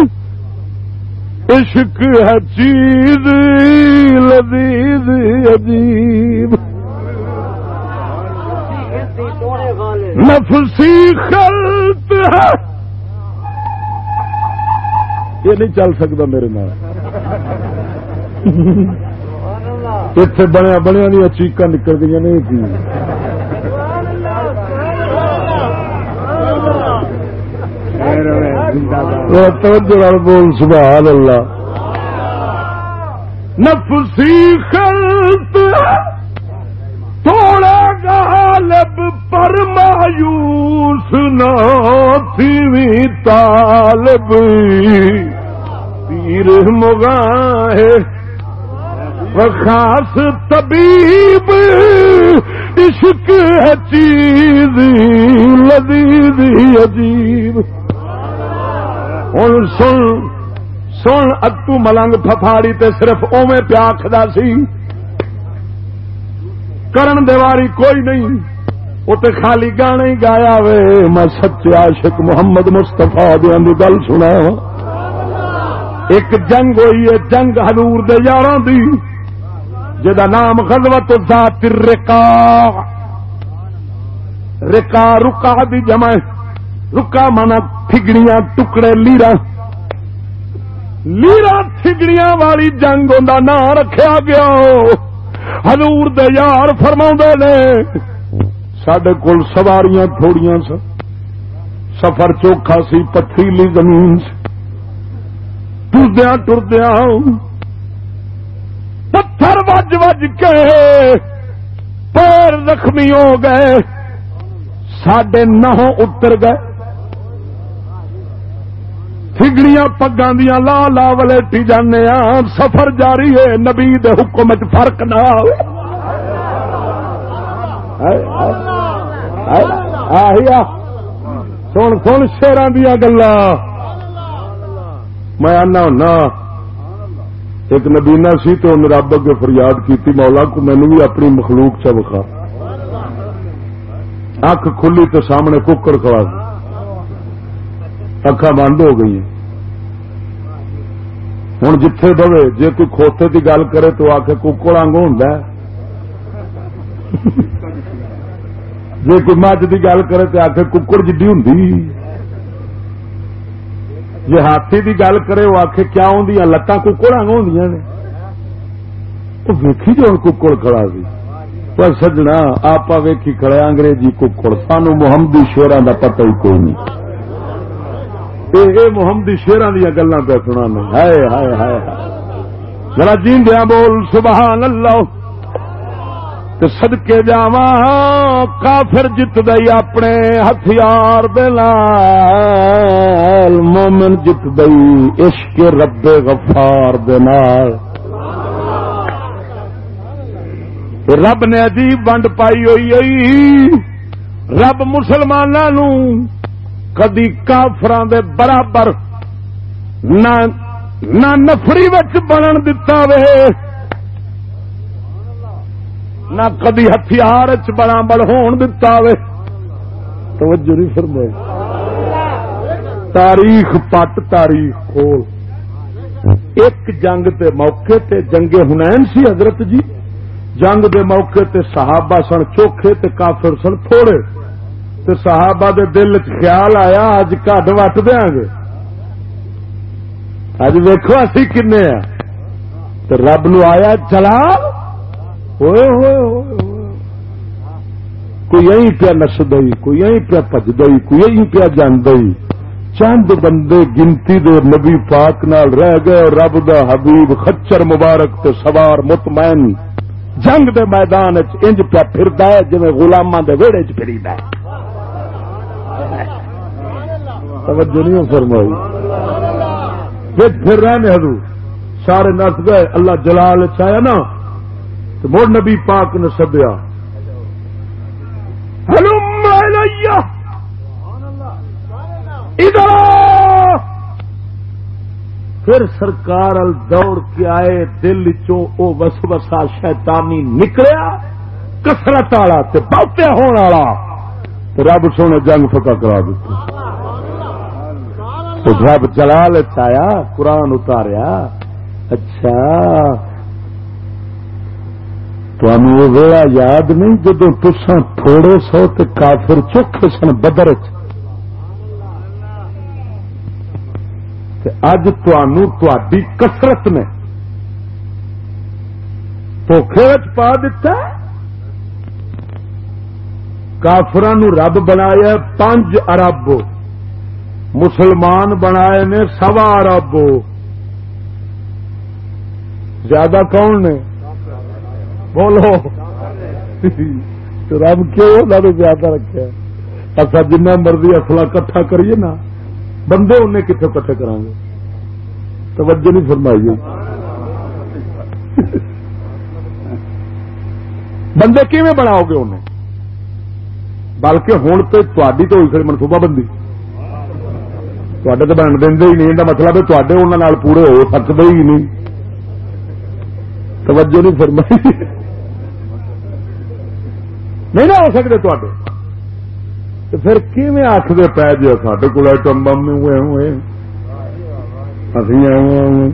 عشق ہے چیز، لذیذ عجیب۔ نفسی خلط ہے۔ یہ نہیں چل سکتا میرے نام اتنے بنیا بنیا دیا چیقا نکل گئی نہیں بول سبحان اللہ نفسی خلط تھوڑا غالب پر مایوس نہ تھی طالب پیر مغاہ خاص طبیب عشق ہے چیز لذیذ عجیب۔ ہوں سن سن اتو ملنگ ففاڑی تے صرف اوے پیاکھدا سی۔ کرن دیواری کوئی نہیں وہ تو خالی گانے ہی گایا وے۔ میں سچے عاشق محمد مستفا دیا گل سنا ایک جنگ ہوئی ہے، جنگ حضور دے یار دی جا نام غزوت ذات رکا رکا رکا دی جمع رکا مانا تھگڑیاں، ٹکڑے لیرا لیرا تھگڑیاں والی جنگ ان نام رکھا گیا۔ حضور دے یار فرما نے سڈے کول سواریاں تھوڑیاں سن۔ سفر چوکھا سی، پتھریلی زمین ٹردیا ٹردیا پتھر وج وج کے پیر زخمی ہو گئے سڈے نہ اتر گئے تھگڑیاں پگاں دیا لا لا ولیٹی جانے سفر جاری ہے نبی دے حکم چ فرق نہ سن سن شیران دیا گلا میں آنا ہونا। ایک نبینا سی تو میرا رب اگے فریاد کی مولا کو مینو بھی اپنی مخلوق چ وکھا۔ اکھ کھلی تو سامنے ککڑ کھڑا اکھا بند ہو گئی ہوں جتھے بوے جی کوئی کھوتے کی گل کرے تو آ کے ککڑ آنگ ہوں جی کوئی مجھ کی گل کرے تو آ کے ککڑ جی ہوں جی ہاتھی کی گل کرے وہ آخ کیا ہوں لتاں ککڑ آنگ ہوں نے ویکھی جو ہوں ککڑ کھڑا سی پر سجنا آپ ویکھی کھڑے انگریزی ککڑ سانو محمدی شیران کا پتہ ہی کوئی نہیں یہ محمدی شیران دیا گلا پہ سنا ہائے ہائے ہائے ذرا جیندیا بول سبحان اللہ سدکے جا کافر جت دئی اپنے ہتھیار مومن جت دئی عشق رب غفار دال رب نے عجیب ونڈ پائی ہوئی رب مسلمانوں کدی کافران دے برابر نہ نفری بنن دتا وے۔ نہ کدی ہتھیار برابر ہون دتا وے۔ توجہ نہیں فرمائی۔ تاریخ پٹ تاریخ کھول ایک جنگ تے موقع تے جنگ ہنین سی حضرت جی۔ جنگ دے موقع تے صحابہ سن چوکھے تے کافر سن تھوڑے۔ تو صحابہ دے دل چ خیال آیا اج کڈ وٹ دیا گے۔ اج ویکو اسی کن رب نو آیا چلا ہوئے ہوئے ہوئے کوئی یہی پیا نس دئی، کوئی یہی پیا پج دئی، کوئی یہی پیا جان دئی. چند بندے گنتی دے نبی پاک نال رہ گئے اور رب دا حبیب خچر مبارک تے سوار مطمئن. جنگ دے میدان انج پیا پھر جی گلاما دے ویڑے چ پھری ہے. توجہ نہیں فرمائی. پھر رہنے حضور؟ سارے نس گئے، اللہ جلال چایا نا تو مڑ نبی پاک نے سدیا۔ پھر سرکار ال دوڑ کے آئے، دل چو او وس وسا شیطانی نکلیا کسرت والا بہتے ہونے والا۔ رب سونے جنگ فکا کرا دیتے رب جلال چایا قرآن اتاریا۔ اچھا۔ تمہیں وہ ویلا یاد نہیں جدو تسا تھوڑے سو تے کافر چوکھے سن بدر اج تھی کسرت نے دھوکھے پا دیتا کافران رب بنایا پانچ ارب مسلمان بنائے نے سوا ارب زیادہ کون نے؟ بولو۔ رب کیوں زیادہ رکھا اچھا جنہ مرضی اصلا کٹھا کریے نا، بندے انہیں کتنے کٹھے کرا گے؟ توجہ نہیں فرمائی بندے کیون بناؤ گے انہیں؟ بلکہ ہوں تو تاری تو ہوئی منصوبہ بندی۔ تے تو بن دیں ہی نہیں مطلب ہے تے انہوں پورے ہو سکتے ہی نہیں۔ توجہ نہیں فرمائی۔ نہیں نہ ہو سکتے تے پھر کیویں آخر پی جی سڈے کو ایٹم بم ہوئے ہوئے اسی یہاں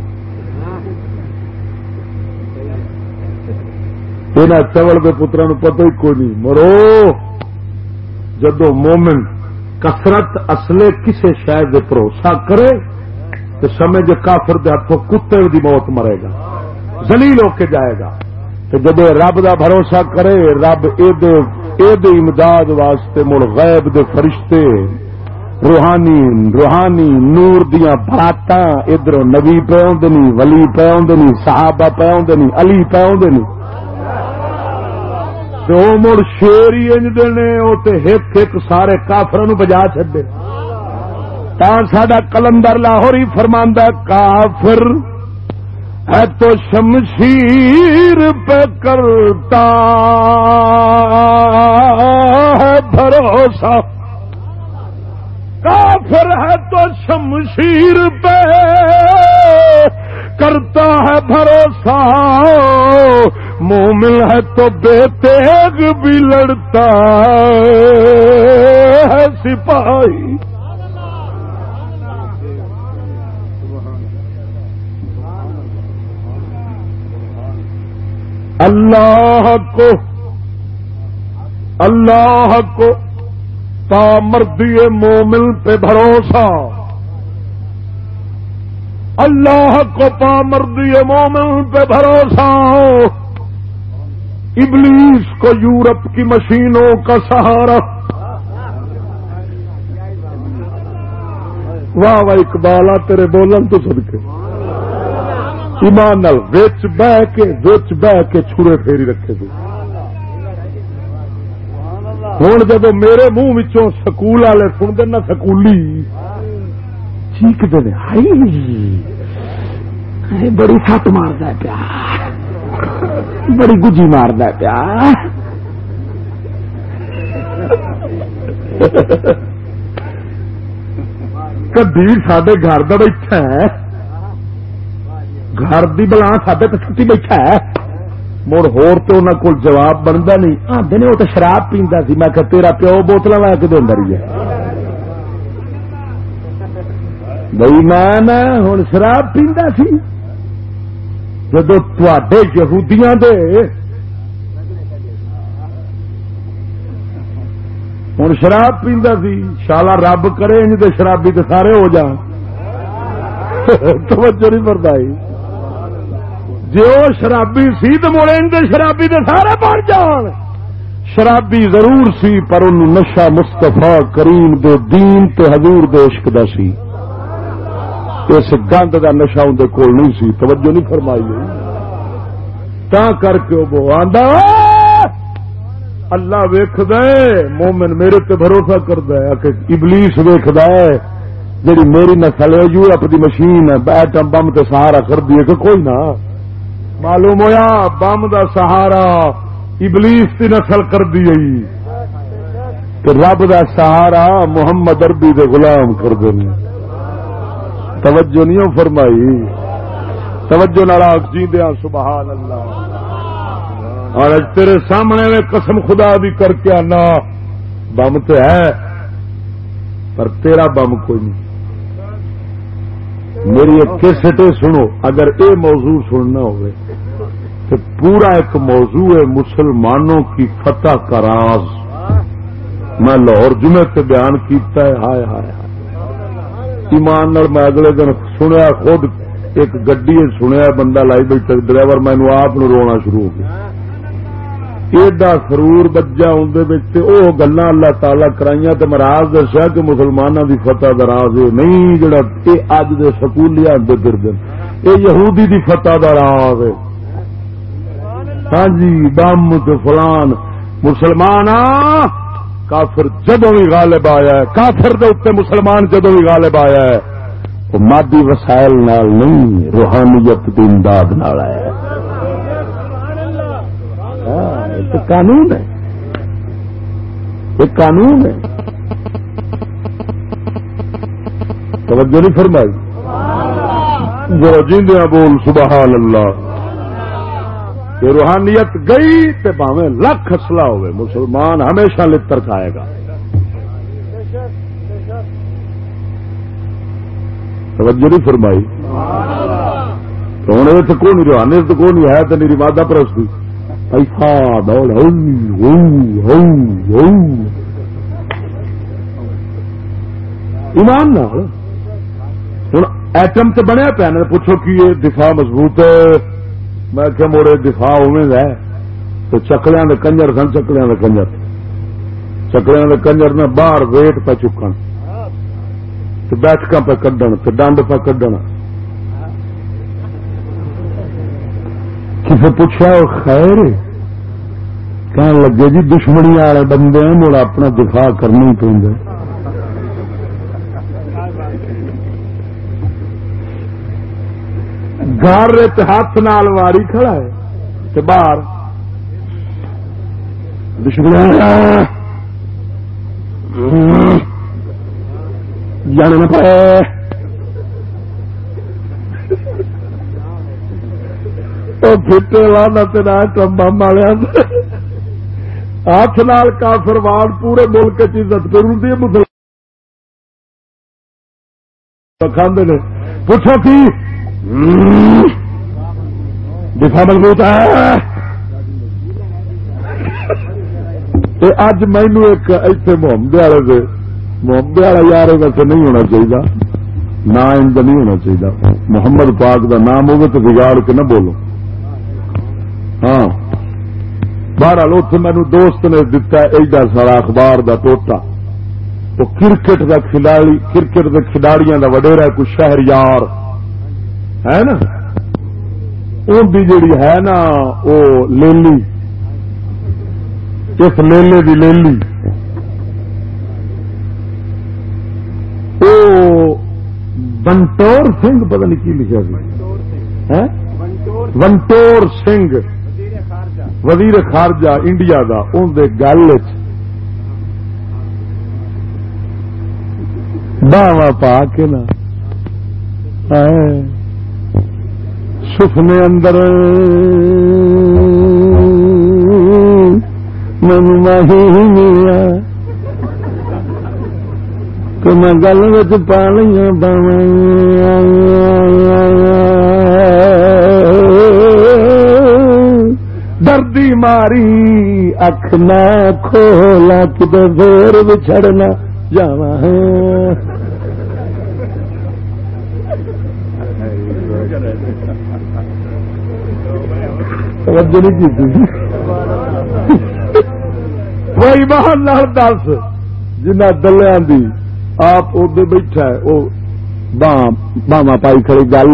چول کے پترا نو پتہ ہی کوئی نہیں۔ مرو۔ جدو مومن کسرت اصلے کسے شاید بھروسہ کرے، تو سمجھ کافر دے ہاتھوں کتے دی موت مرے گا۔ زلیل ہو کے جائے گا۔ تو جب رب دا بھروسہ کرے، رب اے امداد واسطے مڑ غیب دے فرشتے، روحانی روحانی نور دیا برات ادھر نبی پہ آدھنی ولی پہ آدھنی صحابہ پہ آدھنی علی پہ آدھنی تو مڑ شیر ہی انجتے نے وہ تو ایک سارے کافر بجا چڈے تا سڈا کلندر لاہور ہی فرماندہ کافر ہے تو شمشیر پہ کرتا ہے بھروسہ۔ کافر ہے تو شمشیر پہ کرتا ہے بھروسہ۔ مومن ہے تو بے تیگ بھی لڑتا ہے سپاہی۔ اللہ کو اللہ کو مردی مومن پہ بھروسہ۔ اللہ کو پامردی مومن پہ بھروسہ۔ ابلیس کو یورپ کی مشینوں کا سہارا۔ واہ واہ اقبال تیرے بولن تو سدکے ایمان وچ بہ کے وچ بہ کے چھڑے پھیری رکھے گے ہوں جب میرے منہ سکول والے سن دینا سکولی، چیک دے بڑی سٹ مارتا پیا۔ بڑی گجی مارد پیا۔ کدی سڈے گھر کا بیٹھا گھر کی بلا سڈے چھٹی بیٹھا ہے۔ مڑ ہور تو انہوں کو جواب بنتا نہیں۔ آدھے نے وہ تو شراب پیندا سی۔ میں کہ تیرا پیو بوتل لا کے دن رہی ہے؟ بھائی میں ہوں شراب پیندا سی۔ جدو تے یہودیاں دے ہوں شراب پیندا سی، شالا رب کرے انج دے شرابی تو سارے ہو جان۔ توجہ نہیں بردائی جی وہ شرابی سی تو مڑے دے شرابی تو سارے بن جان۔ شرابی ضرور سی، پر ان نشا مستفا کریم دے دین تے حضور دے عشق دا سی۔ اس گند کا نشا اندر کول نہیں سی، توجہ نہیں فرمائی۔ تا کر کے وہ آدھا اللہ ویخد مومن میرے تے بھروسہ کرد ابلیس ویخد جی میری نسل ہے، یورپ کی مشین ہے ایٹم بم تے سہارا کر دیے کہ کوئی نہ۔ معلوم ہویا بم دا سہارا ابلیس کی نسل کر دی رب دا سہارا محمد اربی دے غلام کر دیں توجہ نہیں فرمائی۔ توجہ ناراض جی دیا ہاں، سبحان اللہ۔ اور تیرے سامنے میں قسم خدا بھی کر کے آنا۔ بم تو ہے، پر تیرا بم کوئی نہیں۔ میری ایک کیسٹ سنو، اگر اے موضوع سننا ہوئے۔ تو پورا ایک موضوع ہے مسلمانوں کی فتح کا راز۔ میں لاہور جمعے سے بیان کیتا ہے، ہائے ہائے ایمان میں اگلے دن سنیا، خود ایک گڈی سنیا، بندہ لائی بیٹھا، ڈرائیور مینو آپ رونا شروع ہو گیا۔ ایڈا سرور بجا اندر گلا اللہ تعالی کرائی تو مراج دسیا کہ مسلمانوں کی فتح کا دراز نہیں، جڑا یہ اج دے سکولی آدھے پھر یہ یہودی دی فتح دراز ہے۔ ہاں جی بم فلان مسلمان کافر جدو بھی غالب آیا ہے کافر دے اتنے مسلمان جدو بھی غالب آیا ہے وہ مادی وسائل نال نہیں روحانیت کی امداد نال آیا ہاں، قانون ہے۔ ایک قانون ہے۔ توجہ نہیں فرمائی۔ جو جیندیاں بول سبحان اللہ۔ کہ روحانیت گئی تے باوے لکھ اصلا ہوئے۔ مسلمان ہمیشہ لتر کھائے گا۔ توجہ نہیں فرمائی۔ تو ہوں یہ کون روحانیت کون ہے تو میری مادہ پرستی۔ پیسہ دوڑ ایمان نہ ہوں ایٹم تو بنیا پیا پوچھو کہ یہ دفاع مضبوط ہے۔ میں کہ موڑے دفاع اویں ہے تو چکلیاں دے کنجر سن، چکلیاں دے کنجر۔ چکلیاں دے کنجر نے باہر ویٹ پہ چکن تو بیٹھک پہ کڈن، تو ڈنڈ پہ کڈن۔ کسی پوچھا خیر؟ کہنے لگے جی دشمنی والے بندے مڑ اپنا دفاع کرنا ہی پہ گھر ہاتھ نال واری کھڑا ہے تو باہر دشمن جانے نہ پائے پھٹے لانا تیرا ٹمبا مالیا ہاتھ نال کافروان پورے ملک چیزت کروں مسلمان کھانے پوچھو کی؟ دفاع مضبوط ہے۔ اج مینو ایک ایسے محمد والے سے محمد والا یار ویسے نہیں ہونا چاہیے نہ ان کا نہیں ہونا چاہیے محمد پاک کا نام ہوگا تو بگاڑ کے نہ بولو۔ ہاں۔ بہرحال اتنے مینو دوست نے دتا ایڈا سارا اخبار دا ٹوٹا۔ وہ کرکٹ دا کھلاڑی کرکٹ کے کھلاڑیاں دا وڈیرا کوئی شہر یار ہے نا؟ ان کی جیڑی ہے نا وہ لیلی۔ اس لیلے کی لیلی۔ وہ بنٹور سنگھ، پتہ نہیں کی لکھا سی ونٹور سنگھ۔ وزیر خارجہ انڈیا کا اندر گل باوا پا کے نا۔ سفنے اندر۔ من ماہی ملا تو میں گل بچ پا لیا دردی ماری، اکھ نہ کھولا کدھر زور بچھڑنا جاوا توجہ نہیں کی وہی باہر نال دس، جنہ دلیا دی آپ ادھر بیٹھا ہے وہ باوا پائی کھڑی گل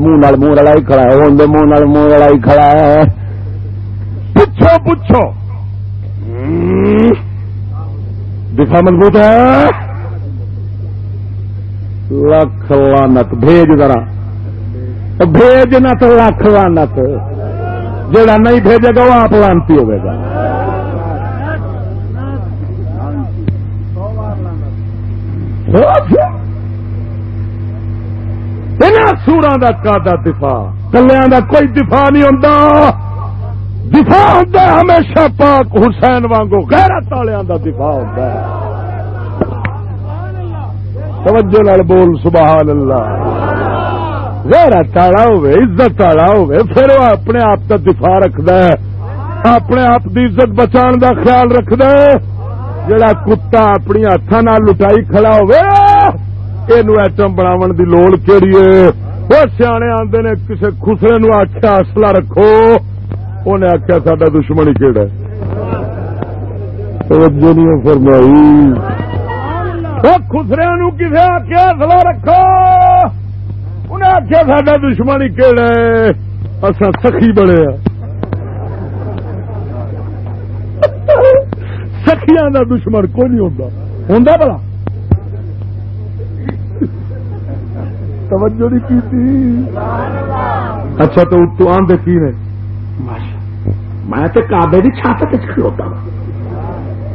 منہ منہ لڑائی کھڑا ہے اندر منہ منہ لڑائی کھڑا ہے۔ پوچھو پوچھو۔ دفاع مضبوط ہے؟ لکھ لانت بھیج ذرا۔ بھیج نہ تو لکھ لانت جڑا نہیں بھیجے گا وہ آپ لانتی ہوگا سورا کا دفاع کلیا کا کوئی دفاع نہیں ہوتا دفاع ہوتا ہمیشہ پاک حسین وانگو غیرت والوں کا دفاع ہوتا ہے۔ توجہ لال بول، سبحان اللہ۔ غیرت ہوے عزت ہوے پھر وہ اپنے آپ کا دفاع رکھد اپنے آپ کی عزت بچان دا خیال رکھد جڑا کتا اپنی ہاتھ لٹائی کھڑا ایٹم بناو دی لوڑ کیڑی ہے؟ وہ سیانے آدھے نے کسی خسرے نو آخیا اصلا رکھو. انہیں آخیا سڈا دشمن ہی کہڑا فرمائی۔ خسرے نو کسی آخیا اصلا رکھو۔ انہیں آخیا سڈا دشمن ہی کہڑا اصا سخی بڑے ہاں۔ سخیا کا دشمن کوئی نہیں ہوتا ہوں بلا توجہ نہیں کی اچھا تو اتو آدھے کی نے؟ میں تو کابے کی چھت کھلوتا ہاں۔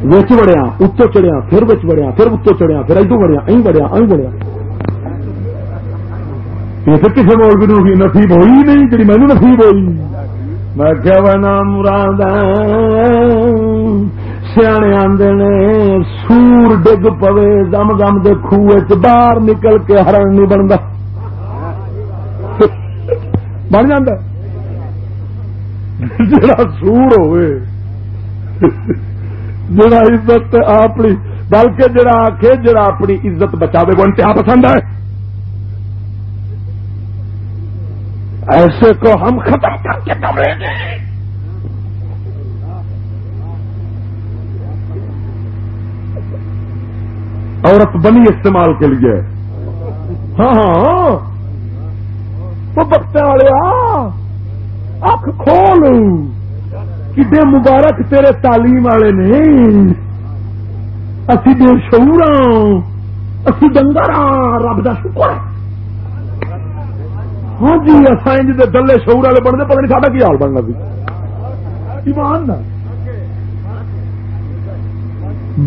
وچ بڑیا اتو چڑیا پھر بچ بڑیا پھر اتو چڑیا پھر ادو بڑیا اہ بڑیا اہ بڑیا یہ کسی مولوی نے نصیب ہوئی نہیں جی مینو نصیب ہوئی۔ میں کیا بنا مراد سیانے آدھے نے سور ڈگ پوے، دم دم دے خوہ باہر نکل کے ہرن نہیں بنتا بن جا سور ہوئے، جڑا عزت اپنی، بلکہ جڑا آخ جڑا اپنی عزت بچا وہ انتہا پسند ہے۔ ایسے کو ہم ختم کر کے کمرے گے عورت بنی استعمال کے لیے۔ ہاں ہاں۔ وہ بختے والے ہاں۔ اکھ کھول۔ کڈے مبارک تیرے تعلیم والے نے اسی بے شعور اسی ڈنگر ہاں رب کا شکر ہاں جی اصل دے دلے شعور والے بنتے پتہ نہیں ساڈا کی حال بننا سی۔ ایمان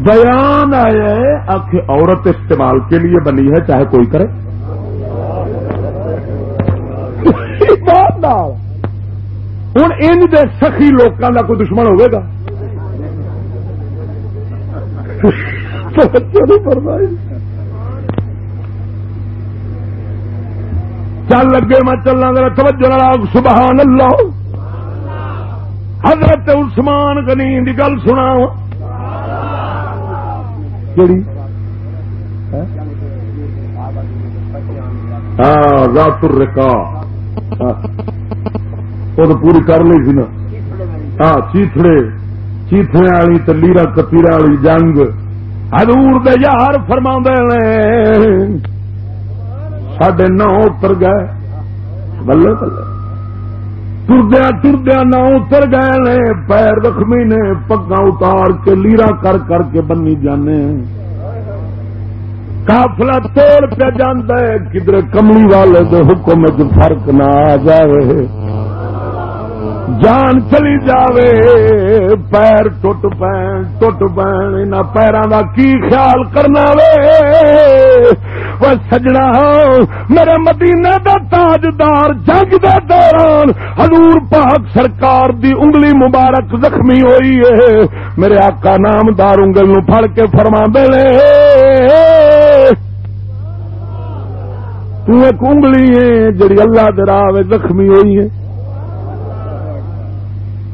بیان آیا ہے آخ عورت استعمال کے لیے بنی ہے، چاہے کوئی کرے۔ ہوں ان دے سخی لوگوں کا کوئی دشمن ہوئے گا۔ چل لگے، میں چلنا ذرا توجہ سبحان اللہ حضرت عثمان غنی کی گل سنا ہاں؟, ہاں، رات الرکا ہاں۔ وہ تو پوری کر لی سی نا۔ ہاں چیتڑے چیتڑے والی تو لیرا کتیرا والی جنگ۔ ہدور دے یار فرما نے۔ سڈے نو اتر گئے بلے بلے تردیا تردیا نو اتر گئے نے پیر زخمی نے پگا اتار کے لیرا کر کر کے بنی جانے کافلا توڑ پہ جانا ہے کدھر کملی والے دے حکم چ فرق نہ آ جائے جان چلی جاوے پیر ٹوٹ پین ٹوٹ پین ان پیروں کا کی خیال کرنا وے وہ سجنا میرے مدینے دا تاجدار جنگ دے دوران حضور پاک سرکار دی انگلی مبارک زخمی ہوئی ہے۔ میرے آقا نامدار انگل نو پھڑ کے فرما دے تو ایک انگلی ہے جڑی اللہ دے راہ زخمی ہوئی ہے۔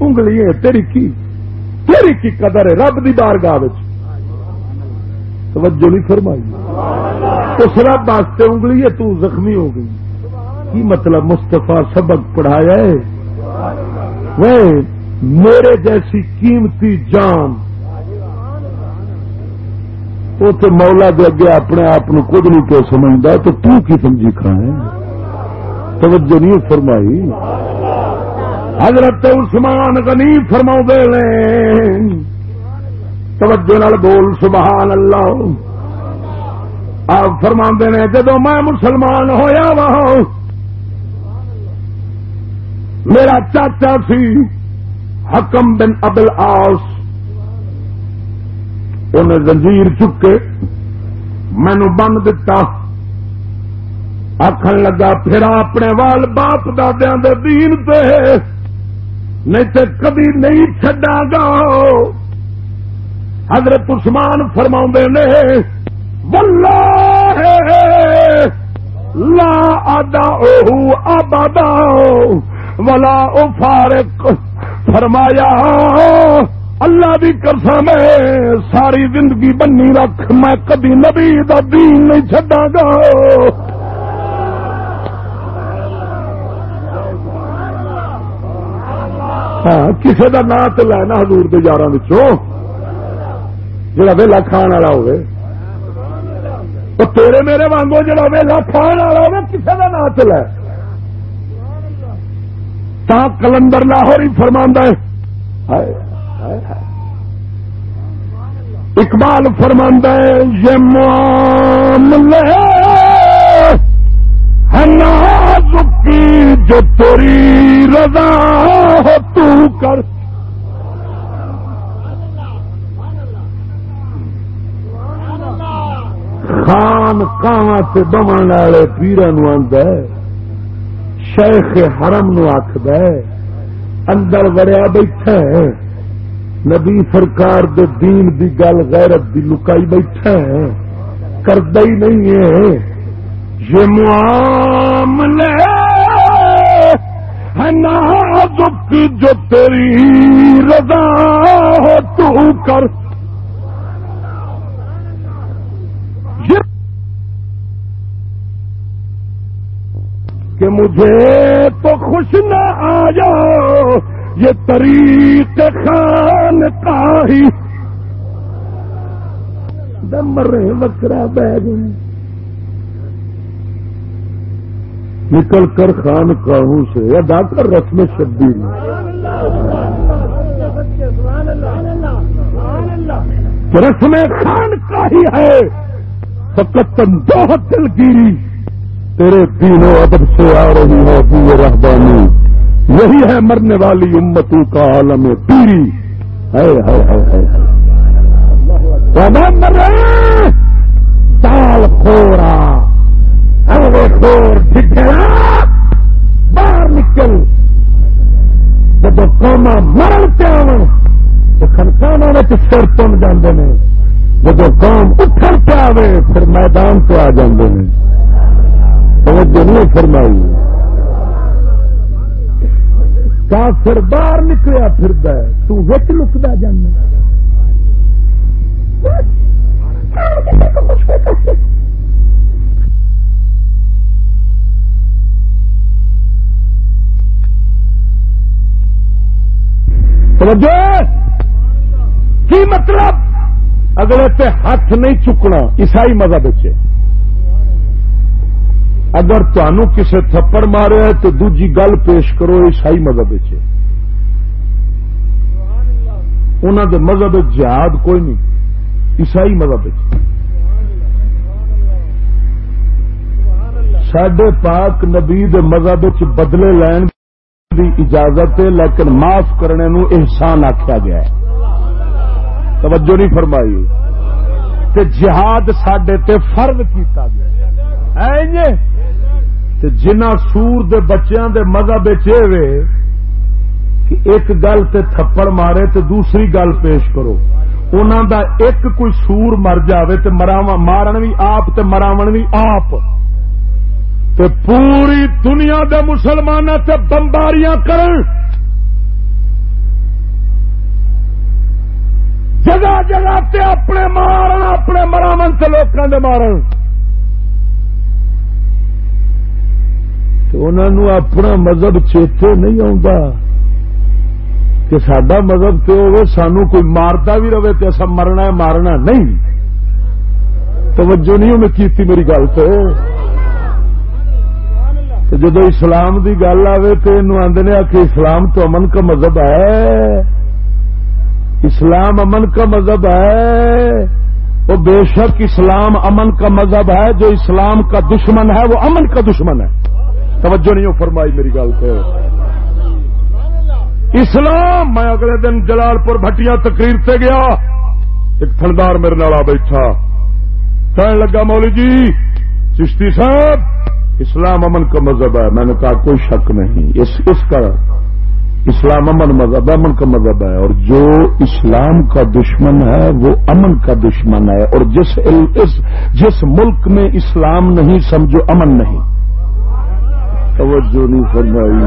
انگلی ہے، تیری کی؟ تیری کی قدر ہے رب دی بار گاہ توجہ نہیں فرمائی۔ اس رب واسطے انگلی ہے، تو زخمی ہو گئی۔ کی مطلب؟ مستفا سبق پڑھایا ہے۔ وہ میرے جیسی قیمتی جان۔ وہ تو مولا دے اگے اپنے آپ کچھ نہیں کیوں سمجھتا تو تو کی سمجھی کھائے توجہ نہیں فرمائی۔ حضرت عثمان غنی فرما توجہ نال بول، سبحان اللہ۔ آپ فرما نے، جدو میں مسلمان ہویا وا میرا چاچا سی حکم بن ابل آس، انہیں زنجیر چکے مینو بن دتا آخر لگا، پھر اپنے وال باپ دادیا دین تے، نہیں تو کبھی نہیں چڈا گا. حضرت عثمان فرما نے واللہ لا ادا آبادا ولا او فارق فرمایا، اللہ بھی کرسا میں ساری زندگی بنی رکھ، میں کبھی نبی دا دین نہیں چڈا گا۔ ہاں، کسی کا نام تو لینا ہزور کے یار جا ویلا کھان والا ہوے تو تیرے میرے وانگو جا ویلا کھان والا ہو کسی کا نام تو تا کلندر لاہور ہی فرما ہے۔ اقبال فرما ہے، یہ معاملے نازکی جو توری رضا ہو تو کر۔ خان کہاں سے بمن والے پیران آد شیخ حرم نو آخد اندر وڑیا بیٹھا ہے، نبی سرکار دے دین دی گل غیرت دی لکائی بیٹھا ہے کرد ہی نہیں ہے۔ یہ معاملے ہے نازک جو تیری رضا ہو تو کر۔ کہ مجھے تو خوش نہ آ جاؤ، یہ طریق خان کا ہی۔ دمر وکرا بیگ نکل کر خان کاہوں سے ادا کر رسم شبیر رسم خان کا ہی ہے۔ فقط دو دلگیری تیرے دین و ادب سے آ رہی ہے بو رہبانی۔ یہی ہے مرنے والی امتوں کا عالم پیری۔ ہے؟ دال خورا خور ڈھڈیا باہر نکل۔ جب قوما مرن پیا تو خنکانا سر تن جانے جب قوم اٹھن پیا پھر میدان پہ آ جاندے توجہ نہیں فرمائی۔ کافر باہر نکلیا پھر تک لکتا جانا توجہ! کی مطلب؟ اگلے پہ ہاتھ نہیں چکنا، عیسائی مذہب سے اگر تمہوں کسے تھپڑ مارے تو دوجی گل پیش کرو عیسائی مذہب انہوں دے مذہب جہاد کوئی نہیں۔ عیسائی مذہب سڈے پاک نبی مذہب بدلے لین کی اجازت ہے، لیکن معاف کرنے نو احسان آخیا گیا ہے۔ توجہ نہیں فرمائی۔ تے جہاد سڈے تے فرض کیتا گیا۔ جی؟ تے جنہ سور دے بچیاں دے مذہب وے کہ ایک گل تے تھپڑ مارے تے دوسری گل پیش کرو۔ انہوں دا ایک کوئی سور مر جاوے تے مارن بھی آپ تے مراون بھی آپ۔ تے پوری دنیا دے مسلمان تے بمباریاں کرن۔ جگہ جگہ تے اپنے مارن اپنے مراون تے لوکاں دے مارن۔ انہوں اپنا مذہب چیتے نہیں آتا کہ سڈا مذہب تو ہو سانو کوئی مارتا بھی رہے تو اصا مرنا ہے مارنا نہیں توجہ نہیں میں کیتی میری گل تو جب اسلام دی گل آئے تو یہ آدھے کہ اسلام تو امن کا مذہب ہے اسلام امن کا مذہب ہے وہ بے شک اسلام امن کا مذہب ہے جو اسلام کا دشمن ہے وہ امن کا دشمن ہے توجہ نہیں فرمائی میری گل پہ اسلام، میں اگلے دن جلال پور بھٹیاں تقریر سے گیا۔ ایک تھندار میرے نال بیٹھا۔ کہنے لگا مولی جی چشتی صاحب، اسلام امن کا مذہب ہے۔ میں نے کہا، کوئی شک نہیں۔ اس اس کا اسلام امن مذہب، امن کا مذہب ہے۔ اور جو اسلام کا دشمن ہے، وہ امن کا دشمن ہے۔ اور جس جس ملک میں اسلام نہیں، سمجھو، امن نہیں۔ توجہ نہیں فرمائی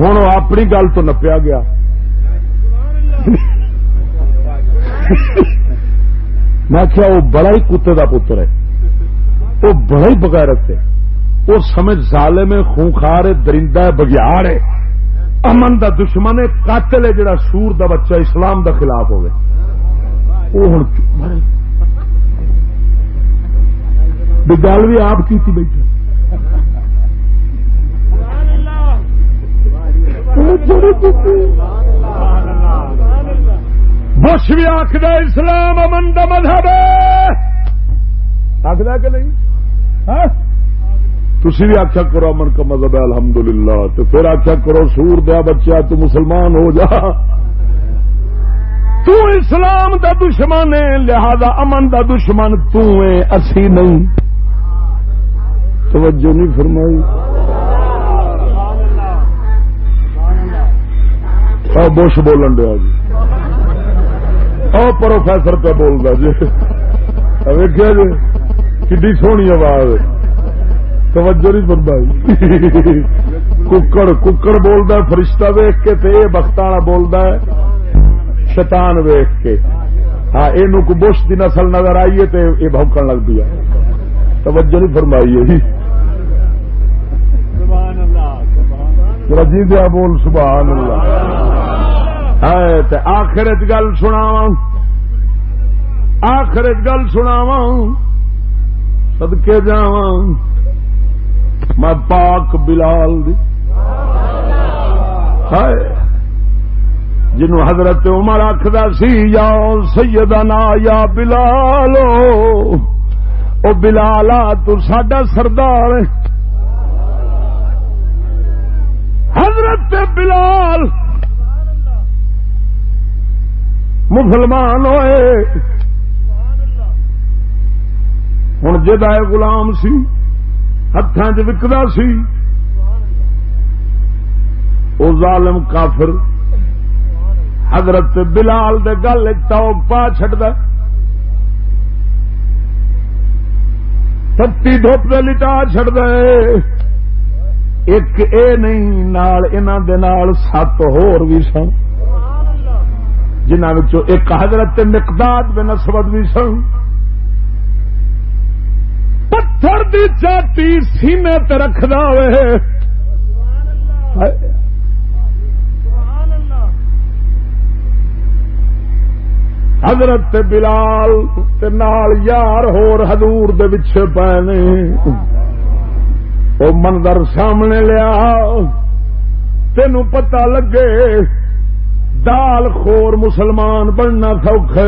ہوں اپنی گل تو نپیا گیا۔ میں کیا وہ بڑا ہی کتے کا پتر ہے۔ وہ بڑا ہی بغیرت ہے۔ وہ سمجھ ظالم میں خونخار درندہ ہے بگیار ہے۔ امن دا دشمن ہے، قاتل ہے جڑا سور دا بچہ اسلام دا خلاف ہوئے وہ ہوں گل بھی آپ کی بیٹھے۔ بش بھی آخر اسلام امن کا مذہب آخر کہ نہیں؟ ہاں؟ تھی بھی آخیا کرو امن کا مذہب ہے، الحمدللہ۔ تو پھر آخیا کرو، سور دیا بچہ تو مسلمان ہو جا۔ تو اسلام دا دشمن ہے، لہذا امن دا دشمن تو اسی نہیں۔ توجہ نہیں فرمائی۔ بش بولن دیا جی۔ پروفیسر پہ بولتا جی۔ ویکیا جی کی سونی آواز۔ توجہ نہیں بنتا ککڑ ککڑ بولتا فرشتہ ویخ کے تے بخت والا بولتا ہے۔ شیطان ویخ کے۔ ہاں یہ بش کی نسل نظر آئیے تو یہ بھوکن لگ پیا۔ توجہ نہیں فرمائی ہے۔ رجی دیا بول سبحان اللہ۔ آخر گل سنا آخر گل سنا سدکے جا میں پاک بلال دی۔ جنو حضرت عمر آخر سی، یا سیدنا یا بلالو او بلالا، تو ساڈا سردار حضرت بلال مسلمان ہوئے۔ ہوں جا گلام سی ہاتھوں چکتا سی، او ظالم کافر۔ حضرت بلال دے گل ٹوک پا چڈ ستی دھوپ دے لٹا چڑ دے ایک اے نہیں، نال انہاں دے نال سات ہور بھی سن۔ جنہوں ایک حضرت مقداد بن اسود بھی سن۔ پتھر دی چاٹی سینے تے رکھدا ہوئے۔ حضرت بلال تے نال یار ہور حضور دے پچھے پے وہ منظر سامنے لیا۔ تین پتا لگے دال خور مسلمان بننا سوکھا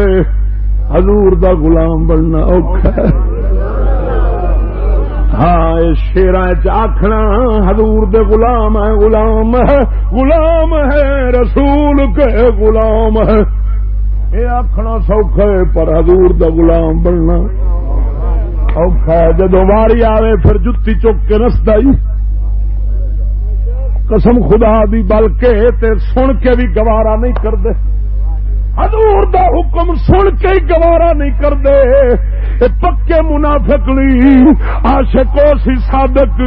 حضور دا غلام بننا اوکھا ہاں شیرا آخنا حضور دے غلام ہے غلام ہے غلام ہے، رسول کے غلام ہے۔ یہ آخنا سوکھا پر حضور دا غلام بننا اوکھا جدو واری آئے پھر جتی چک کے رستا ہی قسم خدا بھی بلکہ تے سن کے بھی گوارا نہیں کرتے حضور دا حکم سن کے ہی گوارا نہیں کرتے پکے منافق لی آشکو سی صادق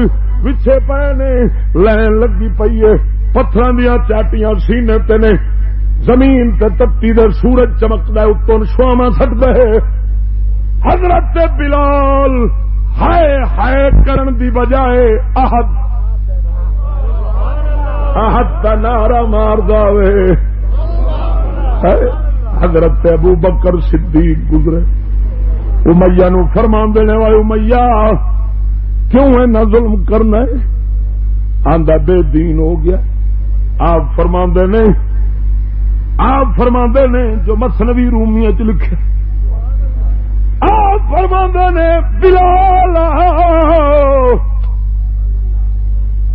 وچے پے نے، لین لگی پئی ہے پتھر دیا چاٹیاں سینے تے نے۔ زمین تے تتی دے سورج چمکتا ہے اتوں شواما سکتا ہے حضرت بلال ہائے ہائے کرن دی بجائے احد احد کا نعرہ مار دے حضرت ابو بکر صدیق گزرے۔ امیا نو فرما دینے والے امیا کیوں ہے نہ ظلم کرنا ہے؟ آندہ بے دین ہو گیا۔ آپ فرما نے آپ فرما نے جو مسنوی رومیت لکھے۔ آپ فرما نے بلال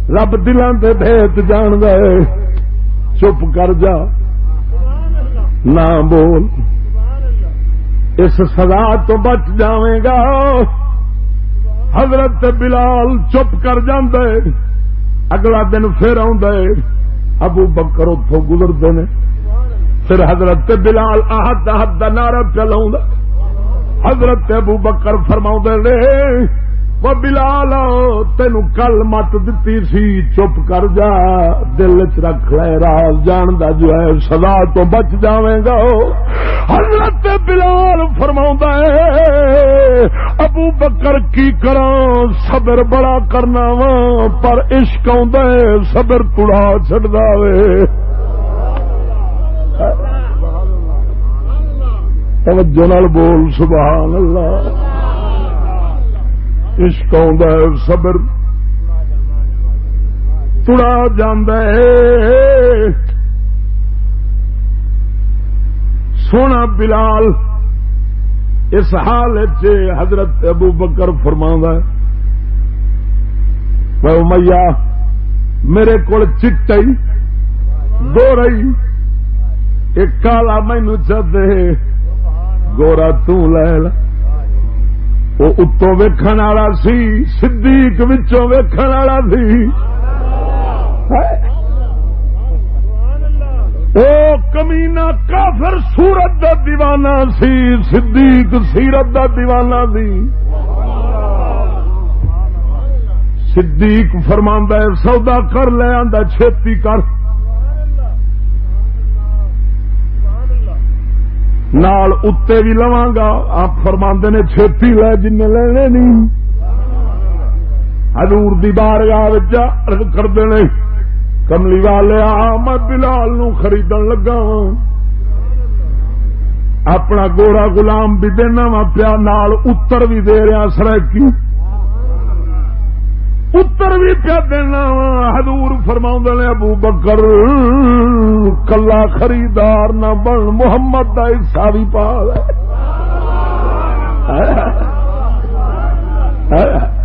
رب دلان دے بھیت جان دے چپ کر جا۔ نہ بول۔ اس سزا تو بچ جائے گا۔ حضرت بلال چپ کر جاندے۔ اگلا دن پھر ابو بکر اتوں گزرتے ہیں پھر حضرت بلال آہد آہد کا نعرہ چلاؤں حضرت ابو بکر فرما نے۔ وہ بلال تین کل مت دتی سی چپ کر جا دل چ رکھ لے راز جان دا جو ہے سزا تو بچ جائے گا حضرت بلال فرما ابو بکر کی کرا صبر بڑا کرنا وا پر عشق آ صبر تڑا چڑھتا وے توجہ نال بول سبحان اللہ عشق صبر تڑا جاندے سونا بلال اس حال حضرت ابو بکر فرما میاں میرے کو چٹئی دو رہی ایک کالا مینو چاہتے گورا لے وہ اتوں ویکن والا سی، صدیق وچوں ویکن والا سی۔ وہ کمینا کافر سورت دا دیوانہ سی، صدیق سیرت دا دیوانہ سی صدیق فرماندا ہے، سودا کر لے آندا چھتی کر۔ نال اتے بھی لوا گا۔ آپ فرماندے نے چھتی لے جن لینے نہیں۔ حضور دی بارگاہ کرتے نہیں کملی والے آ میں بلال نو خریدن لگا اپنا گوڑا گلام بھی دینا وا پیا، نال اتر بھی دے رہا سرکی اتر بھی پیا دینا وا۔ حضور فرما نے ابو بکر، کلا خریدار نہ بن، محمد کا حصہ بھی پا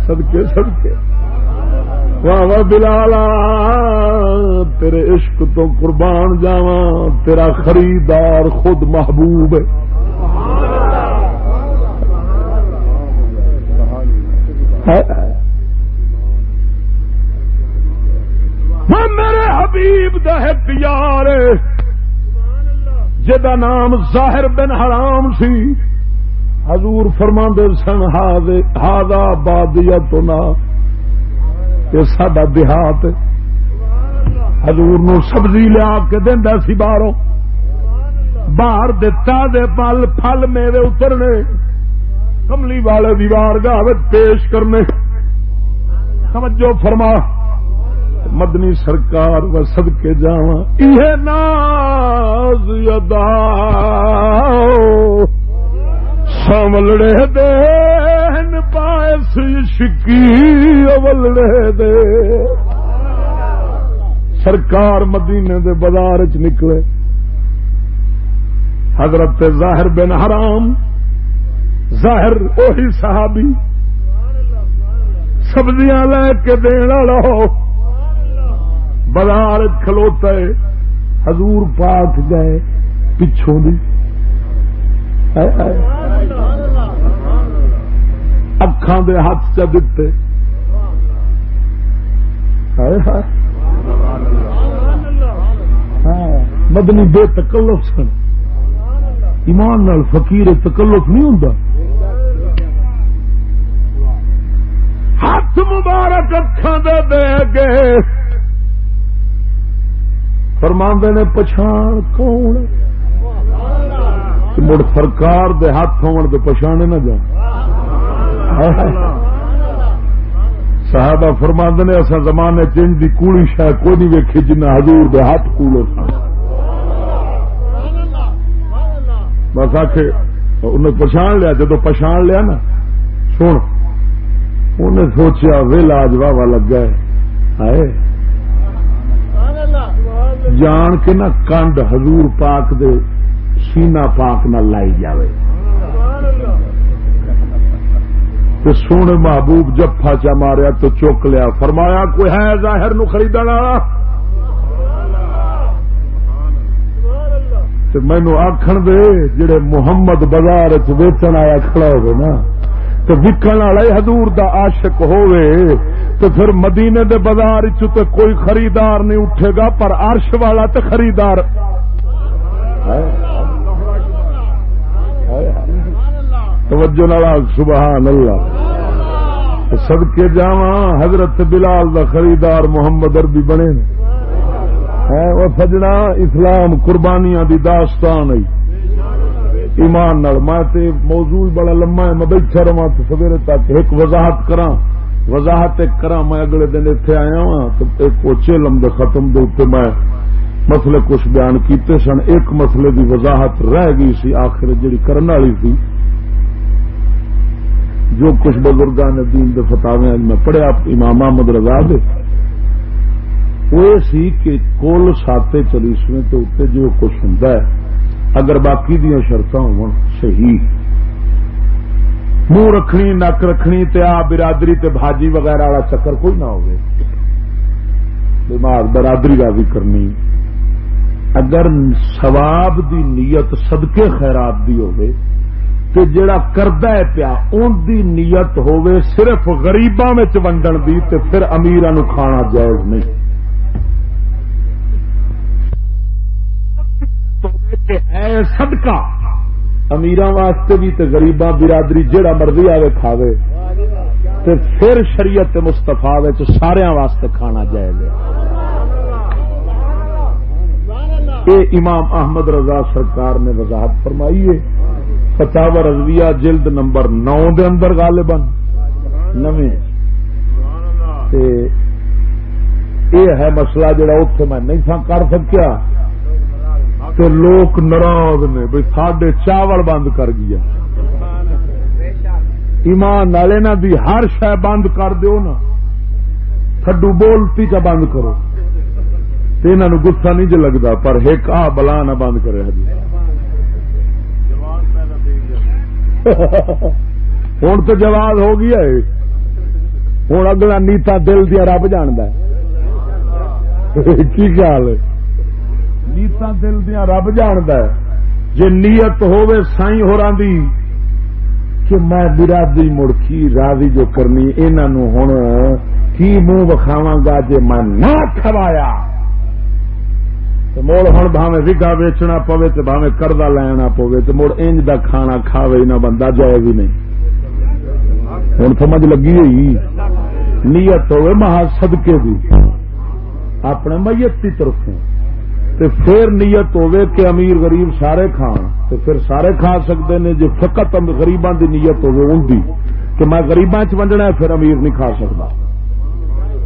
سدکے سدکے واہ واہ بلالا تیرے عشق تو قربان جاوا تیرا خریدار خود محبوب میرے حبیب دہت یار جا نام ظاہر بن حرام سی۔ حضور فرما سن ہاد بادیا تو نہ یہ سڈا دیہات ہزور نو سبزی لیا کے دینا سی باہروں۔ باہر دتا دے پل پل میرے اترنے۔ کملی والے دیوار گاہ پیش کرنے۔ سمجھو فرما۔ مدنی سرکار و سد کے جا یہ ناز یدا۔ سملڑے دین پائس شکی اولڑے دے۔ سرکار مدینے دے بازار چ نکلے۔ حضرت ظاہر بن حرام، ظاہر اوہی صحابی، سبزیاں لے کے دین لو بازار کھلوتا ہے، حضور پاک گئے پچھوں دی۔ اکھان دے ہاتھ چ دیتے ہاں، مدنی بے تکلف سن۔ ایمان نال فقیر تکلف نہیں ہوں ہاتھ مبارک اکھان دے دے گے فرماندے نے پچھان کون مڑ سرکار دے ہاتھ ہون تو پچھانے نہ جان صحابہ فرماند نے اصا زمانے چنج دی کوڑی شاہ کوئی نہیں ویکھی جنہ حضور دے ہاتھ کولو بس آخ انہیں پچھان لیا جدو پچھان لیا نا سن انہیں سوچیا ویلا اج واہ لگا ہے۔ جان کے نا کنڈ حضور پاک دے سینا پاک نہ لائی جائے تو سونے محبوب جفا چا ماریا تو چک لیا۔ فرمایا، کوئی ہے ظاہر نو خریدنا مینو آخر دے، جڑے محمد بازار ویچن آیا کھڑا ہو نا تو وکن والا حضور دا عاشق ہوئے تو پھر مدینے دے بازار چ کوئی خریدار نہیں اٹھے گا، پر عرش والا تو خریدار۔ توجہ نال سبحان اللہ۔ سد کے جا حضرت بلال دا خریدار محمد اربی بنے۔ سجنا اسلام قربانیاں دی داستان آئی ایمان نال میں موضوع بڑا لما ہے، میں بیٹھا رہا تو سویرے تک ایک وضاحت کرا وضاحت ایک کرا میں اگلے دن اتنے آیا وا تو ایک اوچے لمبے ختم دے میں مسئلے کچھ بیان کیتے سن۔ ایک مسئلے دی وضاحت رہ گئی سی، آخر جڑی کرن والی سی، جو کچھ بزرگان دین دے فتاوے میں پڑھیا امام احمد رضا دے۔ وہ سی کہ کل ساتے چلیسویں تو اتنے جو کچھ ہوں اگر باقی دیا شرط ہو صحیح۔ منہ رکھنی، نک رکھنی تے آ برادری تے بھاجی وغیرہ والا چکر کوئی نہ ہوگی دماغ برادری کا بھی کرنی اگر سواب دی نیت صدقے خیرات دی ہوگی کہ جڑا کرد ہے پیا ان دی نیت ہوے صرف غریباں میں ونڈن دی، تے پھر امیران کھانا جائز نہیں۔ ہے صدقہ۔ امیر واسطے بھی تے غریباں برادری جہاں مرضی آئے کھاوے، تے پھر شریعت مستفا سارا واسطے کھانا جائے گا یہ امام احمد رضا سرکار نے وضاحت فرمائی ہے فتح رضویہ جلد نمبر نو دے اندر غالباً نویں۔ یہ ہے مسئلہ جڑا اتنے میں نہیں تھا کر سکیا۔ تو لوگ ناراض نے بھائی ساڈے چاول بند کر گیا۔ ایمان والے نا دی ہر شہ بند کر دیو نا۔ تھڈو بولتی کا بند کرو۔ انہوں گسا نہیں جو لگتا پر ایک آ بلا نہ بند کرے جی ہوں تو جواب ہو گیا ہے۔ ہوں اگلا نیتا دل دیا رب جاند کی خیال نیتا دل دیا رب جاند جی نیت ہوے سائی ہو دی، کہ میں برادری مڑکی راضی جو کرنی انہوں ہوں کی منہ وکھاوا گا جی میں نہ کھوایا؟ مڑ ہوں بھاوے وگا ویچنا پوے تو بھاوے کردہ لینا پوے تو مڑ انج دا کھانا کھاوے نہ بندہ جائے بھی نہیں۔ ہوں سمجھ لگی ہوئی؟ نیت ہوئے مہا صدقے دی۔ اپنے میت کی طرف تے پھر نیت ہوئے کہ امیر غریب سارے کھان، تے پھر سارے کھا سکتے ہیں جی فقط غریباں دی نیت ہوئے ان دی، کہ میں غریباں چ ونڈنا ہے، پھر امیر نہیں کھا سکتا۔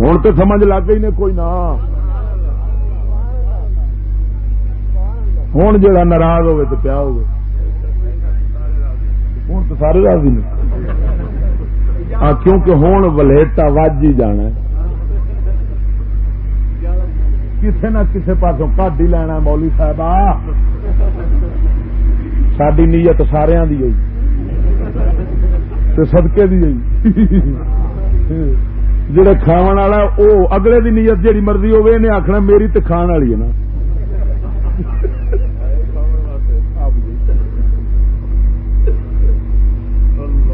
ہوں تو سمجھ لگ گئی نے کوئی نہ ہوں جا ناراض ہوئے تو پیا ہوئے ہوں تو سارے راضی نے۔ کیونکہ ہوں ولیٹا وج ہی جانا کسی نہ کسی پاسوں کٹ ہی لینا مولی صاحب ساری نیت سارا دی ہوئی۔ سدکے دی ہوئی۔ جڑے کھا والا وہ اگلے دی نیت جیڑی مرضی ہوے نے آخنا میری تو کھان والی ہے نا۔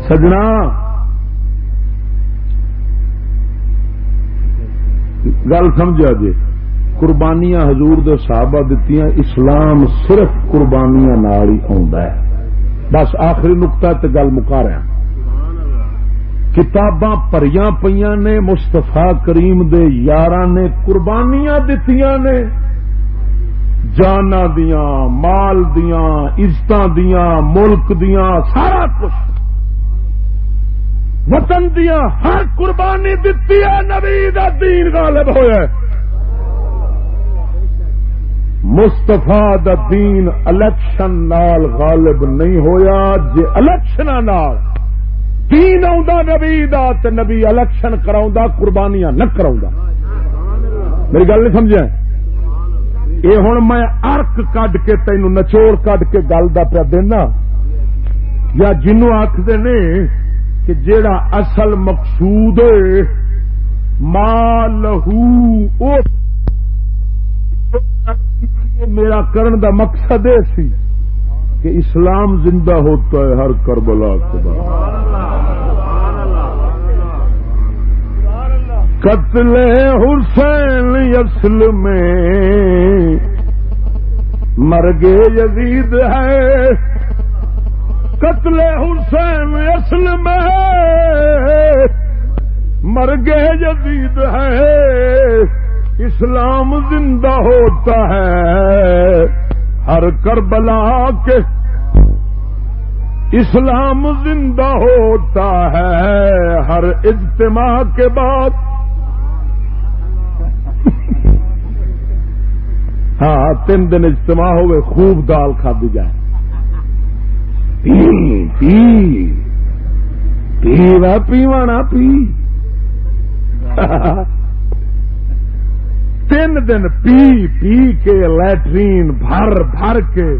سجنا۔ گل سمجھا جی۔ قربانیاں حضور دے صحابہ دتی اسلام صرف قربانیاں نال ہی آندا ہے۔ بس آخری نقطہ تے گل مکا رہا کتاباں پریاں پہ نے مستفا کریم دے یار نے قربانیاں دتیاں نے۔ جانا دیاں، مال دیاں عزت دیاں، ملک دیاں، سارا کچھ۔ وطن دیا ہر قربانی دتی ہے، نبی دا دین غالب ہوا مستفا دا دین الیکشن نال غالب نہیں ہویا، جے الیکشن نال دین آ نبی دا تے نبی الیکشن کرا قربانیاں نہ کرا میری گل نہیں سمجھا یہ ہوں میں ارک کڈ کے تینوں نچوڑ کڈ کے گل کا پیا دینا۔ یا جنوں آخر نے کہ جیڑا اصل مقصود لہو میرا کرن دا مقصد یہ سی کہ اسلام زندہ ہوتا ہے ہر کربلا کے بعد۔ قتل حسین اصل میں مرگے یزید ہے۔ قتل حسین اصل میں مرگے جدید ہے۔ اسلام زندہ ہوتا ہے ہر کربلا کے اسلام زندہ ہوتا ہے ہر اجتماع کے بعد ہاں تین دن اجتماع ہوئے خوب دال کھا دی جائے پی پی پی پیوانا پی تین دن پی پی کے لٹرین بھر بھر کے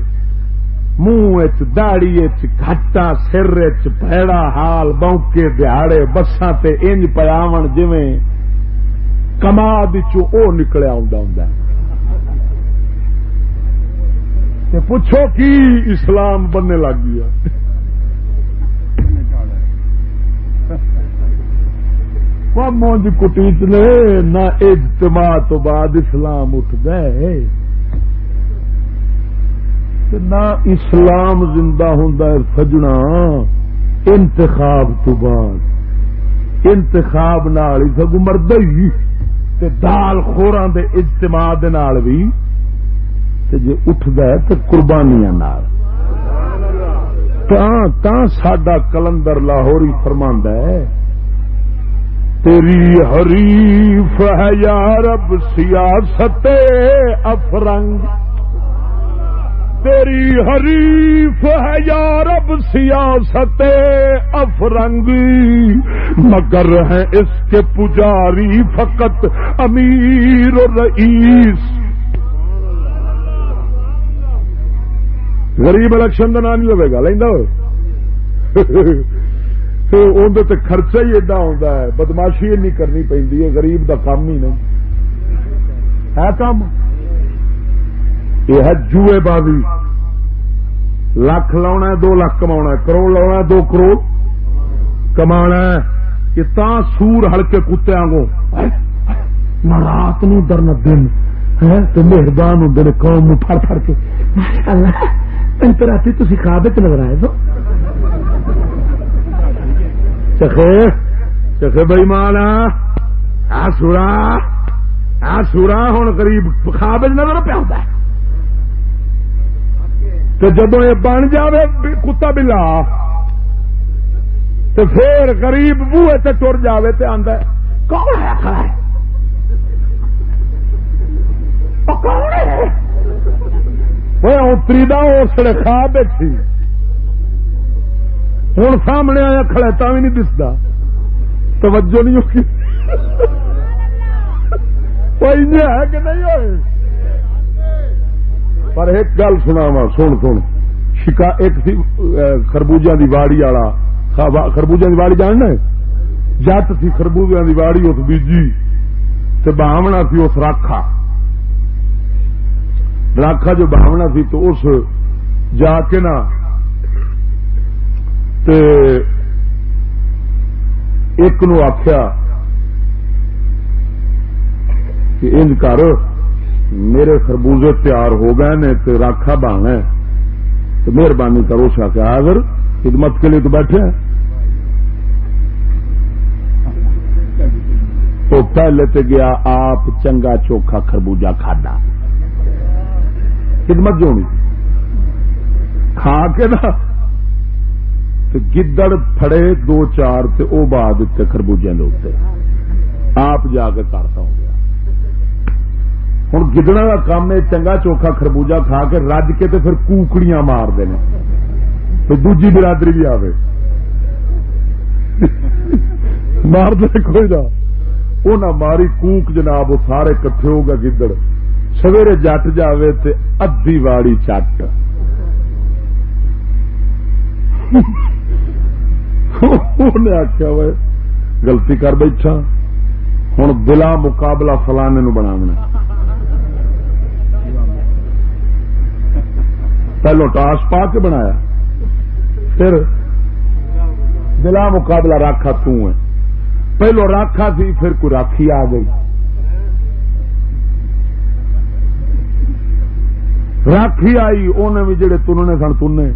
منہ داڑی چٹا سر پیڑا حال، بونکے دہاڑے بساں انج پیاو جی کما چو نکلیا ہوں پوچھو کی اسلام بننے لگ گیا؟ مونج کٹیچ نے نہ اجتماع تو بعد اسلام اٹھ گئے۔ نہ اسلام زندہ ہوں سجنا۔ انتخاب تو بعد۔ انتخاب نال سگو مرد ہی۔ دال خورا دے اجتماع دے نال بھی جی اٹھد تو قربانیاں نال۔ سڈا کلندر لاہوری فرماند ہے۔ تیری حریف ہے یارب سیاست افرنگ۔ تیری حریف ہے یارب سیاست افرنگی مگر ہے اس کے پجاری فقط امیر و رئیس۔ غریب الیکشن کا نام نہیں ہوگا لینا تو اندر خرچہ ہی ایڈا آتا ہے، بدماشی این کرنی پی غریب دا کام ہی نہیں۔ ہے کام؟ یہ ہے جوئے بازی۔ لاکھ لا دو لاکھ کما کروڑ لا دو کروڑ کما یہ تا سور ہلکے کتے آگو رات نو درن دن تو مہربان ہوں دن قوم پھڑ پھڑ کے۔ رات تھی خواب نظر آئے تو چکھے چکھے بئی مان آ سورا آ سورا ہوں غریب خواب نظر پیا ہوتا ہے۔ تو جدو یہ بن جائے کتا بلا تو پھر غریب بوے تے ٹر جائے تو آدھا کون ہے اتری دا اسلے خواب سی ہوں سامنے آیا کھڑتا بھی نہیں دستا۔ توجہ نہیں ہوگی ہے کہ نہیں ہوئے؟ پر ایک گل سنا وا سن سن۔ شکا ایک سی خربوجا دی واڑی والا۔ خربوجا دی واڑی جاننا جت سی خربوجا دی واڑی، اس بیجی۔ تے باہمنا سی اس راکھا۔ راکھا جو باہمنا سی تو اس جا کے نا تے ایک نو آخیا کہ انج کر میرے خربوزے تیار ہو گئے نے تو راکھا بان ہے تو مہربانی کرو سا کہ اگر خدمت کے لیے تو بیٹھے ہیں۔ تو پہلے تو گیا آپ چنگا چوکھا خربوجہ کھادا خدمت جو نہیں کھا کے نا تو گدڑ پھڑے دو چار تے او بعد خربوجے دے آپ جا کے کرتا ہوں ہوں گدڑا کا کام ہے، چنگا چوکھا خربوجا کھا کے رج کے تے پھر کوکڑیاں مار تو دوجی برادری بھی آئے مار دے کوئی نہ۔ وہ نہ ماری، کوک جناب وہ سارے کٹھے ہو گا گدڑ۔ سویرے جٹ جاوے تے ادھی واڑی چٹ۔ آخیا وہ گلتی کر بیٹھا ہوں بلا مقابلہ فلانے نو بنا پہلو ٹاس پا کے بنایا، پھر بلا مقابلہ راکھا ہے۔ پہلو راکھا سی، پھر کوئی راکھی آ گئی۔ راکھی آئی انہیں بھی جڑے تننے سن تنے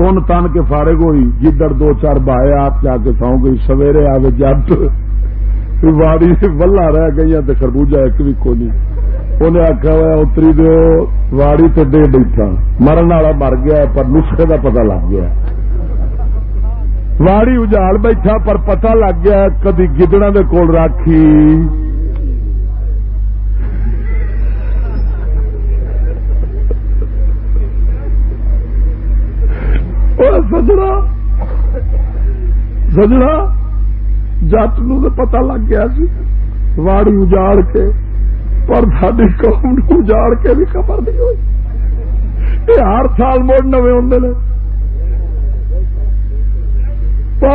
تن تن کے فارغ ہوئی، جدھر دو چار بائے آپ جا کے سو گئی، سویرے آئے جب واڑی ولہ رہ گئی خربوجہ ایک بھی کو نہیں انہیں آخیا ہوا اتری دو واڑی تو دے بیٹھا۔ مرن والا مر گیا پر نسخے کا پتا لگ گیا واڑی اجال بیٹھا، پر پتا لگ گیا کدی گدڑا دے کول راکھی۔ سجڑا سجڑا جٹ نو پتا لگ گیا سی واڑی اجاڑ کے پر ساری قوم اجاڑ کے بھی خبر نہیں ہوئی یہ ہر سال موڑ نوے ہوں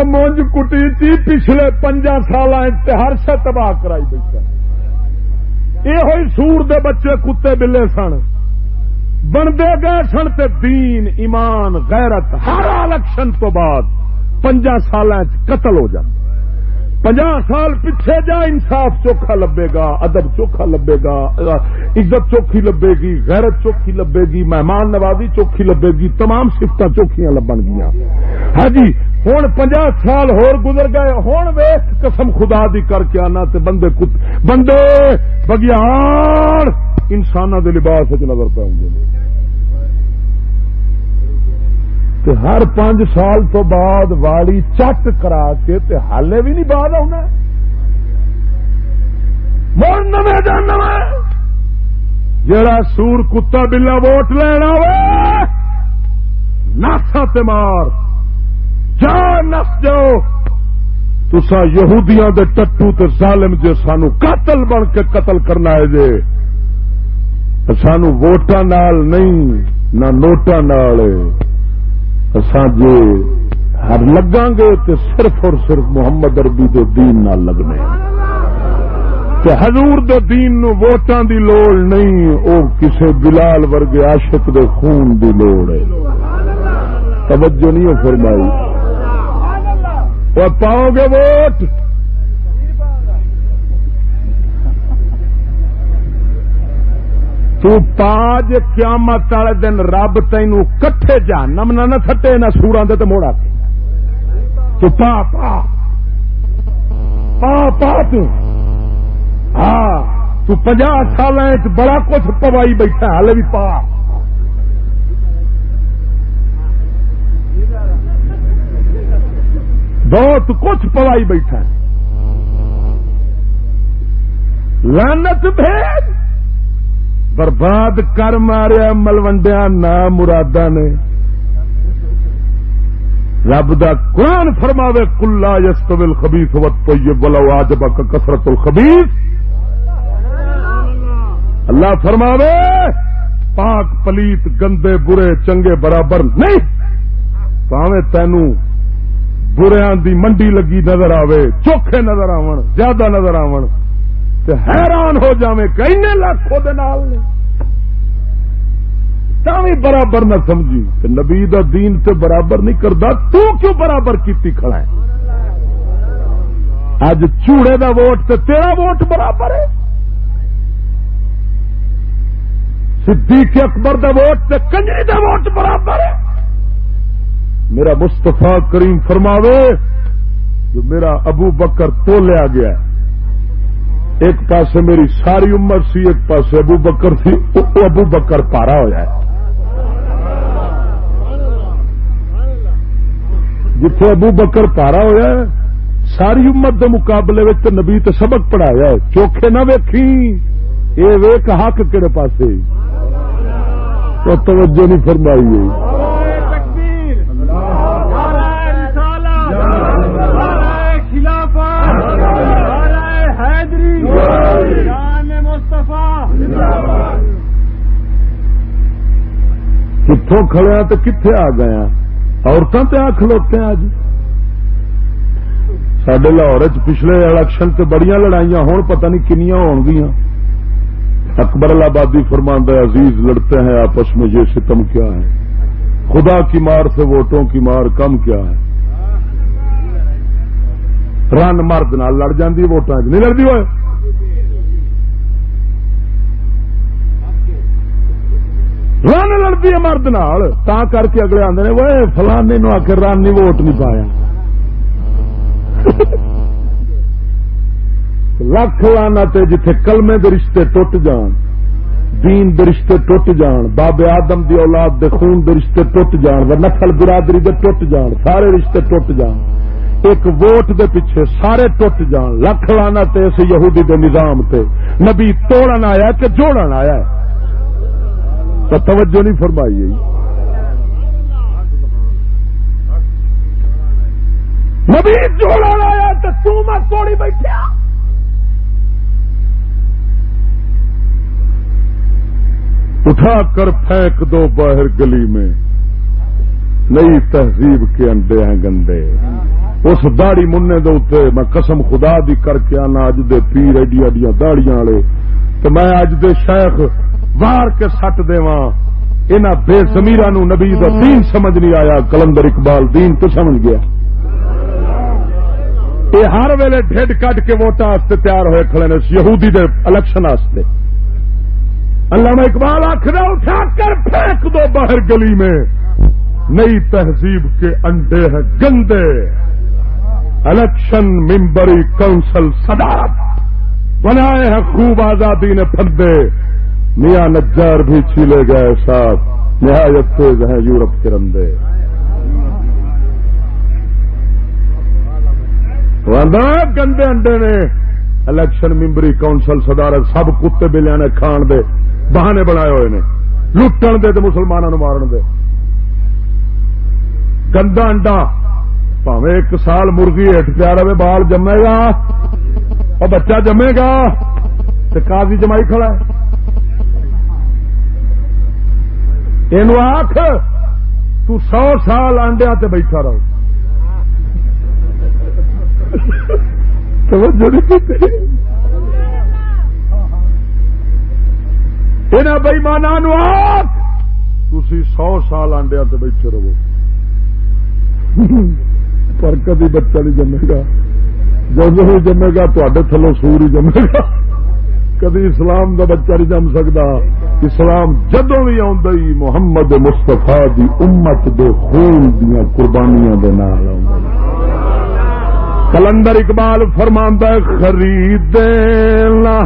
مونج کٹی تھی پچھلے پنجا سال ہر سے تباہ کرائی بیٹھا یہ ہوئی سور دے بچے کتے بلے سن بنتے گئے سن تے دین، ایمان، غیرت، ہر الیکشن تو بعد پنجا سال قتل ہو جاتا پنجا سال پیچھے جا انصاف چوکھا لبے گا، ادب چوکھا لبے گا، عزت چوکھی لبے گی، غیرت چوکھی لبے گی، مہمان نوازی چوکھی لبے گی، تمام سفت چوکھیاں لبن گیا ہاں جی ہوں پنجا سال ہور گزر گئے ہوں ویس قسم خدا دی کر کے آنا تے بندے کت بندے بگیان انسانوں کے لباس نظر پہ ہر پانچ سال تو بعد والی چٹ کرا کے تے حالے بھی نہیں بعد آنا مڑ جڑا سور کتا بلا ووٹ لینا ناسا تے مار۔ جا نس جاؤ۔ تسا یہودیاں دے ٹٹو تے ظالم جے سانو قاتل بن کے قتل کرنا ہے جے۔ سانو ووٹاں نال نہیں، نہ نوٹاں نال۔ جی ہر لگا گے تو صرف اور صرف محمد اربی دے دین نہ لگنے حضور دے دین نو ووٹاں دی لوڑ نہیں، او کسے بلال ورگے عاشق دے خون دی لوڑ ہے۔ توجہ نہیں فرمائی۔ اور پاؤ گے ووٹ؟ تاج قیامت والے دن رب تین کٹھے جانم نہ تھٹے نہ سورا دے تو موڑا تو پا پا پا پا تو ہاں تو پنجا سال بڑا کچھ پوائی بیٹھا ہال بھی پا بہت کچھ پوائی بیٹھا لانت بھیج برباد کر ماریا ملوڈیا نہ مرادا نے۔ رب دا قرآن فرماوے کلا یس قبل خبیس وت تو بلو آج بک کسرت الخبیس اللہ فرماوے، پاک پلیت، گندے، برے، چنگے، برابر نہیں۔ پاوے تینو بریا دی منڈی لگی نظر آوے، چوکھے نظر آون، زیادہ نظر آون۔ حیران ہو جائے کئی لاکھ بھی برابر نہ سمجھی کہ نبی دا دین سے برابر نہیں کرتا تو کیوں برابر کیتی کھڑا ہے؟ اج چوڑے دا ووٹ تے تیرا ووٹ برابر ہے۔ صدیق اکبر دا ووٹ تے کنجری دا ووٹ برابر ہے۔ میرا مستفا کریم فرماوے، جو میرا ابو بکر تو لیا گیا ہے ایک پاسے میری ساری عمر سی، ایک پاسے ابو بکر تھی ابو بکر پارا ہوا ہے۔ جتھے ابو بکر پارا ہوا ہے، ساری امت کے مقابلے میں نبی تو سبق پڑھایا ہے۔ چوکھے نہ ویکھی یہ ویک حق کہڑے پاسے؟ تو توجہ نہیں فرمائی گئی کتوں کھڑیا تو کتنے آ گیا عورتوں تے آ کھلوتے ہیں اج سڈے لاہور پچھلے الیکشن تے بڑی لڑائیاں ہون، پتہ نہیں کنیاں ہون گیا ہاں۔ اکبر آبادی فرماندہ عزیز لڑتے ہیں، آپس میں یہ ستم کیا ہے؟ خدا کی مار سے ووٹوں کی مار کم کیا ہے؟ رن مرد نال لڑ جاتی ووٹاں نہیں لڑتی ہوئے؟ رن لڑتی ہے مرد نال۔ تا کر کے اگلے آدھے وہ فلانے نو آ کے رن ووٹ نہیں پایا. لکھ لانا جتھے کلمے دے رشتے ٹوٹ جان، دین دے رشتے ٹوٹ جان بابے آدم دی اولاد دے خون دے رشتے ٹوٹ جان و نسل برادری دے ٹوٹ جان، سارے رشتے ٹوٹ جان۔ ایک ووٹ دے پیچھے سارے ٹوٹ جان۔ لکھ لانا تے اس یہودی دے نظام تے۔ نبی توڑن آیا کہ جوڑن آیا ہے؟ تو توجہ نہیں فرمائی گئی۔ نبی جوڑا لایا تو تم توڑی بیٹھا اٹھا کر پھینک دو باہر گلی میں۔ نئی تہذیب کے انڈے ہیں گندے۔ اس داڑی منہ دے میں قسم خدا دی کر کے آنا، اج دے پیر ایڈی ایڈیاں داڑیاں والے۔ تو میں اج دے شیخ وار کے سٹ ان بے زمیرا نو نبی کا دین سمجھ نہیں آیا۔ کلندر اقبال دین تو سمجھ گیا۔ یہ ہر ویلے ڈیڈ کٹ کے ووٹان تیار ہوئے کھڑے نے، یہودی دے الیکشن علامہ اقبال آخر اٹھا کر پھینک دو باہر گلی میں۔ نئی تہذیب کے انڈے ہیں گندے۔ الیکشن ممبری کونسل صدارت۔ بنائے ہیں خوب آزادی نے پھندے میاں نجار بھی چھیلے گئے صاحب نہایت تیز ہیں یورپ کے رندے۔ گندے انڈے نے۔ الیکشن ممبری کونسل صدارت سب کتے بلیا نے کھان دے۔ بہانے بنائے ہوئے نے۔ لٹن دے مسلمانوں مارن دے۔ گندا انڈا۔ پاوے ایک سال مرغی ہٹ پیا رہے، بال جمے گا۔ اور بچہ جمے گا۔ تو کافی جمائی کھڑا ہے۔ یہ آخ تو سو سال آنڈیا تے بیٹھا رہو۔ بئی مانا تھی؟ سو سال آنڈیا تے بیٹھے رہو۔ پر کدی بچہ نہیں جمے گا۔ جب ہی جمے گا تے تھلو سور ہی جمے گا۔ کدی اسلام دا بچہ نہیں جم سکتا اسلام جدو بھی آئی محمد مستفا دی امت دے خون دیا قربانیاں دے نال کلندر اقبال فرماندہ خرید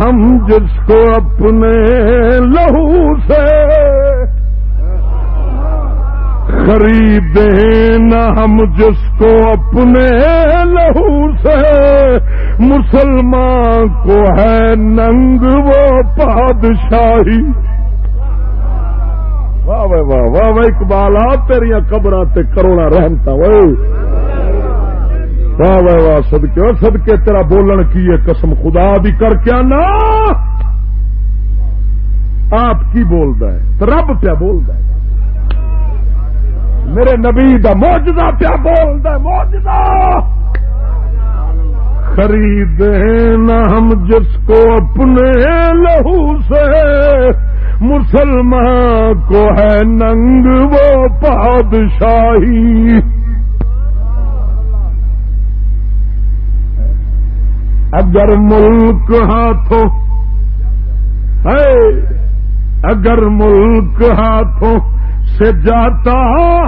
ہم جس کو اپنے لہو سے۔ خریدیں نہ ہم جس کو اپنے لہو سے۔ مسلمان کو ہے ننگ وہ پادشاہی۔ واہ واہ واہ واہ اقبال آ تیریا قبر کروڑا رحمتا واہ۔ واہ واہ سدکے سدکے تیرا بولن کی ہے قسم، خدا بھی کر کے نا آپ کی بولتا ہے رب پیا بولتا ہے۔ میرے نبی دا موجدہ پیا بولتا ہے موجدہ خرید نہ ہم جس کو اپنے لہو سے مسلمان کو ہے ننگ وہ پادشاہی اگر ملک ہاتھوں اگر ملک ہاتھوں سے جاتا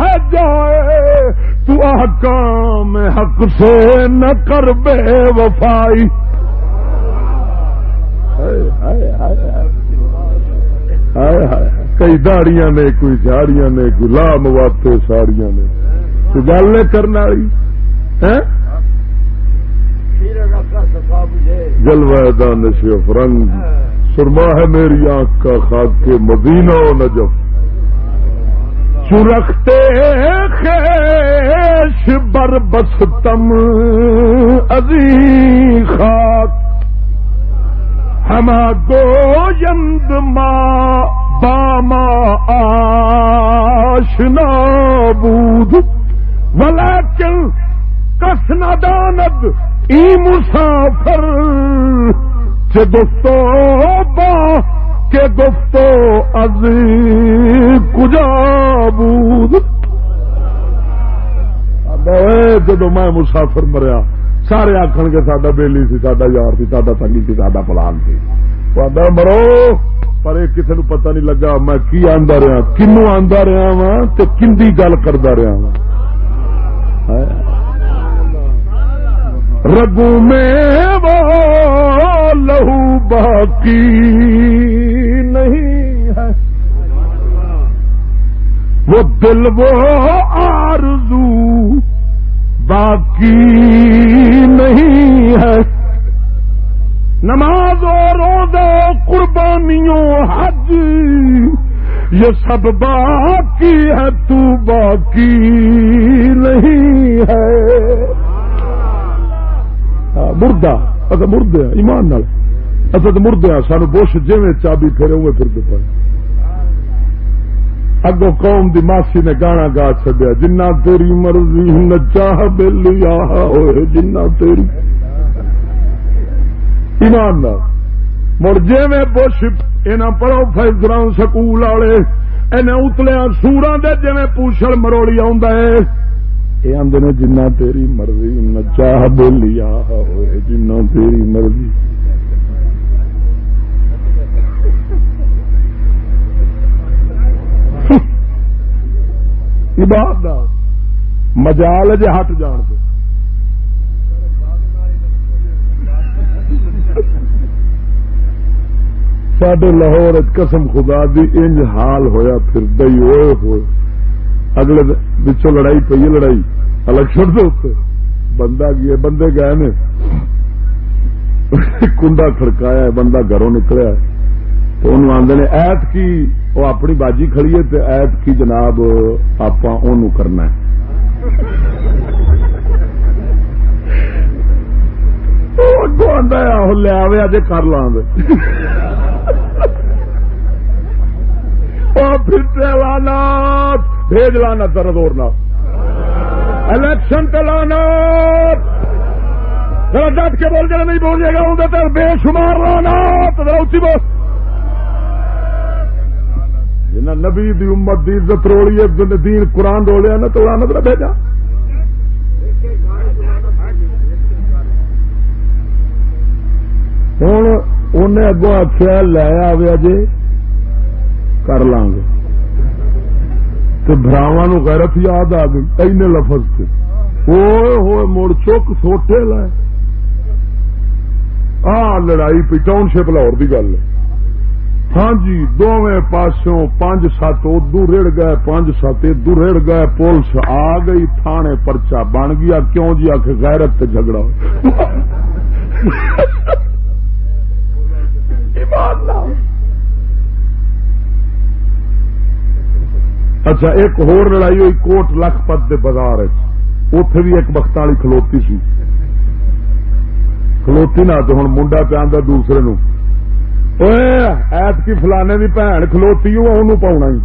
ہے جائے، تو احکام حق سے نہ کر بے وفائی۔ کئی داڑیاں نے کوئی جھاڑیاں نے کوئی لام واتے ساڑیاں نے۔ تو گل کرنا ہاں؟ جلوہ دانش فرنگ، سرما ہے میری آنکھ کا خاک کے مدینہ و نجف۔ چرختے خیش بر بستم ازی خاک۔ ہما گویند ما باما آشنا بود. ولیکن کس نداند ای مسافر چه گفتو با کے گفتو از کجا بود. جدو میں مسافر مریا سارے آخر کے سڈا بےلی سی یار سی تنگی سی پلان سی۔ مرو، پر یہ کسی نو پتہ نہیں لگا میں کی آندا رہا کنو آندا رہا وا تو کندی گل کردا رہا وا رگو میں وہ لہو باقی نہیں ہے۔ وہ دل وہ آرزو باقی نہیں ہے۔ نماز و روزہ، قربانیوں، حج، یہ سب باقی ہے، تو باقی نہیں ہے۔ مردہ اصل مردے ایمان نال۔ اصل مردے سانو بش جی چابی پھرے ہوئے پھرتے پے اگو قوم دی ماسی نے گانا گا چڈیا جنا تیری مرضی نچاہ نچا بلیا ہوئے جنا تیری ایمان نال۔ مڑ جی میں بش ان پڑھو فیصلہ سکول والے انہیں اتلیا سورا دے جی پوچھل مروڑی آ یہ آدھے نے جنہ تیری مرضی نچا بولیا ہوئے جنہ تیری مرضی۔ عبادت مجال جے ہٹ جان دے۔ سڈے لاہور قسم خدا دی انج حال ہویا پھر دئی ہوئے ہوئے۔ اگلے بچوں لڑائی پی لڑائی۔ الیکشن دے اتنے بندہ گیا، بندے گئے نے۔ کنڈا کھڑکایا بندہ گھروں نکلیا تو انہوں آدھے نے، ایت کی؟ وہ اپنی باجی کھڑی ہے تو ایت کی جناب آپ کرنا ہے۔ لیا جی کر لاں پھر لانا بھیج لانا درد اور نہ۔ الیکشن چلانا ڈٹ کے بول جائے نہیں بول گا اندر بے شمار لانا تو اچھی بول۔ جنہ نبی دی امت دی عزت روڑی ہے دین قرآن رولیا نا تو لانا تو بھیجا۔ ہوں انہیں اگوں آخیا لے آیا جی کر لاں گے تو براوا نو غیرت یاد آ گئی، اینے لفظ سے ہوئے ہوئے مڑ چک سوٹے لائے۔ آ لڑائی پی ٹاؤن شپ لاہور کی گل ہے۔ ہاں جی دونوں پاسوں پانچ سات ادو رڑ گئے، پانچ سات ادو رڑ گئے، پولیس آ گئی، تھانے پرچا بن گیا۔ کیوں جی؟ آخ غیرت تے جھگڑا اچھا ایک ہور لڑائی ہوئی کوٹ لکھپت کے بازار اتے بھی ایک بخت والی کھلوتی سی۔ کھلوتی نہ تو ہوں منڈا پہ آدھا دوسرے نو ایت کی فلانے کی بھن کھلوتی پاؤنا ہی۔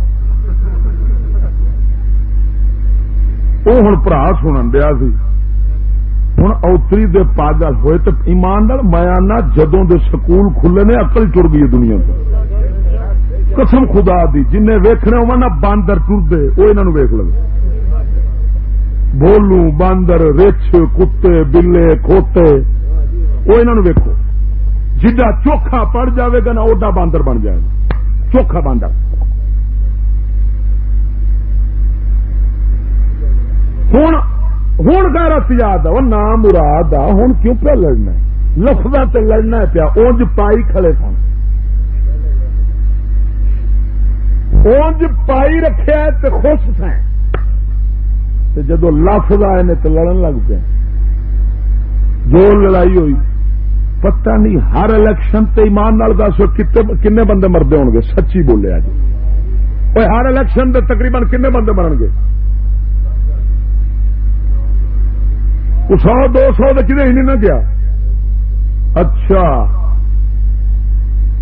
وہ ہوں برا سنن دیا سی۔ ہوں اوتری دے پاگل ہوئے تو ایماندار میاں جدوں دے سکول کھلے نے اکل چڑ گئی دنیا قسم خدا دی جن ویخنے ہوا باندر ٹرتے وہ انہوں ویخ لو بولو باندر رچ کتے، بلے، کھوتے، وہ انہوں ویکو جڈا چوکھا پڑ جاوے گا نا، اوڈا باندر بن جائے گا۔ چوکھا باندر۔ ہوں ہوں گیرت یاد ہے نام مراد آ ہوں کیوں پہ لڑنا لفظ تے لڑنا پیا، اونج پائی کھڑے سن۔ اونج پائی رکھے تے خوش سن۔ جدو لفظ آئے نے تو لڑن لگ پے۔ جو لڑائی ہوئی، پتہ نہیں ہر الیکشن تے ایمان نال دس کنے بندے مردے ہو گے سچی بولے جی ہر الیکشن دے تقریباً کنے بندے مرن گے سو دو سو کدے ہی نہیں نہ گیا اچھا۔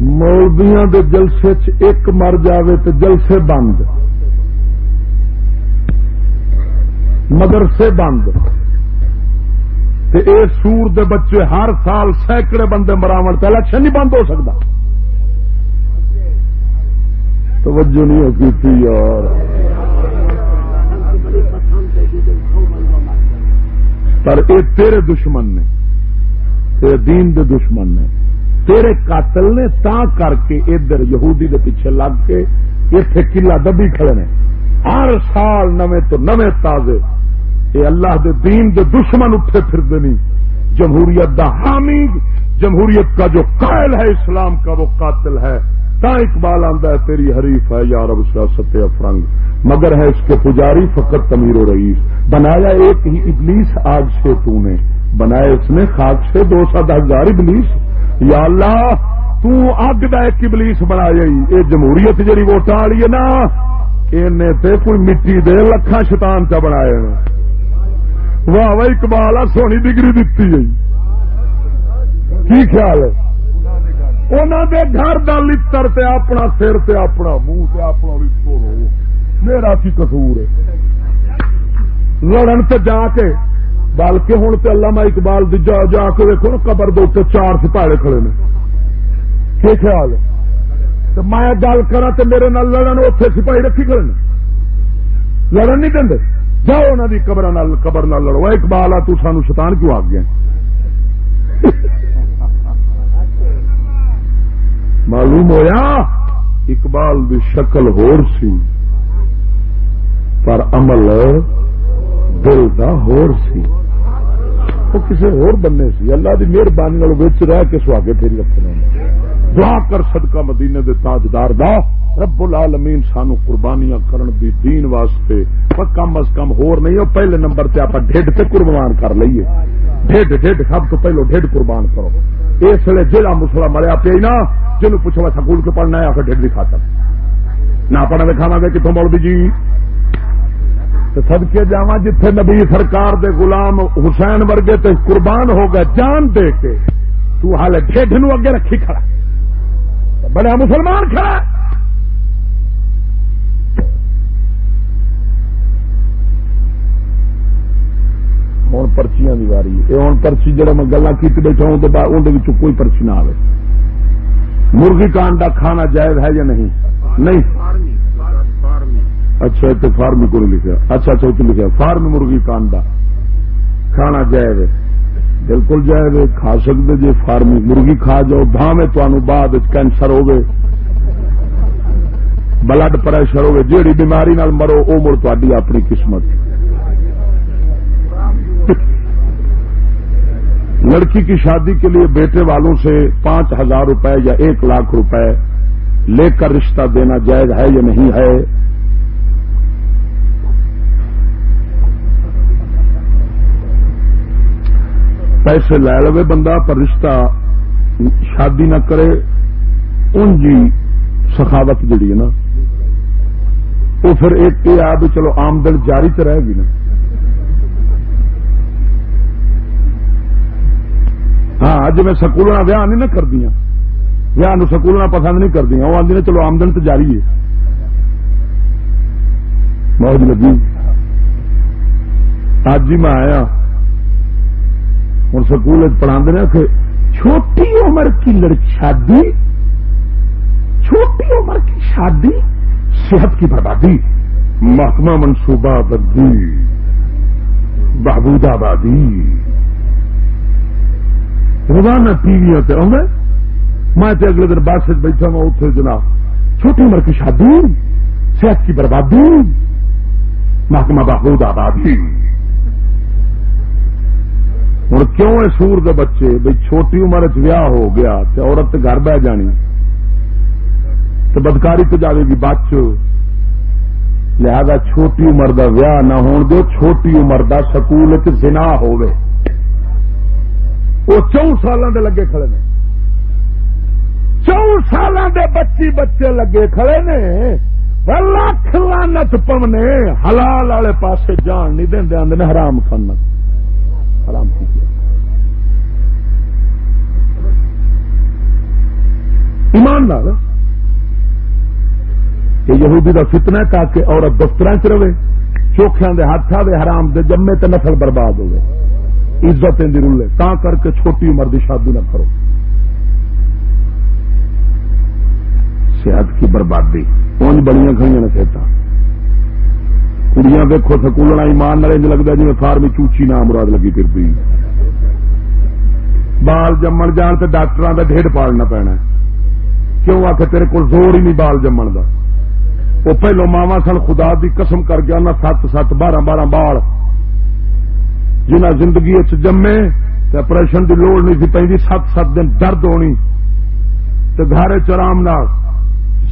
مولبیاں دے جلسے چ ایک مر جاوے تو جلسے بند۔ مدرسے بند۔ اے سور دے بچے ہر سال سینکڑے بندے مراو تو الیکشن نہیں بند ہو سکتا۔ توجہ نہیں ہوتی یار۔ پر اے تیرے دشمن نے تیرے دین دے دشمن نے، تیرے قاتل نے تا کر کے ادھر یہودی دے پیچھے لگ کے اتے کلا دبی کھڑے نے۔ ہر سال نویں تو نویں تازے۔ یہ اللہ دے دین دے دشمن اٹھے پھر نہیں۔ جمہوریت دا حامی، جمہوریت کا جو قائل ہے اسلام کا وہ قاتل ہے۔ تا اقبال آندہ ہے، تیری حریف ہے یا رب سیاست افرنگ۔ مگر ہے اس کے پجاری فقط تمیر و رئیس۔ بنایا ایک ہی ابلیس آگ سے تو نے۔ بنایا اس نے خاک سے دو سو دس ہزار ابلیس۔ یا اللہ، تو اگ دا ایک ابلیس بنایا یہ جمہوریت جی ووٹ والی ہے نا تے کوئی مٹی دے لکھا شیطان چا بنایا واہ واہ، اقبال سونی ڈگری دیتی گئی کی خیال ہے؟ انہوں دے گھر کا لڑ تے اپنا سر تے اپنا منہ تے اپنا رو میرا کی کسور ہے؟ لڑن تے جا کے، بلکہ ہوں تو علامہ اقبال جا جا کے دیکھو نا، قبر دے چار سپاہے کھڑے نے۔ کی خیال ہے؟ تو میں گل کرا تو میرے نال لڑن اتنے سپاہی رکھی کھڑے لڑن نہیں دیں جاؤ انہوں کی قبر قبر نہ لڑو۔ اقبال، آ تو سانو شیطان کیوں آ گیا؟ معلوم ہویا اقبال دی شکل ہور سی، پر عمل دل دا ہور سی۔ وہ کسی ہور بننے سی۔ اللہ دی مہربانی رہ کے سواگے پھر رکھنے۔ دعا کر صدقہ مدینے دے تاجدار دا۔ رب العالمین سانو قربانیاں کرن دی دین واسطے۔ پر کم از کم ہور نہیں ہو پہلے نمبر تے آپ ڈیڈ تے قربان کر لئیے۔ ڈیڈ ڈیڈ سب تو پہلو ڈیڈ قربان کرو۔ اس لیے جہاں مسلا مریا پی نا جنوب پوچھو سکول کے پڑھنا ہے، آخر ڈیڈ بھی کھاتا نہ پڑھنا دکھاوا گے کتوں بول جی؟ سدکے جا جتھے نبی سرکار دے غلام حسین ورگے تے قربان ہو گئے، جان دے کے تو حال ڈیڈ نو اگے رکھی کھڑا۔ بڑا مسلمان کھڑا۔ ہوں پرچیاں کی واری یہ ہوں پرچی جہاں میں گلا کی بیٹھا ہوں اندر کوئی پرچی نہ آئے مرغی کانڈا کھانا جائز ہے یا نہیں نہیں اچھا اتنے فارمی کو لکھا اچھا اچھا اتنے لکھا فارم مرغی کانڈا کھانا جائز ہے بالکل جائز ہے کھا سکتے جی فارمی مرغی کھا جاؤ بھاوے تمہیں بعد کینسر ہوگی بلڈ پریشر ہوگی جیڑی بیماری نال مرو وہ مڑ تاری اپنی قسمت لڑکی کی شادی کے لیے بیٹے والوں سے پانچ ہزار روپے یا ایک لاکھ روپے لے کر رشتہ دینا جائز ہے یا نہیں ہے؟ پیسے لے لو بندہ، پر رشتہ شادی نہ کرے، ان جی سخاوت جڑی ہے نا، وہ پھر ایک یہ آ بھی چلو آمدن جاری تو رہے گی نا۔ ہاں جی میں سکول ویاہ نہیں نہ کردیا ویاہ سکول پسند نہیں کردیا وہ آدمی چلو آمدن تو جاری ہے۔ موج جی لگی۔ اج ہی میں آیا۔ ہوں سکول پڑھا کہ چھوٹی عمر کی شادی، چھوٹی عمر کی شادی، صحت کی بربادی، محکمہ منصوبہ بندی، بہبود آبادی۔ روزانہ ٹی وی میں اگلے دن بس بیٹھا ہوں اتنے جناب چھوٹی عمر کی شادی، صحت کی بربادی، محکمہ بہبود آبادی۔ ہوں کیوں ہے سور دے بچے بھائی چھوٹی عمر چاہ ہو گیا تو عورت گھر بہ جانی؟ تو بدکاری تو جائے گی بچ۔ لہذا چھوٹی عمر دا ویاہ نہ ہون چھوٹی عمر دا سکول چنا ہوئے وہ چون سال لگے کھڑے نے۔ چون سال دے بچی بچے لگے کھڑے نے۔ لکھ لانت پونے، حلال والے پاسے جان نہیں دیں آدھے حرام کھانا۔ حرام کی ایمان نال۔ یہ یہودی کا فتنا ہے تاکہ عورت دفتر چ رہے چوکھیا دے ہاتھ آئے حرام دے جمے تے نسل برباد ہوئے۔ عزت رولے تا کر کے چھوٹی عمر کی شادی نہ کرو۔ صحت کی بربادی۔ پونج بڑی کھڑی نے کہتا کڑیاں دیکھو سکولنا ایمان نہ لگتا جی فارمی چوچی نام مراد لگی پھر بال جمن جان تو ڈاکٹر کا ڈیڑھ پالنا پینا کیوں آ کے تیرے کو زور ہی نہیں بال جمن کا وہ پہلو ماوا سن خدا دی قسم کر گیا نہ سات سات بارہ بارہ بال جنہ زندگی جمے تو آپریشن کی لوڑ نہیں سی پی سات سات دن درد ہونی۔ تو گھر چرام نال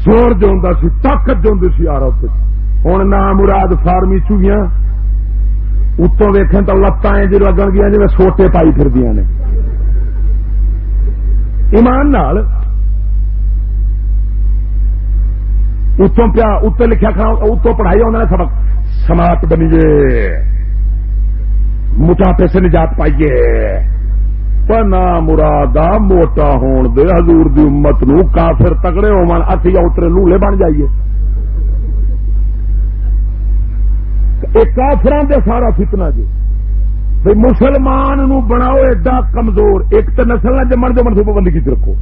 زور جو ہوں سی، طاقت جو ہوں سی آ ہوں نہ مراد فارمی چوگیاں اتوں ویخ تو لتان جی لگن گیا جی سوٹے پائی پھر دیا نے۔ ایمان نال اتوں پیا اتنے لکھا کھڑا اتوں پڑھائی انہوں نے سبق۔ سماعت بنیے موٹاپے سے نجات پائیے۔ نہ مرادا موٹا ہون دے، حضور دی امت نو کافر تگڑے ہو اسی اترے لولے بن جائیے۔ کافران دے سارا فتنا جی۔ بھائی مسلمان نو بناؤ ایڈا کمزور، ایک تو نسل نہ جمن جو منصوبہ بندی کی رکھو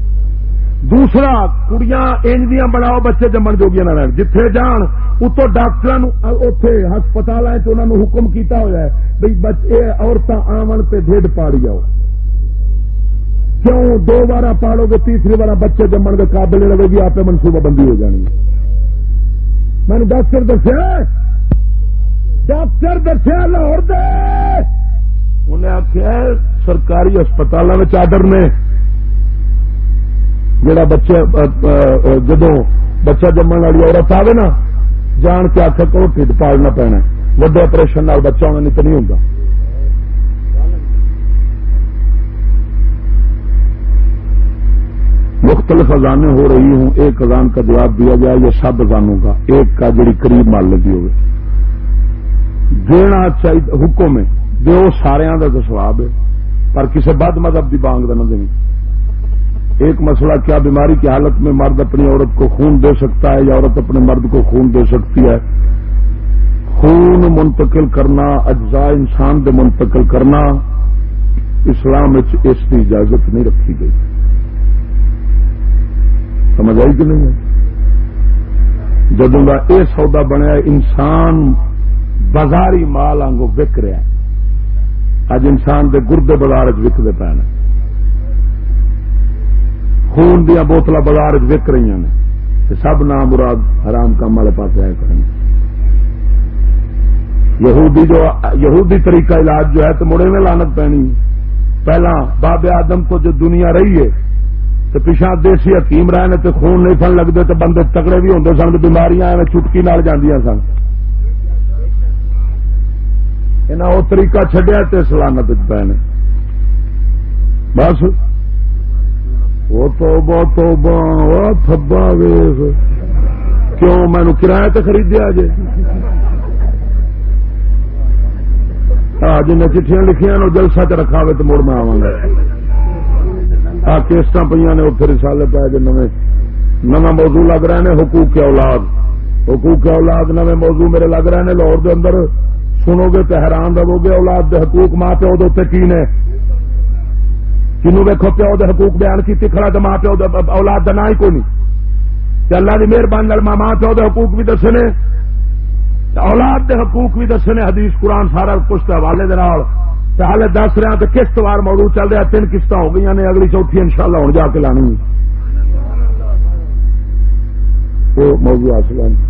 دوسرا، کڑیاں انجدیاں بناؤ، بچے جمن جوگیا نہ رہن۔ جتھے جان اتو ڈاکٹر اتے ہسپتال حکم کیتا ہوا ہے بھائی بچے عورتیں آمن پہ ڈیڈ پاڑی جاؤ۔ کیوں؟ دو بار پاڑو گے، تیسری بار بچے جمن کے قابل رہے گی، آپ منصوبہ بندی ہو جانی میں نے ڈاکٹر دسیا ڈاکٹر دسیا لاہور دے۔ انہیں آخیا سرکاری ہسپتالوں میں آڈر نے۔ جڑا بچہ جدو بچہ جمن والی عورت آئے نا، جان کے آخر کرو ٹھڈ پالنا پینا وڈے آپریشن بچہ ہونا نہیں تو نہیں ہوتا مختلف اذانیں ہو رہی ہوں، ایک اذان کا جواب دیا جائے یا سب اذانوں کا، ایک کا جڑی قریب مال لگی ہوگی دینا چاہیے حکم ہے، جو سارے کا سواب ہے، پر کسی بد مذہب کی بانگ کا نہ دینی ایک مسئلہ کیا بیماری کی حالت میں مرد اپنی عورت کو خون دے سکتا ہے یا عورت اپنے مرد کو خون دے سکتی ہے؟ خون منتقل کرنا، اجزاء انسان دے منتقل کرنا، اسلام اس کی اجازت نہیں رکھی گئی۔ سمجھ آئی کہ نہیں ہے؟ جدوں کا یہ سودا بنیا، انسان بازاری مال آنگو وک رہا ہے۔ اج انسان دے گردے بازار وکتے پے خون دیا بوتل بازار وک رہی نے سب نام مراد حرام کام والے پاس آئے کریں یہودی جو یہودی طریقہ علاج جو ہے تو مڑے میں لانت پینی۔ پہلا باب آدم کو جو دنیا رہی ہے تو پیچھا دیسی حکیم رہے تو خون نہیں سن لگتے تو بندے تکڑے بھی ہوتے سن بیماریاں ایویں چٹکی نال جاندیاں سن۔ انہیں وہ طریقہ چڈیا تو سلامت پے نے۔ بس وہ تو بہت تھبا ویس کیوں مینو کرایہ تو خریدیا جی ہاں جن چٹھیاں لکھیاں نو جلسہ چ رکھا ہوئے تو مڑ میں آوا گا۔ آ کیسٹ پہ نے اتنے رسالے پہ جو نو نو موضوع لگ رہے ہیں حقوق کے اولاد۔ حقوق کے اولاد نو موضوع میرے لگ رہے ہیں لاہور دے اندر۔ سنو گے تو حیران رہو گے اولاد دے حقوق ماں پیو دے کی نے؟ کنو ویکو پیو دے حقوق بیان کی کھڑا تو ماں پیو اولاد کا نام ہی کوئی نہیں اللہ کی مہربانی ماں پیو دے حقوق بھی دسے نے۔ اولاد دے حقوق بھی دسے نے حدیث، قرآن سارا کچھ حوالے دے حالے دس رہا تو قسط وار موضوع چل رہا تین قسط ہو گئی نے، اگلی چوتھی ان شاء اللہ ہوں جا کے لانی۔ موضوع حاصل